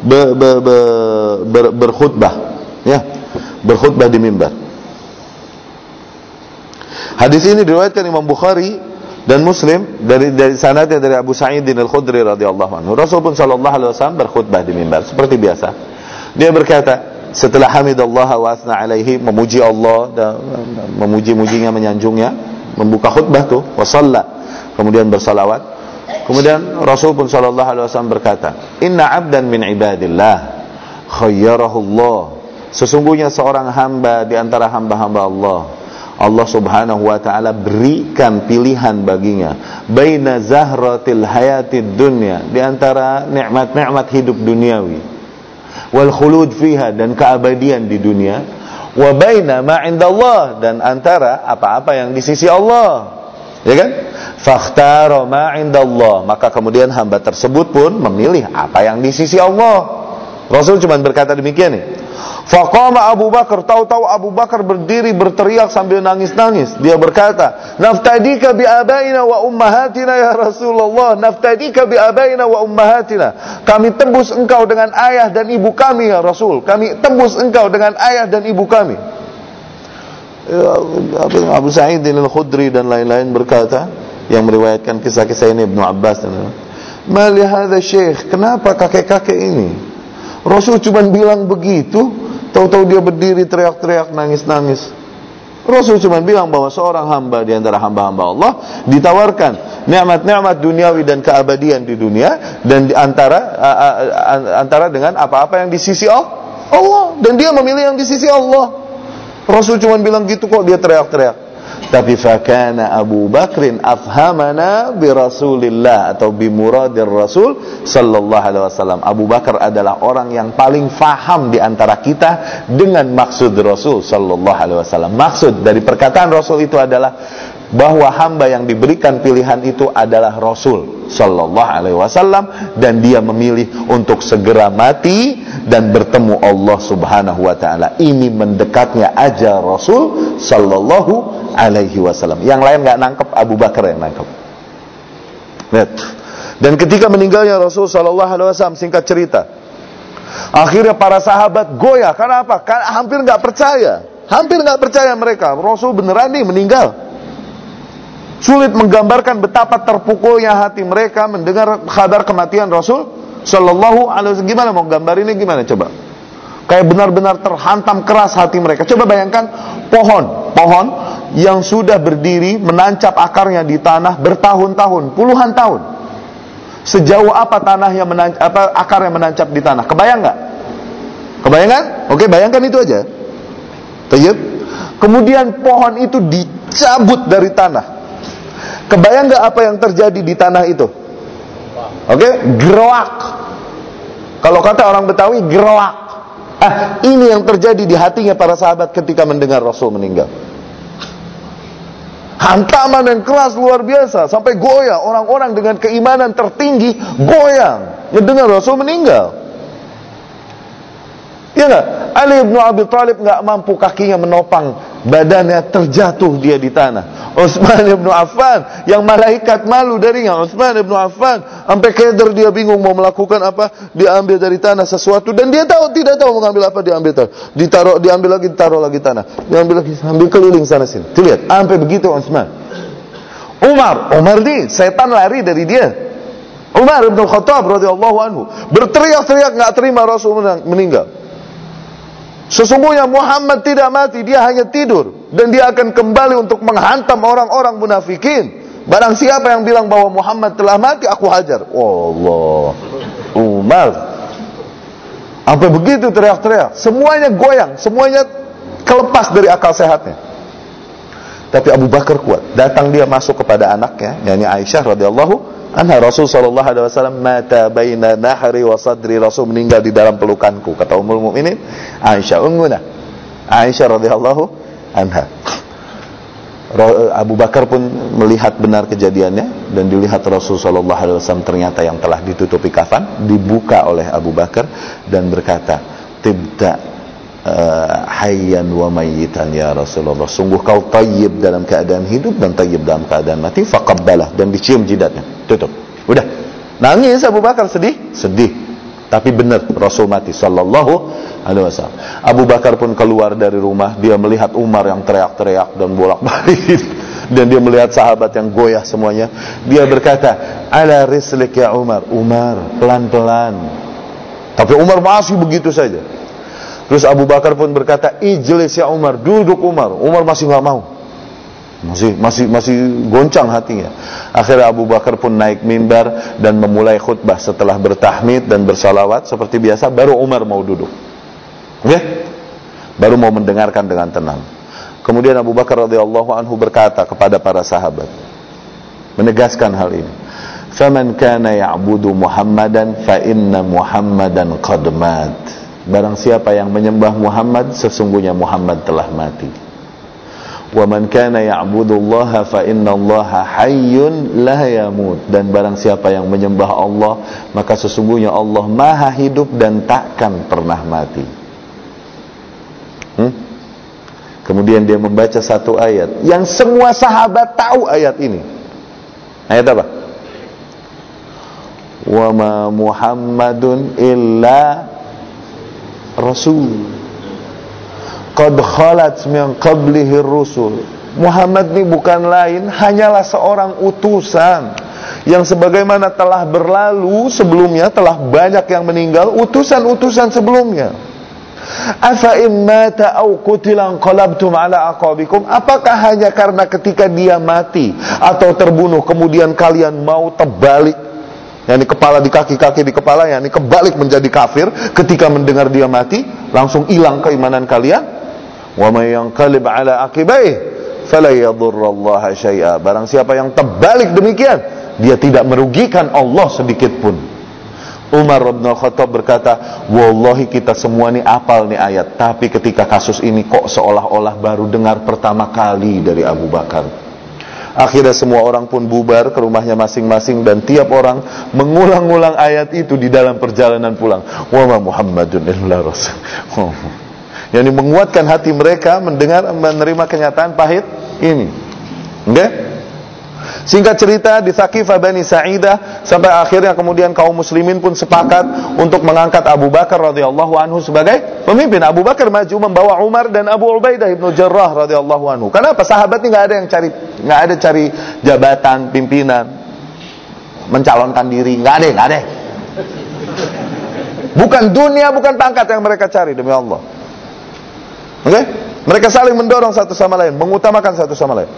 ber, ber, ber, ber, berkhutbah, ya. Berkhutbah di mimbar. Hadis ini diriwayatkan Imam Bukhari dan Muslim dari dari sanadnya dari Abu Sa'id Al-Khudri radhiyallahu anhu. Rasul pun sallallahu alaihi wasallam berkhutbah di mimbar seperti biasa. Dia berkata, setelah hamidallah wa asna alaihi memuji Allah dan memuji-mujinya menyanjungnya membuka khutbah tuh wasalla kemudian bersalawat. Kemudian Rasul pun sallallahu alaihi wasallam berkata inna abdan min ibadillah khayyarahu Allah. Sesungguhnya seorang hamba di antara hamba-hamba Allah Allah Subhanahu wa taala berikan pilihan baginya. Baina zahratil hayatid dunya di antara nikmat-nikmat hidup duniawi wal khulud fiha dan keabadian di dunia. Wa baina ma indallah dan antara apa-apa yang di sisi Allah. Ya kan? Fakhtara ma indallah. Maka kemudian hamba tersebut pun memilih apa yang di sisi Allah Rasul cuma berkata demikian nih Faqama Abu Bakar, tahu-tahu Abu Bakar berdiri berteriak sambil nangis-nangis. Dia berkata, "Naftadika bi abaina wa ummahatina ya Rasulullah, naftadika bi abaina wa ummahatina." Kami tembus engkau dengan ayah dan ibu kami ya Rasul. Kami tembus engkau dengan ayah dan ibu kami. Ya, Abu Sa'id al-Khudri dan lain-lain berkata yang meriwayatkan kisah-kisah ini Ibnu Abbas dan hadza syekh, kenapa kakek-kakek ini? Rasul cuma bilang begitu, Tahu-tahu dia berdiri teriak-teriak nangis-nangis. Rasul cuma bilang bahwa seorang hamba di antara hamba-hamba Allah ditawarkan nikmat-nikmat duniawi dan keabadian di dunia dan di antara antara dengan apa-apa yang di sisi Allah dan dia memilih yang di sisi Allah. Rasul cuma bilang gitu kok dia teriak-teriak. Tapi fakana Abu Bakrin afhamana bi Rasulillah atau bi muradir Rasul sallallahu alaihi wasallam. Abu Bakar adalah orang yang paling faham di antara kita dengan maksud Rasul sallallahu alaihi wasallam. Maksud dari perkataan Rasul itu adalah bahwa hamba yang diberikan pilihan itu adalah Rasul sallallahu alaihi wasallam dan dia memilih untuk segera mati dan bertemu Allah Subhanahu wa taala. Ini mendekatnya aja Rasul sallallahu alaihi wasallam. Yang lain nggak nangkep, Abu Bakar yang nangkep. Lihat. Dan ketika meninggalnya Rasul sallallahu alaihi wasallam singkat cerita. Akhirnya para sahabat goyah. Karena apa? Karena hampir nggak percaya. Hampir nggak percaya mereka. Rasul beneran nih meninggal. Sulit menggambarkan betapa terpukulnya hati mereka mendengar kabar kematian Rasul Shallallahu Alaihi Wasallam. Gimana mau gambar ini gimana coba? Kayak benar-benar terhantam keras hati mereka. Coba bayangkan pohon, pohon yang sudah berdiri menancap akarnya di tanah bertahun-tahun, puluhan tahun. Sejauh apa tanah yang menancap, apa akar yang menancap di tanah? Kebayang nggak? Kebayangan? Oke, bayangkan itu aja. Tayyib. Kemudian pohon itu dicabut dari tanah. Kebayang nggak apa yang terjadi di tanah itu? Oke, gerak. Kalau kata orang Betawi, gerak. Ah, ini yang terjadi di hatinya para sahabat ketika mendengar Rasul meninggal. Hantaman yang keras luar biasa sampai goyah orang-orang dengan keimanan tertinggi goyang mendengar Rasul meninggal. Ya enggak? Ali bin Abi Thalib enggak mampu kakinya menopang, badannya terjatuh dia di tanah. Utsman bin Affan yang malaikat malu darinya, Utsman bin Affan sampai keder dia bingung mau melakukan apa, diambil dari tanah sesuatu dan dia tahu tidak tahu mengambil apa diambil tanah. Ditaruh diambil lagi ditaruh lagi tanah. Diambil lagi ambil keliling sana sini. Tuh lihat, sampai begitu Utsman. Umar, Umar nih setan lari dari dia. Umar bin Khattab radhiyallahu anhu berteriak-teriak nggak terima Rasul meninggal. Sesungguhnya Muhammad tidak mati, dia hanya tidur dan dia akan kembali untuk menghantam orang-orang munafikin. Barang siapa yang bilang bahwa Muhammad telah mati, aku hajar. Allah. Umar. Sampai begitu teriak-teriak. Semuanya goyang, semuanya kelepas dari akal sehatnya. Tapi Abu Bakar kuat. Datang dia masuk kepada anaknya, yakni Aisyah radhiyallahu Anha Rasul sallallahu alaihi wasallam mata baina nahri wa sadri. Rasul meninggal di dalam pelukanku kata Ummul Mukminin Aisyah. Ummuna Aisyah radhiyallahu anha. Abu Bakar pun melihat benar kejadiannya dan dilihat Rasul sallallahu alaihi wasallam ternyata yang telah ditutupi kafan dibuka oleh Abu Bakar dan berkata tibta uh, hayyan wa mayyitan ya Rasulullah. Sungguh kau tayyib dalam keadaan hidup dan tayyib dalam keadaan mati. Faqabbalah dan dicium jidatnya. Tutup. Udah. Nangis Abu Bakar sedih, sedih. Tapi benar Rasul mati sallallahu alaihi wasallam. Abu Bakar pun keluar dari rumah, dia melihat Umar yang teriak-teriak dan bolak-balik dan dia melihat sahabat yang goyah semuanya. Dia berkata, "Ala rislik ya Umar." Umar, pelan-pelan. Tapi Umar masih begitu saja. Terus Abu Bakar pun berkata, "Ijlis ya Umar, duduk Umar." Umar masih nggak mau. Masih masih masih goncang hatinya. Akhirnya Abu Bakar pun naik mimbar dan memulai khutbah setelah bertahmid dan bersalawat seperti biasa baru Umar mau duduk. Oke? Okay? Baru mau mendengarkan dengan tenang. Kemudian Abu Bakar radhiyallahu anhu berkata kepada para sahabat menegaskan hal ini. "Faman kana ya'budu Muhammadan fa inna Muhammadan qad mat." Barang siapa yang menyembah Muhammad sesungguhnya Muhammad telah mati. Wa man kana ya'budullaha fa innallaha hayyun la yamut. Dan barang siapa yang menyembah Allah maka sesungguhnya Allah Maha hidup dan takkan pernah mati. Hmm? Kemudian dia membaca satu ayat yang semua sahabat tahu ayat ini. Ayat apa? Wa ma Muhammadun illa Rasul. Qad khalat min qablihi rusul. Muhammad ini bukan lain hanyalah seorang utusan yang sebagaimana telah berlalu sebelumnya telah banyak yang meninggal utusan-utusan sebelumnya. Afa immata au qutilan qalabtum ala aqabikum? Apakah hanya karena ketika dia mati atau terbunuh kemudian kalian mau terbalik yakni kepala di kaki, kaki di kepala, yakni kebalik menjadi kafir ketika mendengar dia mati, langsung hilang keimanan kalian. Wa may yanqalib ala aqibaih fala yadhurrallaha syai'a. Barang siapa yang terbalik demikian, dia tidak merugikan Allah sedikit pun. Umar bin Khattab berkata, "Wallahi kita semua ini apal nih ayat, tapi ketika kasus ini kok seolah-olah baru dengar pertama kali dari Abu Bakar." Akhirnya semua orang pun bubar ke rumahnya masing-masing dan tiap orang mengulang-ulang ayat itu di dalam perjalanan pulang. Wa ma Muhammadun illa rasul. Yang menguatkan hati mereka mendengar menerima kenyataan pahit ini. Oke? Okay? Singkat cerita di Thaqifah Bani Sa'idah sampai akhirnya kemudian kaum muslimin pun sepakat untuk mengangkat Abu Bakar radhiyallahu anhu sebagai pemimpin. Abu Bakar maju membawa Umar dan Abu Ubaidah ibnu Jarrah radhiyallahu anhu. Kenapa sahabat ini nggak ada yang cari nggak ada cari jabatan pimpinan mencalonkan diri nggak ada nggak ada Bukan dunia, bukan pangkat yang mereka cari demi Allah. Oke? Okay? Mereka saling mendorong satu sama lain, mengutamakan satu sama lain.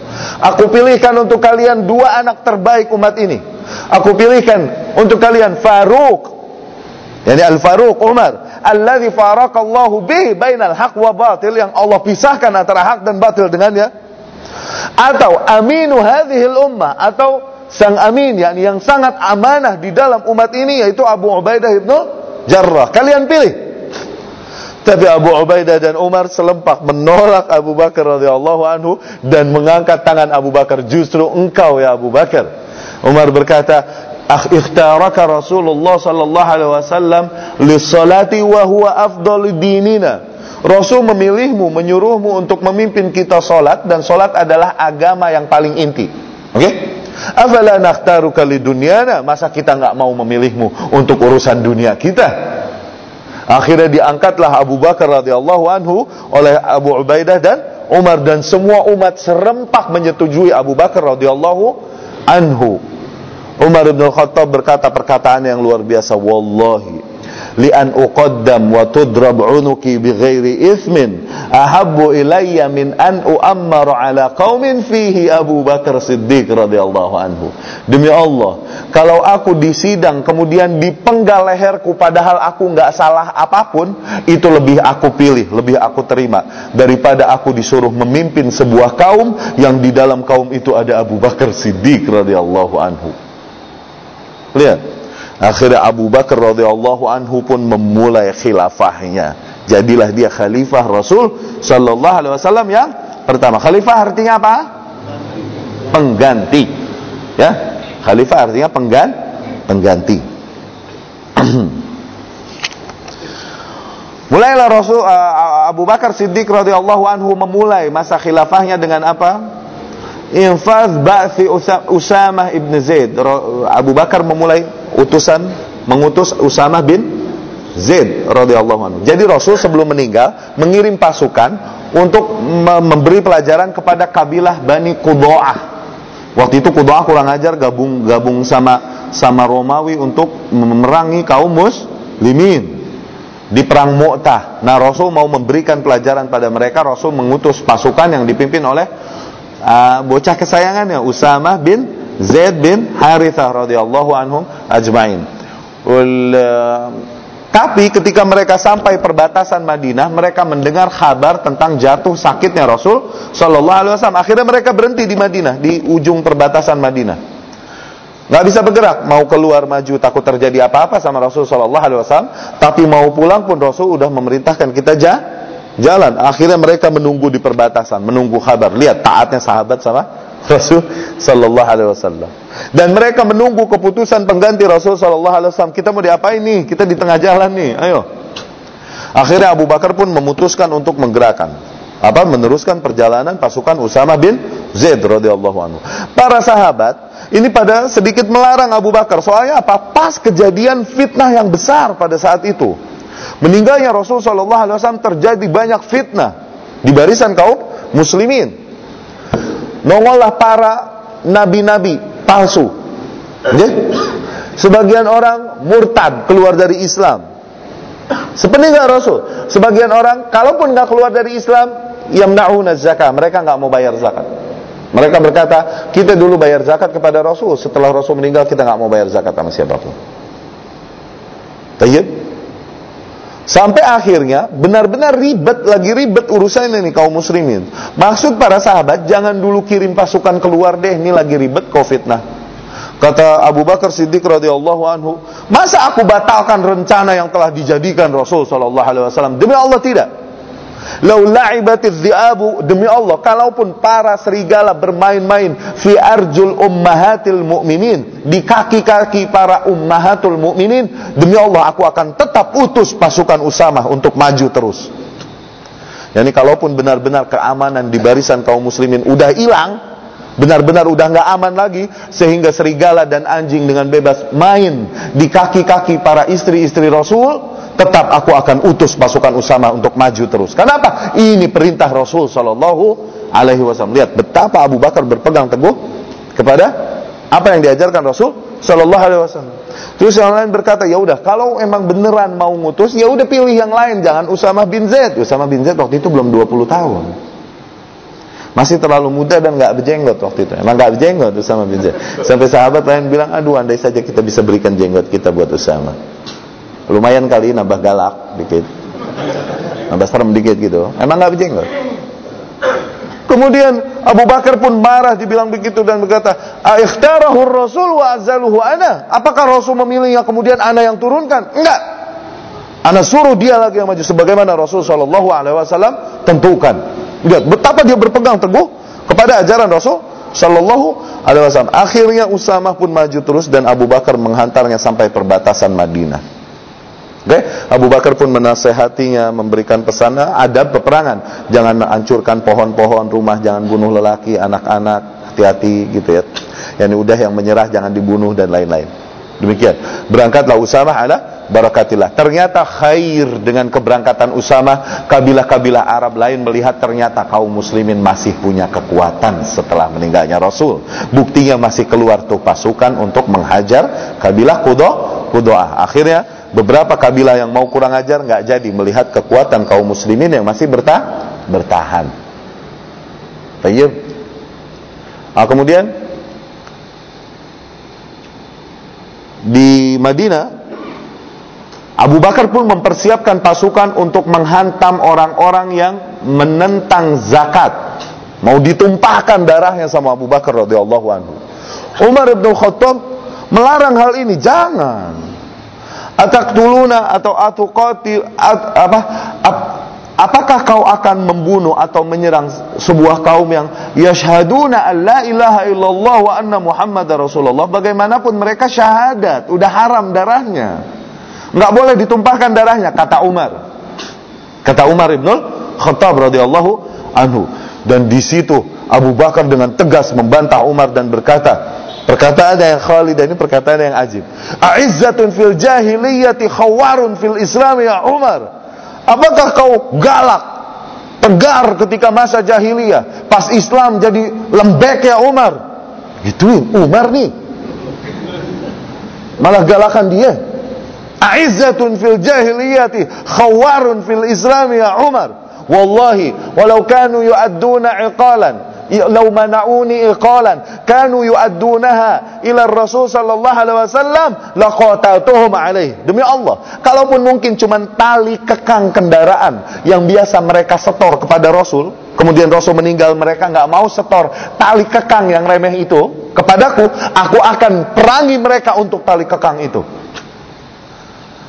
Aku pilihkan untuk kalian dua anak terbaik umat ini. Aku pilihkan untuk kalian Faruq. Yani Al-Faruq Umar, alladzi faraqallahu bihi bainal haq wa batil yang Allah pisahkan antara hak dan batil dengannya. Atau aminu hadhil ummah atau sang amin yakni yang sangat amanah di dalam umat ini yaitu Abu Ubaidah ibnu Jarrah. Kalian pilih. Tapi Abu Ubaidah dan Umar selempak menolak Abu Bakar radhiyallahu anhu dan mengangkat tangan Abu Bakar justru engkau ya Abu Bakar. Umar berkata, "Akh ikhtaraka Rasulullah sallallahu alaihi wasallam lis-salati wa huwa afdalu dinina." Rasul memilihmu, menyuruhmu untuk memimpin kita solat dan solat adalah agama yang paling inti. Oke? Okay? Afala nakhtaruka lidunyana? Masa kita nggak mau memilihmu untuk urusan dunia kita? Akhirnya diangkatlah Abu Bakar radhiyallahu anhu oleh Abu Ubaidah dan Umar dan semua umat serempak menyetujui Abu Bakar radhiyallahu anhu. Umar bin Khattab berkata perkataan yang luar biasa, "Wallahi li an uqaddam wa tudrab unuki bighairi ithmin ahabbu ilayya min an uammar ala qaumin fihi Abu Bakar Siddiq radhiyallahu anhu demi Allah kalau aku disidang kemudian dipenggal leherku padahal aku nggak salah apa pun itu lebih aku pilih lebih aku terima daripada aku disuruh memimpin sebuah kaum yang di dalam kaum itu ada Abu Bakar Siddiq radhiyallahu anhu. Lihat Akhirnya Abu Bakar radhiyallahu anhu pun memulai khilafahnya. Jadilah dia khalifah Rasul sallallahu alaihi wasallam yang pertama. Khalifah artinya apa? Pengganti. Ya. Khalifah artinya penggan pengganti. Mulailah Rasul uh, Abu Bakar Siddiq radhiyallahu anhu memulai masa khilafahnya dengan apa? Infaz ba'thi Usamah ibn Zaid. Abu Bakar memulai utusan mengutus Usamah bin Zaid radhiyallahu anhu. Jadi Rasul sebelum meninggal mengirim pasukan untuk memberi pelajaran kepada kabilah Bani Qudoah. Waktu itu Qudoah kurang ajar gabung gabung sama sama Romawi untuk memerangi kaum muslimin di perang Mu'tah. Nah, Rasul mau memberikan pelajaran pada mereka, Rasul mengutus pasukan yang dipimpin oleh uh, bocah kesayangannya Usama bin Zaid bin Harithah radhiyallahu anhum ajmain. Ul, uh, tapi ketika mereka sampai perbatasan Madinah, mereka mendengar kabar tentang jatuh sakitnya Rasul Shallallahu Alaihi Wasallam. Akhirnya mereka berhenti di Madinah, di ujung perbatasan Madinah. Nggak bisa bergerak, mau keluar maju takut terjadi apa-apa sama Rasul Shallallahu Alaihi Wasallam. Tapi mau pulang pun Rasul udah memerintahkan kita jah jalan. Akhirnya mereka menunggu di perbatasan, menunggu kabar. Lihat taatnya sahabat sama Rasul Sallallahu Alaihi Wasallam. Dan mereka menunggu keputusan pengganti Rasul Sallallahu Alaihi Wasallam. Kita mau diapain nih? Kita di tengah jalan nih. Ayo. Akhirnya Abu Bakar pun memutuskan untuk menggerakkan apa meneruskan perjalanan pasukan Usama bin Zaid radhiyallahu anhu. Para sahabat ini pada sedikit melarang Abu Bakar soalnya apa? Pas kejadian fitnah yang besar pada saat itu. Meninggalnya Rasul Shallallahu Alaihi Wasallam terjadi banyak fitnah di barisan kaum muslimin. Nongollah para nabi-nabi palsu. Okay? Sebagian orang murtad keluar dari Islam. Sepeninggal Rasul, sebagian orang kalaupun nggak keluar dari Islam, yamnauna zakat, mereka nggak mau bayar zakat. Mereka berkata, kita dulu bayar zakat kepada Rasul, setelah Rasul meninggal kita nggak mau bayar zakat sama siapa pun. Tayyib? Sampai akhirnya benar-benar ribet lagi ribet urusan ini kaum muslimin. Maksud para sahabat jangan dulu kirim pasukan keluar deh ini lagi ribet covid nah. Kata Abu Bakar Siddiq radhiyallahu anhu, masa aku batalkan rencana yang telah dijadikan Rasul wasallam? Demi Allah tidak. Lau demi Allah kalaupun para serigala bermain-main fi arjul ummahatil mu'minin di kaki-kaki para ummahatul mu'minin demi Allah aku akan tetap utus pasukan Usama untuk maju terus. Yani kalaupun benar-benar keamanan di barisan kaum muslimin udah hilang, benar-benar udah nggak aman lagi sehingga serigala dan anjing dengan bebas main di kaki-kaki para istri-istri Rasul tetap aku akan utus pasukan Usama untuk maju terus. Kenapa? Ini perintah Rasul Shallallahu Alaihi Wasallam. Lihat betapa Abu Bakar berpegang teguh kepada apa yang diajarkan Rasul Sallallahu Alaihi Wasallam. Terus yang lain berkata, ya udah, kalau emang beneran mau ngutus, ya udah pilih yang lain, jangan Usama bin Zaid. Usama bin Zaid waktu itu belum 20 tahun. Masih terlalu muda dan nggak berjenggot waktu itu. Emang nggak berjenggot Usama bin Zaid. Sampai sahabat lain bilang, aduh andai saja kita bisa berikan jenggot kita buat Usama. Lumayan kali nambah galak dikit. Nambah serem dikit gitu. Emang nggak berjenggot. Kemudian Abu Bakar pun marah dibilang begitu dan berkata, "Aihtarahu Rasul wa azaluhu ana." Apakah Rasul memilih yang kemudian ana yang turunkan? Enggak. Ana suruh dia lagi yang maju sebagaimana Rasul sallallahu alaihi wasallam tentukan. Lihat betapa dia berpegang teguh kepada ajaran Rasul sallallahu alaihi wasallam. Akhirnya Usamah pun maju terus dan Abu Bakar menghantarnya sampai perbatasan Madinah. Oke, okay? Abu Bakar pun menasehatinya, memberikan pesannya, adab peperangan. Jangan hancurkan pohon-pohon rumah, jangan bunuh lelaki, anak-anak, hati-hati gitu ya. Yang udah yang menyerah jangan dibunuh dan lain-lain. Demikian. Berangkatlah Usamah ala barakatillah. Ternyata khair dengan keberangkatan Usamah, kabilah-kabilah Arab lain melihat ternyata kaum muslimin masih punya kekuatan setelah meninggalnya Rasul. Buktinya masih keluar tuh pasukan untuk menghajar kabilah Kudo, Kudoah. Akhirnya beberapa kabilah yang mau kurang ajar nggak jadi melihat kekuatan kaum muslimin yang masih bertah bertahan. Tayyib. Nah, kemudian di Madinah Abu Bakar pun mempersiapkan pasukan untuk menghantam orang-orang yang menentang zakat. Mau ditumpahkan darahnya sama Abu Bakar radhiyallahu anhu. Umar bin Khattab melarang hal ini, jangan ataktuluna atau atuqatil at, apa? Ap, apakah kau akan membunuh atau menyerang sebuah kaum yang yashhaduna an la ilaha illallah wa anna muhammad rasulullah? Bagaimanapun mereka syahadat udah haram darahnya. Nggak boleh ditumpahkan darahnya kata Umar. Kata Umar ibn Khattab radhiyallahu anhu. Dan di situ Abu Bakar dengan tegas membantah Umar dan berkata Perkataan yang Khalid ini perkataan yang ajib. A'izzatun fil jahiliyati khawarun fil Islam ya Umar. Apakah kau galak, tegar ketika masa jahiliyah, pas Islam jadi lembek ya Umar? Gituin Umar nih. Malah galakan dia. A'izzatun fil jahiliyati khawarun fil Islam ya Umar. Wallahi walau kanu yu'adduna iqalan law mana'uni iqalan kanu yu'addunaha ila Rasul sallallahu alaihi wasallam laqataltuhum alaih. Demi Allah, kalaupun mungkin cuman tali kekang kendaraan yang biasa mereka setor kepada Rasul, kemudian Rasul meninggal mereka nggak mau setor tali kekang yang remeh itu kepadaku, aku akan perangi mereka untuk tali kekang itu.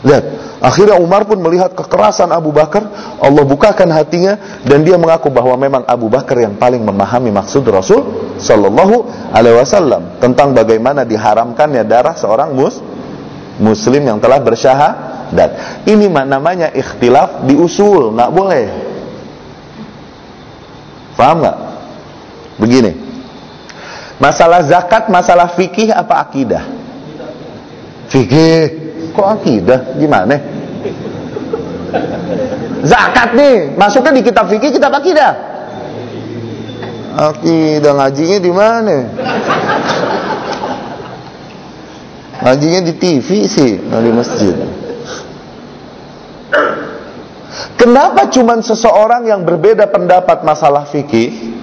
Lihat, akhirnya Umar pun melihat kekerasan Abu Bakar, Allah bukakan hatinya dan dia mengaku bahwa memang Abu Bakar yang paling memahami maksud Rasul Shallallahu Alaihi Wasallam tentang bagaimana diharamkannya darah seorang mus Muslim yang telah bersyahadat. Ini namanya ikhtilaf di usul, nggak boleh. Paham nggak? Begini, masalah zakat, masalah fikih apa akidah? Fikih Kok akidah? Gimana? Zakat nih, masuknya di kitab fikih, kitab akidah. Akidah ngajinya di mana? Ngajinya di TV sih, di masjid. Kenapa cuman seseorang yang berbeda pendapat masalah fikih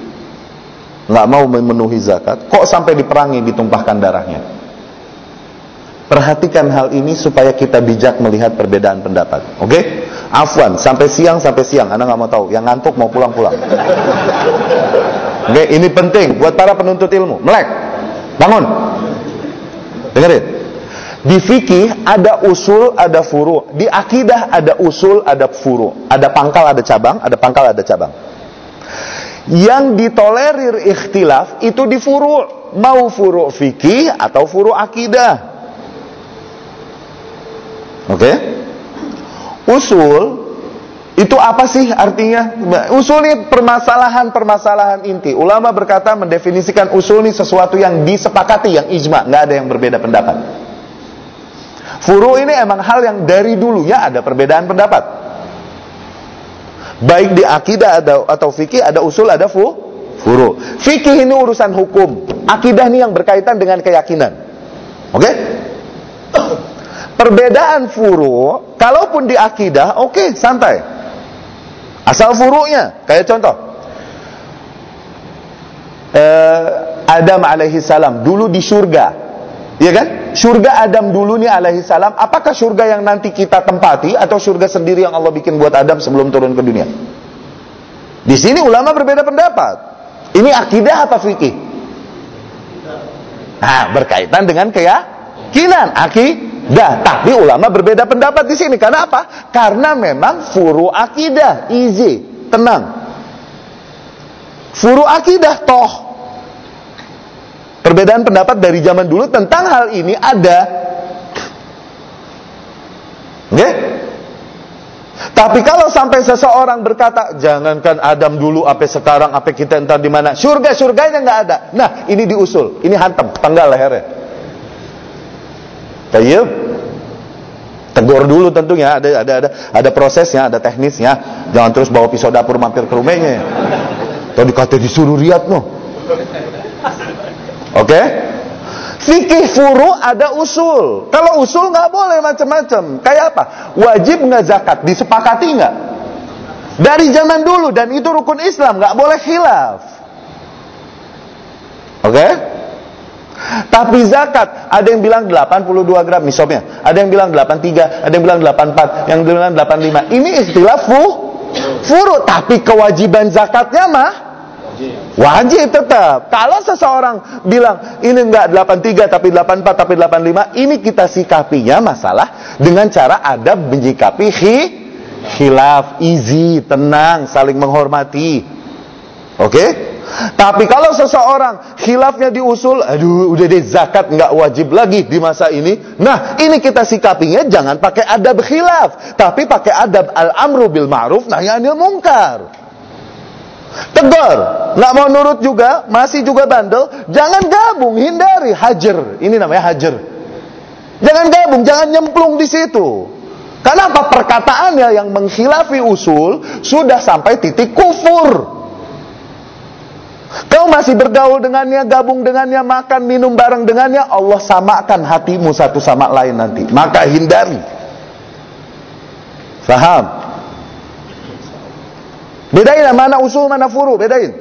nggak mau memenuhi zakat, kok sampai diperangi ditumpahkan darahnya? Perhatikan hal ini supaya kita bijak melihat perbedaan pendapat. Oke? Okay? Afwan, sampai siang sampai siang. Anda nggak mau tahu. Yang ngantuk mau pulang-pulang. Oke, okay? ini penting buat para penuntut ilmu. Melek, bangun. Dengerin. Di fikih ada usul, ada furu. Di akidah ada usul, ada furu. Ada pangkal, ada cabang. Ada pangkal, ada cabang. Yang ditolerir ikhtilaf itu di furu. Mau furu fikih atau furu akidah. Oke? Okay? Usul itu apa sih artinya? Usul ini permasalahan-permasalahan inti. Ulama berkata mendefinisikan usul ini sesuatu yang disepakati, yang ijma, nggak ada yang berbeda pendapat. Furu ini emang hal yang dari dulu ya ada perbedaan pendapat. Baik di akidah ada atau fikih ada usul ada fu, furu. Fikih ini urusan hukum, akidah ini yang berkaitan dengan keyakinan. Oke? Perbedaan furu, kalaupun di akidah, oke, santai. Asal furu'nya, kayak contoh. Eh, Adam alaihi salam dulu di surga. Ya kan? Surga Adam dulu nih alaihi salam, apakah surga yang nanti kita tempati atau surga sendiri yang Allah bikin buat Adam sebelum turun ke dunia? Di sini ulama berbeda pendapat. Ini akidah apa fikih? Nah, berkaitan dengan keyakinan, akidah. Tapi ulama berbeda pendapat di sini. Karena apa? Karena memang furu akidah, easy, tenang. Furu akidah toh. Perbedaan pendapat dari zaman dulu tentang hal ini ada. Oke? Okay? Tapi kalau sampai seseorang berkata, jangankan Adam dulu, apa sekarang, apa kita entar di mana, surga surganya nggak ada. Nah, ini diusul, ini hantam, tanggal lehernya. Tayyib. Tegur dulu tentunya, ada ada ada ada prosesnya, ada teknisnya. Jangan terus bawa pisau dapur mampir ke rumahnya. Tadi kata disuruh riat no. Oke? Okay? Fikih furu ada usul. Kalau usul nggak boleh macam-macam. Kayak apa? Wajib nggak zakat? Disepakati nggak? Dari zaman dulu dan itu rukun Islam nggak boleh khilaf. Oke? Okay? Tapi zakat ada yang bilang 82 gram misalnya, ada yang bilang 83, ada yang bilang 84, yang bilang 85. Ini istilah fu furu, tapi kewajiban zakatnya mah Wajib tetap. Kalau seseorang bilang ini enggak 83 tapi 84 tapi 85, ini kita sikapinya masalah dengan cara ada menyikapi hi, khilaf, easy, tenang, saling menghormati. Oke? Okay? Tapi kalau seseorang khilafnya diusul, aduh udah deh zakat nggak wajib lagi di masa ini. Nah, ini kita sikapinya jangan pakai adab khilaf, tapi pakai adab al-amru bil ma'ruf nahi anil munkar. Tegur, nggak mau nurut juga, masih juga bandel, jangan gabung, hindari hajar. Ini namanya hajar. Jangan gabung, jangan nyemplung di situ. Karena apa? Perkataannya yang menghilafi usul sudah sampai titik kufur. Kau masih bergaul dengannya, gabung dengannya, makan, minum bareng dengannya, Allah samakan hatimu satu sama lain nanti. Maka hindari. Faham? Bedain mana usul, mana furu, bedain.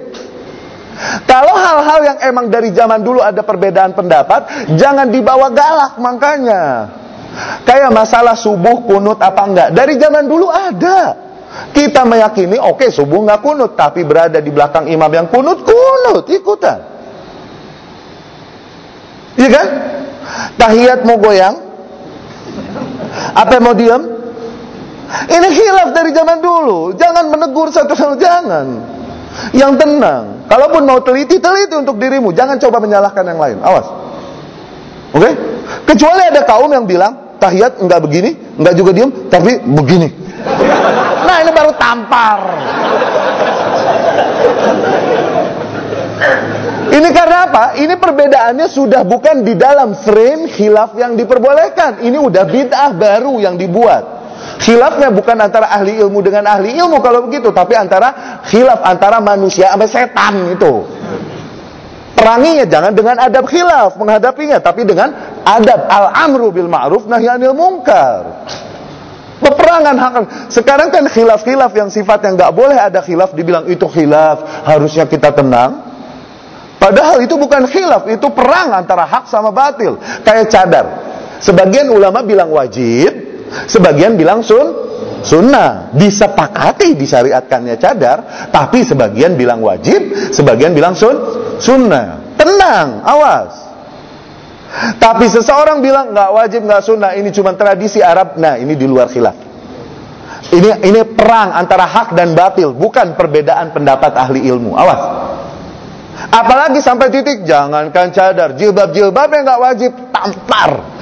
Kalau hal-hal yang emang dari zaman dulu ada perbedaan pendapat, jangan dibawa galak makanya. Kayak masalah subuh kunut apa enggak. Dari zaman dulu ada. Kita meyakini, oke okay, subuh nggak kunut, tapi berada di belakang imam yang kunut, kunut, ikutan. Iya kan? Tahiyat mau goyang? Apa mau diam? Ini khilaf dari zaman dulu. Jangan menegur satu sama jangan. Yang tenang. Kalaupun mau teliti, teliti untuk dirimu. Jangan coba menyalahkan yang lain. Awas. Oke? Okay? Kecuali ada kaum yang bilang, tahiyat enggak begini, enggak juga diem, tapi begini. Nah, ini karena apa? Ini perbedaannya sudah bukan di dalam frame khilaf yang diperbolehkan. Ini udah bid'ah baru yang dibuat. Khilafnya bukan antara ahli ilmu dengan ahli ilmu kalau begitu, tapi antara khilaf antara manusia sama setan itu. Peranginya jangan dengan adab khilaf menghadapinya, tapi dengan adab al-amru bil ma'ruf nahi anil munkar. Peperangan hak sekarang kan khilaf-khilaf yang sifat yang nggak boleh ada khilaf dibilang itu khilaf, harusnya kita tenang. Padahal itu bukan khilaf, itu perang antara hak sama batil. Kayak cadar. Sebagian ulama bilang wajib, Sebagian bilang sun sunnah disepakati disyariatkannya cadar tapi sebagian bilang wajib sebagian bilang sun sunnah tenang awas tapi seseorang bilang nggak wajib nggak sunnah ini cuma tradisi Arab nah ini di luar khilaf ini ini perang antara hak dan batil bukan perbedaan pendapat ahli ilmu awas apalagi sampai titik jangankan cadar jilbab jilbab yang nggak wajib tampar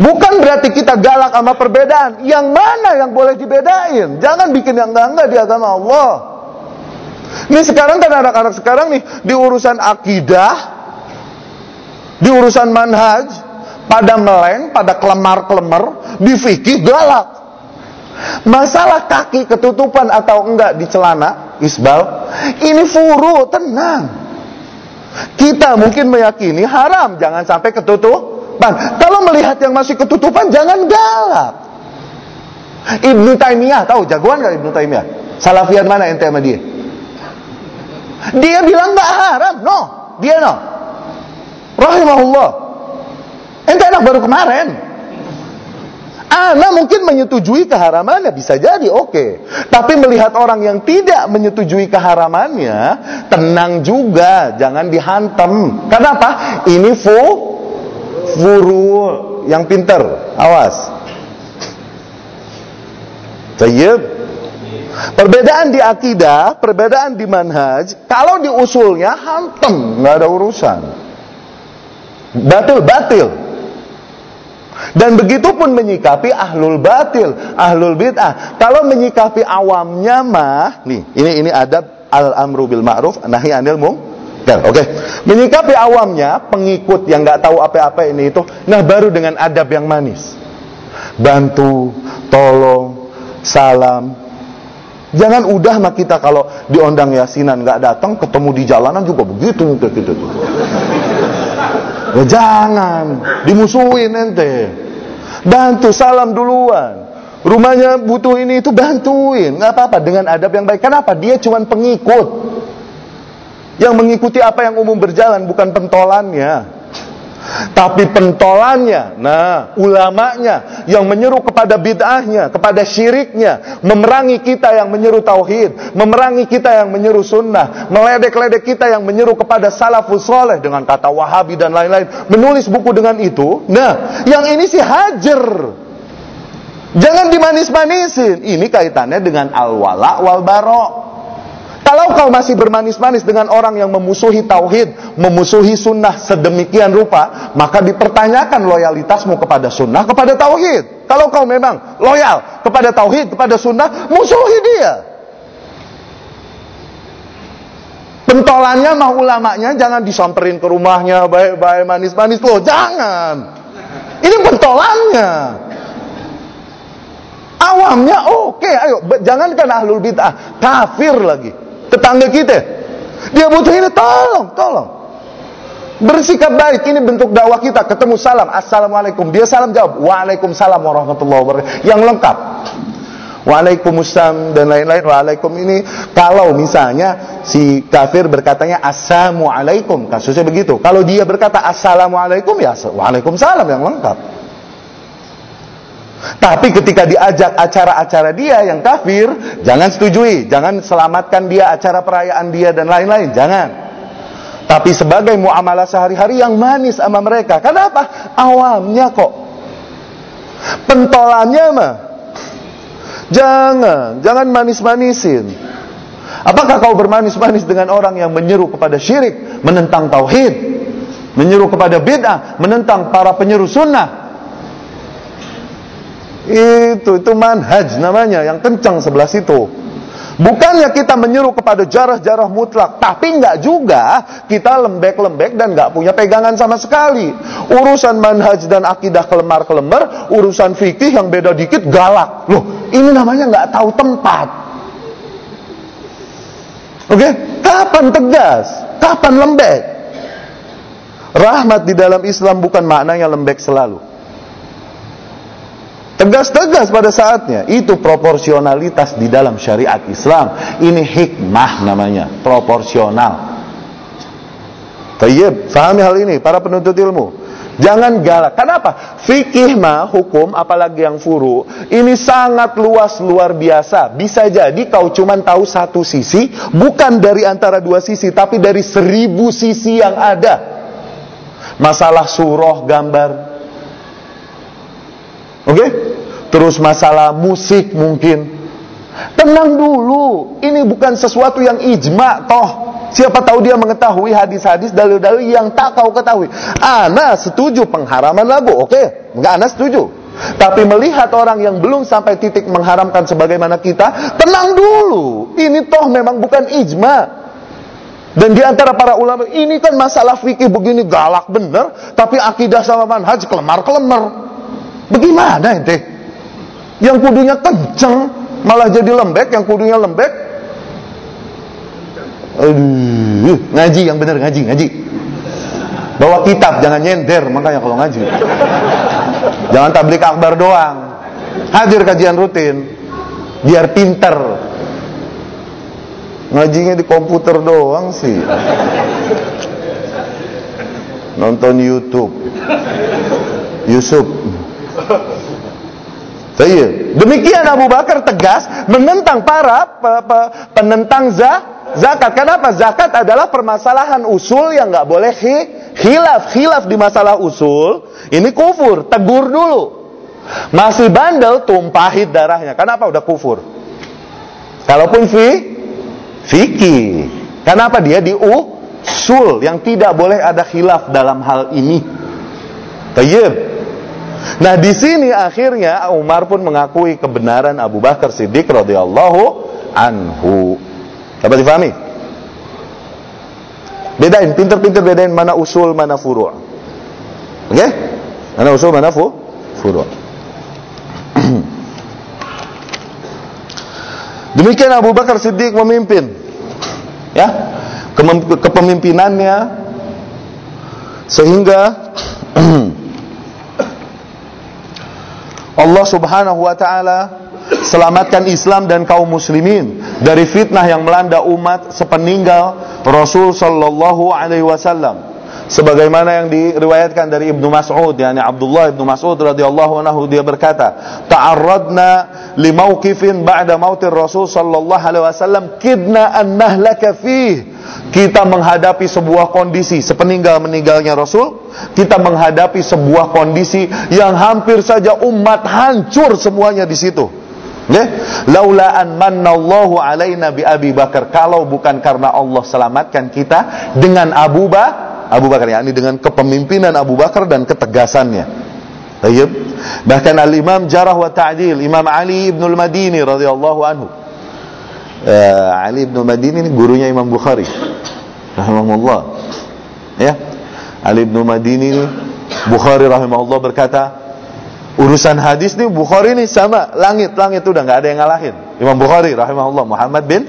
Bukan berarti kita galak sama perbedaan. Yang mana yang boleh dibedain? Jangan bikin yang enggak-enggak di agama Allah. Ini sekarang kan anak-anak sekarang nih di urusan akidah, di urusan manhaj, pada meleng, pada kelemar-kelemar, di fikih galak. Masalah kaki ketutupan atau enggak di celana, isbal, ini furu, tenang. Kita mungkin meyakini haram, jangan sampai ketutupan. Kalau melihat yang masih ketutupan, jangan galak. Ibnu Taimiyah, tahu jagoan gak Ibnu Taimiyah? Salafian mana ente sama dia? Dia bilang nggak haram, no, dia no. Rahimahullah. Ente enak baru kemarin. Ana mungkin menyetujui keharamannya bisa jadi oke. Okay. Tapi melihat orang yang tidak menyetujui keharamannya, tenang juga, jangan dihantam. Kenapa? Ini fu furu yang pinter. Awas. Tayyib. Perbedaan di akidah, perbedaan di manhaj, kalau di usulnya hantem, nggak ada urusan. Batil, batil. Dan begitu pun menyikapi ahlul batil, ahlul bid'ah. Kalau menyikapi awamnya mah, nih, ini ini adab al-amru bil ma'ruf nahi anil munkar. Oke. Menyikapi awamnya, pengikut yang nggak tahu apa-apa ini itu, nah baru dengan adab yang manis. Bantu, tolong, salam. Jangan udah mah kita kalau diondang yasinan nggak datang, ketemu di jalanan juga begitu gitu. gitu. Ya jangan, dimusuhin ente. Bantu salam duluan. Rumahnya butuh ini itu bantuin, nggak apa-apa dengan adab yang baik. Kenapa? Dia cuma pengikut. Yang mengikuti apa yang umum berjalan bukan pentolannya. Tapi pentolannya, nah ulamanya yang menyeru kepada bid'ahnya, kepada syiriknya, memerangi kita yang menyeru tauhid, memerangi kita yang menyeru sunnah, meledek-ledek kita yang menyeru kepada salafus soleh dengan kata wahabi dan lain-lain, menulis buku dengan itu. Nah, yang ini sih hajar. Jangan dimanis-manisin. Ini kaitannya dengan al-wala wal barok. Kalau kau masih bermanis-manis dengan orang yang memusuhi tauhid, memusuhi sunnah sedemikian rupa, maka dipertanyakan loyalitasmu kepada sunnah, kepada tauhid. Kalau kau memang loyal kepada tauhid, kepada sunnah, musuhi dia. Pentolannya mah ulamanya jangan disamperin ke rumahnya baik-baik manis-manis loh, jangan. Ini pentolannya. Awamnya oke, okay, ayo jangankan ahlul bid'ah, kafir lagi tetangga kita. Dia butuh ini, tolong, tolong. Bersikap baik, ini bentuk dakwah kita. Ketemu salam, assalamualaikum. Dia salam jawab, waalaikumsalam warahmatullahi wabarakatuh. Yang lengkap. Waalaikumsalam dan lain-lain. Waalaikum ini kalau misalnya si kafir berkatanya assalamualaikum, kasusnya begitu. Kalau dia berkata assalamualaikum ya waalaikumsalam yang lengkap. Tapi ketika diajak acara-acara dia yang kafir, jangan setujui, jangan selamatkan dia acara perayaan dia dan lain-lain, jangan. Tapi sebagai muamalah sehari-hari yang manis sama mereka. Kenapa? Awamnya kok. Pentolannya mah. Jangan, jangan manis-manisin. Apakah kau bermanis-manis dengan orang yang menyeru kepada syirik, menentang tauhid, menyeru kepada bid'ah, menentang para penyeru sunnah, itu, itu manhaj namanya yang kencang sebelah situ. Bukannya kita menyuruh kepada jarah-jarah mutlak, tapi enggak juga kita lembek-lembek dan enggak punya pegangan sama sekali. Urusan manhaj dan akidah kelemar-kelemar, urusan fikih yang beda dikit galak. Loh, ini namanya enggak tahu tempat. Oke, okay? kapan tegas? Kapan lembek? Rahmat di dalam Islam bukan maknanya lembek selalu. Tegas-tegas pada saatnya. Itu proporsionalitas di dalam syariat Islam. Ini hikmah namanya. Proporsional. Tayyib, fahami hal ini para penuntut ilmu. Jangan galak. Kenapa? Fikih mah hukum apalagi yang furu ini sangat luas luar biasa. Bisa jadi kau cuma tahu satu sisi, bukan dari antara dua sisi, tapi dari seribu sisi yang ada. Masalah surah gambar, Oke? Okay? Terus masalah musik mungkin. Tenang dulu, ini bukan sesuatu yang ijma toh. Siapa tahu dia mengetahui hadis-hadis dalil-dalil yang tak kau ketahui. Ana setuju pengharaman lagu, oke? Okay? Enggak ana setuju. Tapi melihat orang yang belum sampai titik mengharamkan sebagaimana kita, tenang dulu. Ini toh memang bukan ijma. Dan di antara para ulama, ini kan masalah fikih begini galak bener, tapi akidah sama manhaj kelemar-kelemar. Bagaimana ente? Yang kudunya kenceng malah jadi lembek, yang kudunya lembek Aduh, ngaji yang benar ngaji, ngaji. Bawa kitab, jangan nyender makanya kalau ngaji. Jangan tablik akbar doang. Hadir kajian rutin biar pinter. Ngajinya di komputer doang sih. Nonton YouTube. Yusuf. Iya. Demikian Abu Bakar tegas menentang para pe, pe, penentang za, zakat. Kenapa? Zakat adalah permasalahan usul yang nggak boleh hi, khilaf. Khilaf di masalah usul ini kufur. Tegur dulu. Masih bandel tumpahin darahnya. Kenapa? Udah kufur. Kalaupun fi fikih. Kenapa dia di usul yang tidak boleh ada khilaf dalam hal ini. Tayyib. Nah di sini akhirnya Umar pun mengakui kebenaran Abu Bakar Siddiq radhiyallahu anhu. Dapat difahami? Bedain, pinter-pinter bedain mana usul, mana furu'. Oke? Okay? Mana usul, mana fu? furu'. Demikian Abu Bakar Siddiq memimpin. Ya. Kepemimpinannya sehingga Allah Subhanahu wa taala selamatkan Islam dan kaum muslimin dari fitnah yang melanda umat sepeninggal Rasul sallallahu alaihi wasallam. Sebagaimana yang diriwayatkan dari Ibnu Mas'ud yakni Abdullah Ibnu Mas'ud radhiyallahu anhu dia berkata, "Ta'arradna li mauqifin ba'da mautir Rasul sallallahu alaihi wasallam kidna an nahlaka fih." Kita menghadapi sebuah kondisi sepeninggal meninggalnya Rasul, kita menghadapi sebuah kondisi yang hampir saja umat hancur semuanya di situ. Ya? Laula an mannallahu alaina bi Abi Bakar. Kalau bukan karena Allah selamatkan kita dengan Abu Bakar Abu Bakar yakni dengan kepemimpinan Abu Bakar dan ketegasannya. Bahkan Al-Imam Jarah wa Ta'dil, Imam Ali Ibn Al-Madini radhiyallahu anhu. Uh, Ali Ibn Al-Madini ini gurunya Imam Bukhari. Rahimahullah. Ya. Ali Ibn Al-Madini ini Bukhari rahimahullah berkata, urusan hadis nih Bukhari ini sama langit langit udah nggak ada yang ngalahin. Imam Bukhari rahimahullah Muhammad bin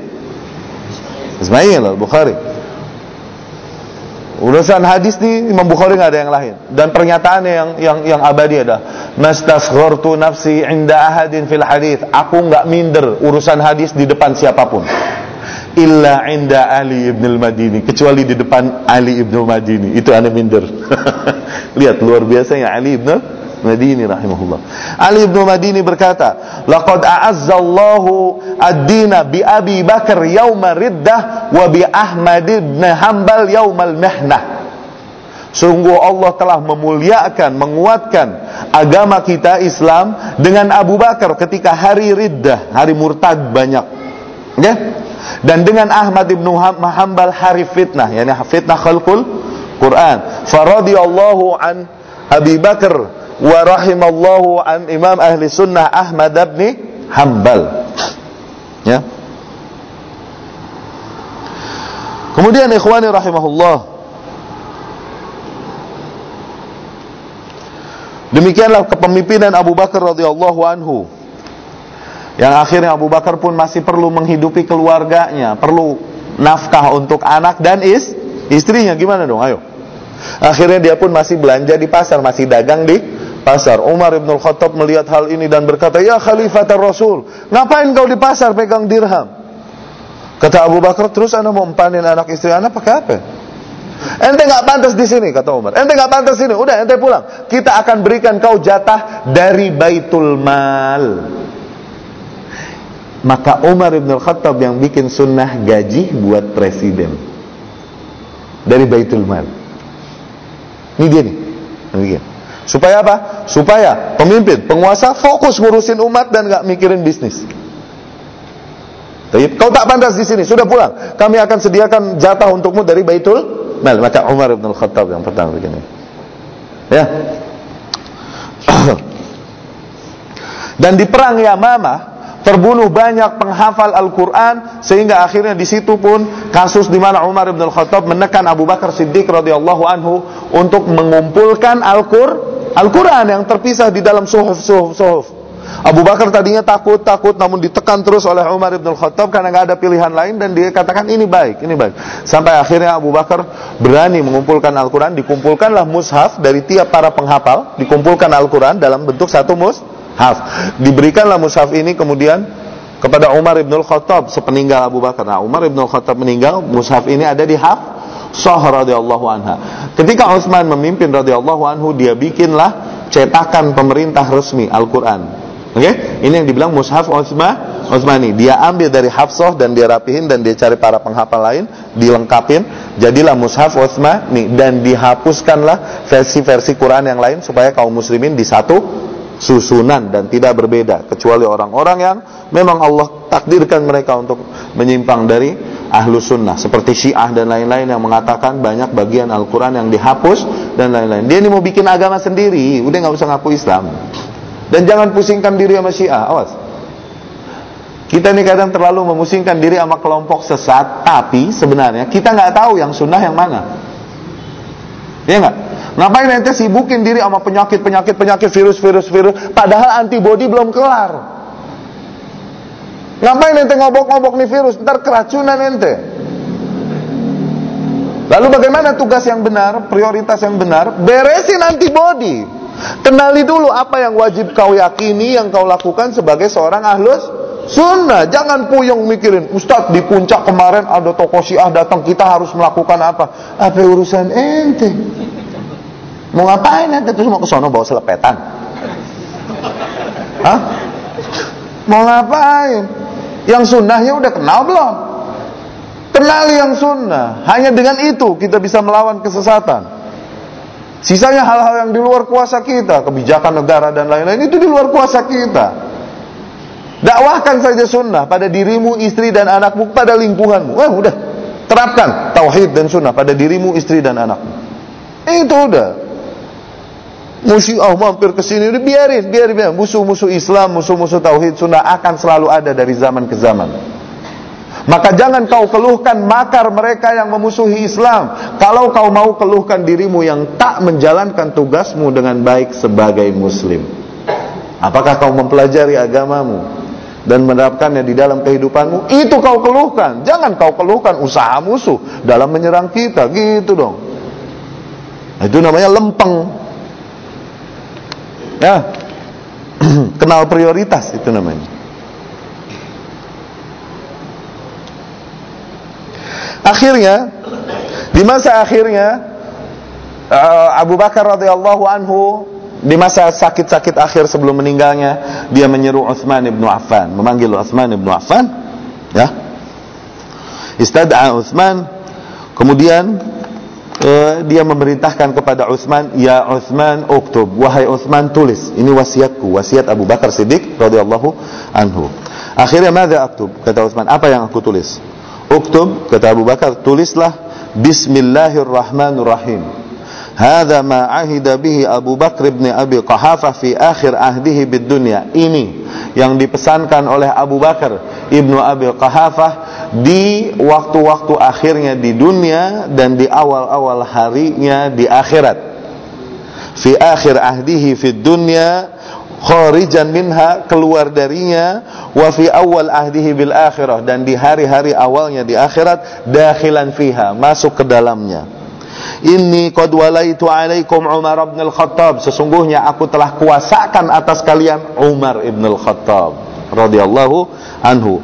Ismail al-Bukhari Urusan hadis nih Imam Bukhari nggak ada yang lain. Dan pernyataannya yang yang yang abadi ada. Mastasghortu nafsi inda ahadin fil hadis aku nggak minder urusan hadis di depan siapa pun. Illa inda Ali ibn al-Madini kecuali di depan Ali ibn al-Madini itu aneh minder. Lihat luar biasanya Ali ibn Madini rahimahullah. Ali bin Madini berkata, "Laqad a'azzallahu ad-dina bi Abi Bakar yauma riddah wa bi Ahmad bin Hanbal yaumal mihnah." Sungguh Allah telah memuliakan, menguatkan agama kita Islam dengan Abu Bakar ketika hari riddah, hari murtad banyak. Ya? Dan dengan Ahmad bin Hanbal hari fitnah, yakni fitnah khalqul Quran. Faradiyallahu an Abi Bakar wa rahimallahu an Imam Ahli Sunnah Ahmad bin Hambal. Ya. Kemudian ikhwani rahimahullah Demikianlah kepemimpinan Abu Bakar radhiyallahu anhu. Yang akhirnya Abu Bakar pun masih perlu menghidupi keluarganya, perlu nafkah untuk anak dan is istrinya gimana dong? Ayo. Akhirnya dia pun masih belanja di pasar, masih dagang di pasar. Umar ibn Khattab melihat hal ini dan berkata, Ya Khalifah Rasul, ngapain kau di pasar pegang dirham? Kata Abu Bakar, terus anda mau empanin anak istri anda pakai apa? Ente nggak pantas di sini, kata Umar. Ente nggak pantas sini, udah ente pulang. Kita akan berikan kau jatah dari baitul mal. Maka Umar ibn Khattab yang bikin sunnah gaji buat presiden dari baitul mal. Ini dia nih, begini. Supaya apa? Supaya pemimpin, penguasa fokus ngurusin umat dan nggak mikirin bisnis. Tapi kau tak pantas di sini, sudah pulang. Kami akan sediakan jatah untukmu dari Baitul Mal. Maka Umar bin Khattab yang pertama begini. Ya. Dan di perang Yamamah terbunuh banyak penghafal Al-Quran sehingga akhirnya di situ pun kasus di mana Umar bin Khattab menekan Abu Bakar Siddiq radhiyallahu anhu untuk mengumpulkan Al-Qur'an Al-Quran yang terpisah di dalam suhuf suhuf suhuf Abu Bakar tadinya takut, takut, namun ditekan terus oleh Umar ibn Khattab karena nggak ada pilihan lain dan dia katakan ini baik, ini baik. Sampai akhirnya Abu Bakar berani mengumpulkan Al-Quran, dikumpulkanlah mushaf dari tiap para penghafal, dikumpulkan Al-Quran dalam bentuk satu mushaf. Diberikanlah mushaf ini kemudian kepada Umar ibn Khattab sepeninggal Abu Bakar. Nah, Umar ibn Khattab meninggal, mushaf ini ada di Hafsah radhiyallahu anha. Ketika Utsman memimpin radhiyallahu anhu, dia bikinlah cetakan pemerintah resmi Al-Quran Oke, okay? ini yang dibilang mushaf Utsman Utsmani. Dia ambil dari Hafsah dan dia rapihin dan dia cari para penghafal lain, dilengkapin, jadilah mushaf Utsmani dan dihapuskanlah versi-versi Quran yang lain supaya kaum muslimin di satu susunan dan tidak berbeda kecuali orang-orang yang memang Allah takdirkan mereka untuk menyimpang dari ahlu sunnah seperti syiah dan lain-lain yang mengatakan banyak bagian Al-Quran yang dihapus dan lain-lain dia ini mau bikin agama sendiri udah nggak usah ngaku Islam dan jangan pusingkan diri sama Syiah, awas. Kita ini kadang terlalu memusingkan diri sama kelompok sesat, tapi sebenarnya kita nggak tahu yang sunnah yang mana. Ya nggak? Ngapain ente sibukin diri sama penyakit, penyakit, penyakit, virus, virus, virus, padahal antibody belum kelar. Ngapain ente ngobok-ngobok nih virus, ntar keracunan ente. Lalu bagaimana tugas yang benar, prioritas yang benar? Beresin antibody. Kenali dulu apa yang wajib kau yakini yang kau lakukan sebagai seorang ahlus sunnah. Jangan puyeng mikirin, Ustadz di puncak kemarin ada tokoh syiah datang, kita harus melakukan apa? Apa urusan ente? Mau ngapain ente terus mau ke sono bawa selepetan? Hah? Mau ngapain? Yang sunnahnya udah kenal belum? Kenali yang sunnah. Hanya dengan itu kita bisa melawan kesesatan. Sisanya hal-hal yang di luar kuasa kita, kebijakan negara dan lain-lain itu di luar kuasa kita. Dakwahkan saja sunnah pada dirimu, istri dan anakmu, pada lingkunganmu. Wah, udah. Terapkan tauhid dan sunnah pada dirimu, istri dan anakmu. Itu udah. Musyiah mampir ke sini, biarin, biarin, biarin. Musuh-musuh Islam, musuh-musuh tauhid sunnah akan selalu ada dari zaman ke zaman. Maka jangan kau keluhkan makar mereka yang memusuhi Islam. Kalau kau mau keluhkan dirimu yang tak menjalankan tugasmu dengan baik sebagai muslim. Apakah kau mempelajari agamamu dan menerapkannya di dalam kehidupanmu? Itu kau keluhkan. Jangan kau keluhkan usaha musuh dalam menyerang kita. Gitu dong. Itu namanya lempeng. Ya. Kenal prioritas itu namanya. Akhirnya di masa akhirnya uh, Abu Bakar radhiyallahu anhu di masa sakit-sakit akhir sebelum meninggalnya dia menyeru Utsman bin Affan, memanggil Utsman bin Affan, ya. Istad'a Utsman, kemudian uh, dia memerintahkan kepada Utsman, "Ya Utsman, uktub, wahai Utsman tulis. Ini wasiatku, wasiat Abu Bakar Siddiq radhiyallahu anhu." Akhirnya mana aktub? Kata Utsman, "Apa yang aku tulis?" Uktub, kata Abu Bakar, tulislah Bismillahirrahmanirrahim. Hada ma ahida bihi Abu Bakar bin Abi Qahafah fi akhir ahdihi bid dunya. Ini yang dipesankan oleh Abu Bakar ibnu Abi Qahafah di waktu-waktu akhirnya di dunia dan di awal-awal harinya di akhirat. Fi akhir ahdihi fid dunya kharijan minha keluar darinya wa fi awal ahdihi bil akhirah dan di hari-hari awalnya di akhirat dakhilan fiha masuk ke dalamnya Inni qad walaitu alaikum Umar ibn al-Khattab. Sesungguhnya aku telah kuasakan atas kalian Umar ibn al-Khattab radhiyallahu anhu.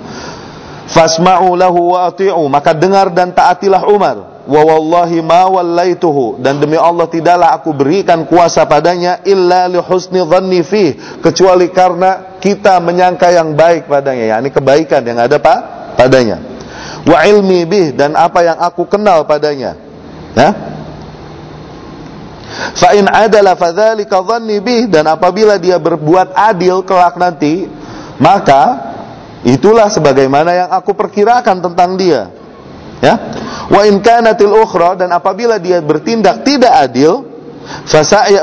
Fasma'u lahu wa ati'u. Maka dengar dan taatilah Umar. Wa wallahi ma wallaituhu. Dan demi Allah tidaklah aku berikan kuasa padanya illa li husni dhanni fi kecuali karena kita menyangka yang baik padanya. Yakni kebaikan yang ada Pak padanya. Wa ilmi bih. Dan apa yang aku kenal padanya. Ya fa in adala fadzalika dhanni bih dan apabila dia berbuat adil kelak nanti maka itulah sebagaimana yang aku perkirakan tentang dia Ya. Wa in kanatil ukhra dan apabila dia bertindak tidak adil,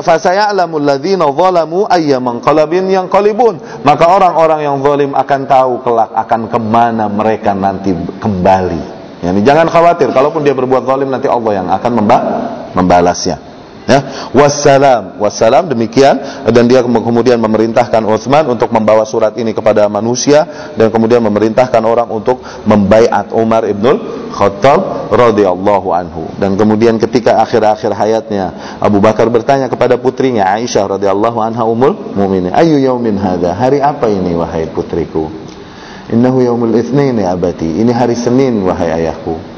fasaya'lamu alladzina zalamu ayyaman qalabin yang qalibun. Maka orang-orang yang zalim akan tahu kelak akan ke mana mereka nanti kembali. Yani jangan khawatir, kalaupun dia berbuat zalim nanti Allah yang akan membalasnya. Ya, wassalam, wassalam demikian dan dia kemudian memerintahkan Utsman untuk membawa surat ini kepada manusia dan kemudian memerintahkan orang untuk membaiat Umar ibnul Khattab radhiyallahu anhu. Dan kemudian ketika akhir-akhir hayatnya Abu Bakar bertanya kepada putrinya Aisyah radhiyallahu anha umul mukminin, "Ayu yaumin hadza? Hari apa ini wahai putriku?" "Innahu yaumul itsnin ya abati." Ini hari Senin wahai ayahku.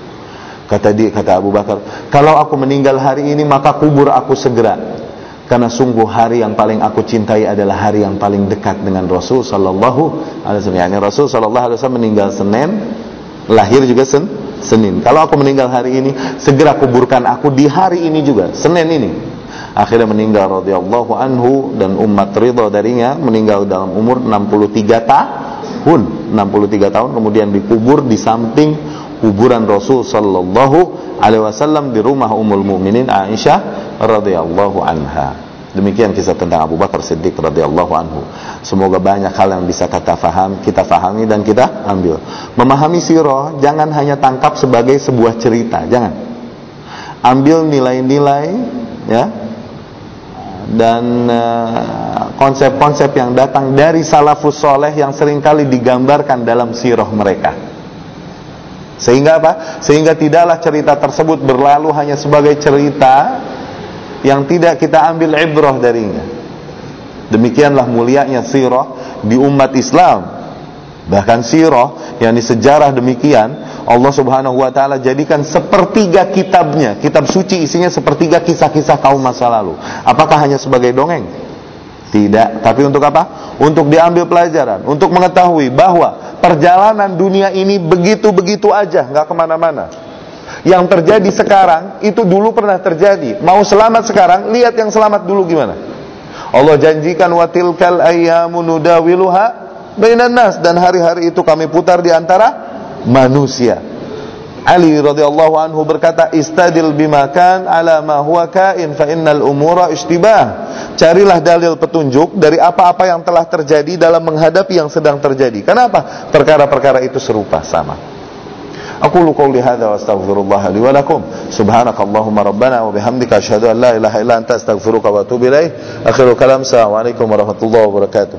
Kata dia, kata Abu Bakar, kalau aku meninggal hari ini maka kubur aku segera. Karena sungguh hari yang paling aku cintai adalah hari yang paling dekat dengan Rasul sallallahu alaihi wasallam. Yani Rasul sallallahu alaihi wasallam meninggal Senin, lahir juga sen, Senin. Kalau aku meninggal hari ini, segera kuburkan aku di hari ini juga, Senin ini. Akhirnya meninggal radhiyallahu anhu dan umat ridha darinya meninggal dalam umur 63 tahun. 63 tahun kemudian dikubur di samping kuburan Rasul sallallahu alaihi wasallam di rumah Ummul Mukminin Aisyah radhiyallahu anha. Demikian kisah tentang Abu Bakar Siddiq radhiyallahu anhu. Semoga banyak hal yang bisa kita faham, kita fahami dan kita ambil. Memahami sirah jangan hanya tangkap sebagai sebuah cerita, jangan. Ambil nilai-nilai ya dan eh, konsep-konsep uh, yang datang dari salafus soleh yang sering kali digambarkan dalam sirah mereka. Sehingga apa? Sehingga tidaklah cerita tersebut berlalu hanya sebagai cerita yang tidak kita ambil ibrah darinya. Demikianlah mulianya sirah di umat Islam. Bahkan sirah yang di sejarah demikian Allah Subhanahu wa taala jadikan sepertiga kitabnya, kitab suci isinya sepertiga kisah-kisah kaum masa lalu. Apakah hanya sebagai dongeng? Tidak, tapi untuk apa? Untuk diambil pelajaran, untuk mengetahui bahwa perjalanan dunia ini begitu-begitu aja, nggak ke mana-mana. Yang terjadi sekarang itu dulu pernah terjadi. Mau selamat sekarang, lihat yang selamat dulu gimana. Allah janjikan watilkal ayyamu nudawiluha bainan nas dan hari-hari itu kami putar di antara manusia. Ali radhiyallahu anhu berkata istadil bimakan ala ma huwa kain fa innal umura ishtibah carilah dalil petunjuk dari apa-apa yang telah terjadi dalam menghadapi yang sedang terjadi kenapa perkara-perkara itu serupa sama أقول قولي هذا وأستغفر الله لي ولكم سبحانك اللهم ربنا وبحمدك أشهد أن لا إله إلا أنت أستغفرك وأتوب إليه آخر كلام السلام عليكم ورحمة الله وبركاته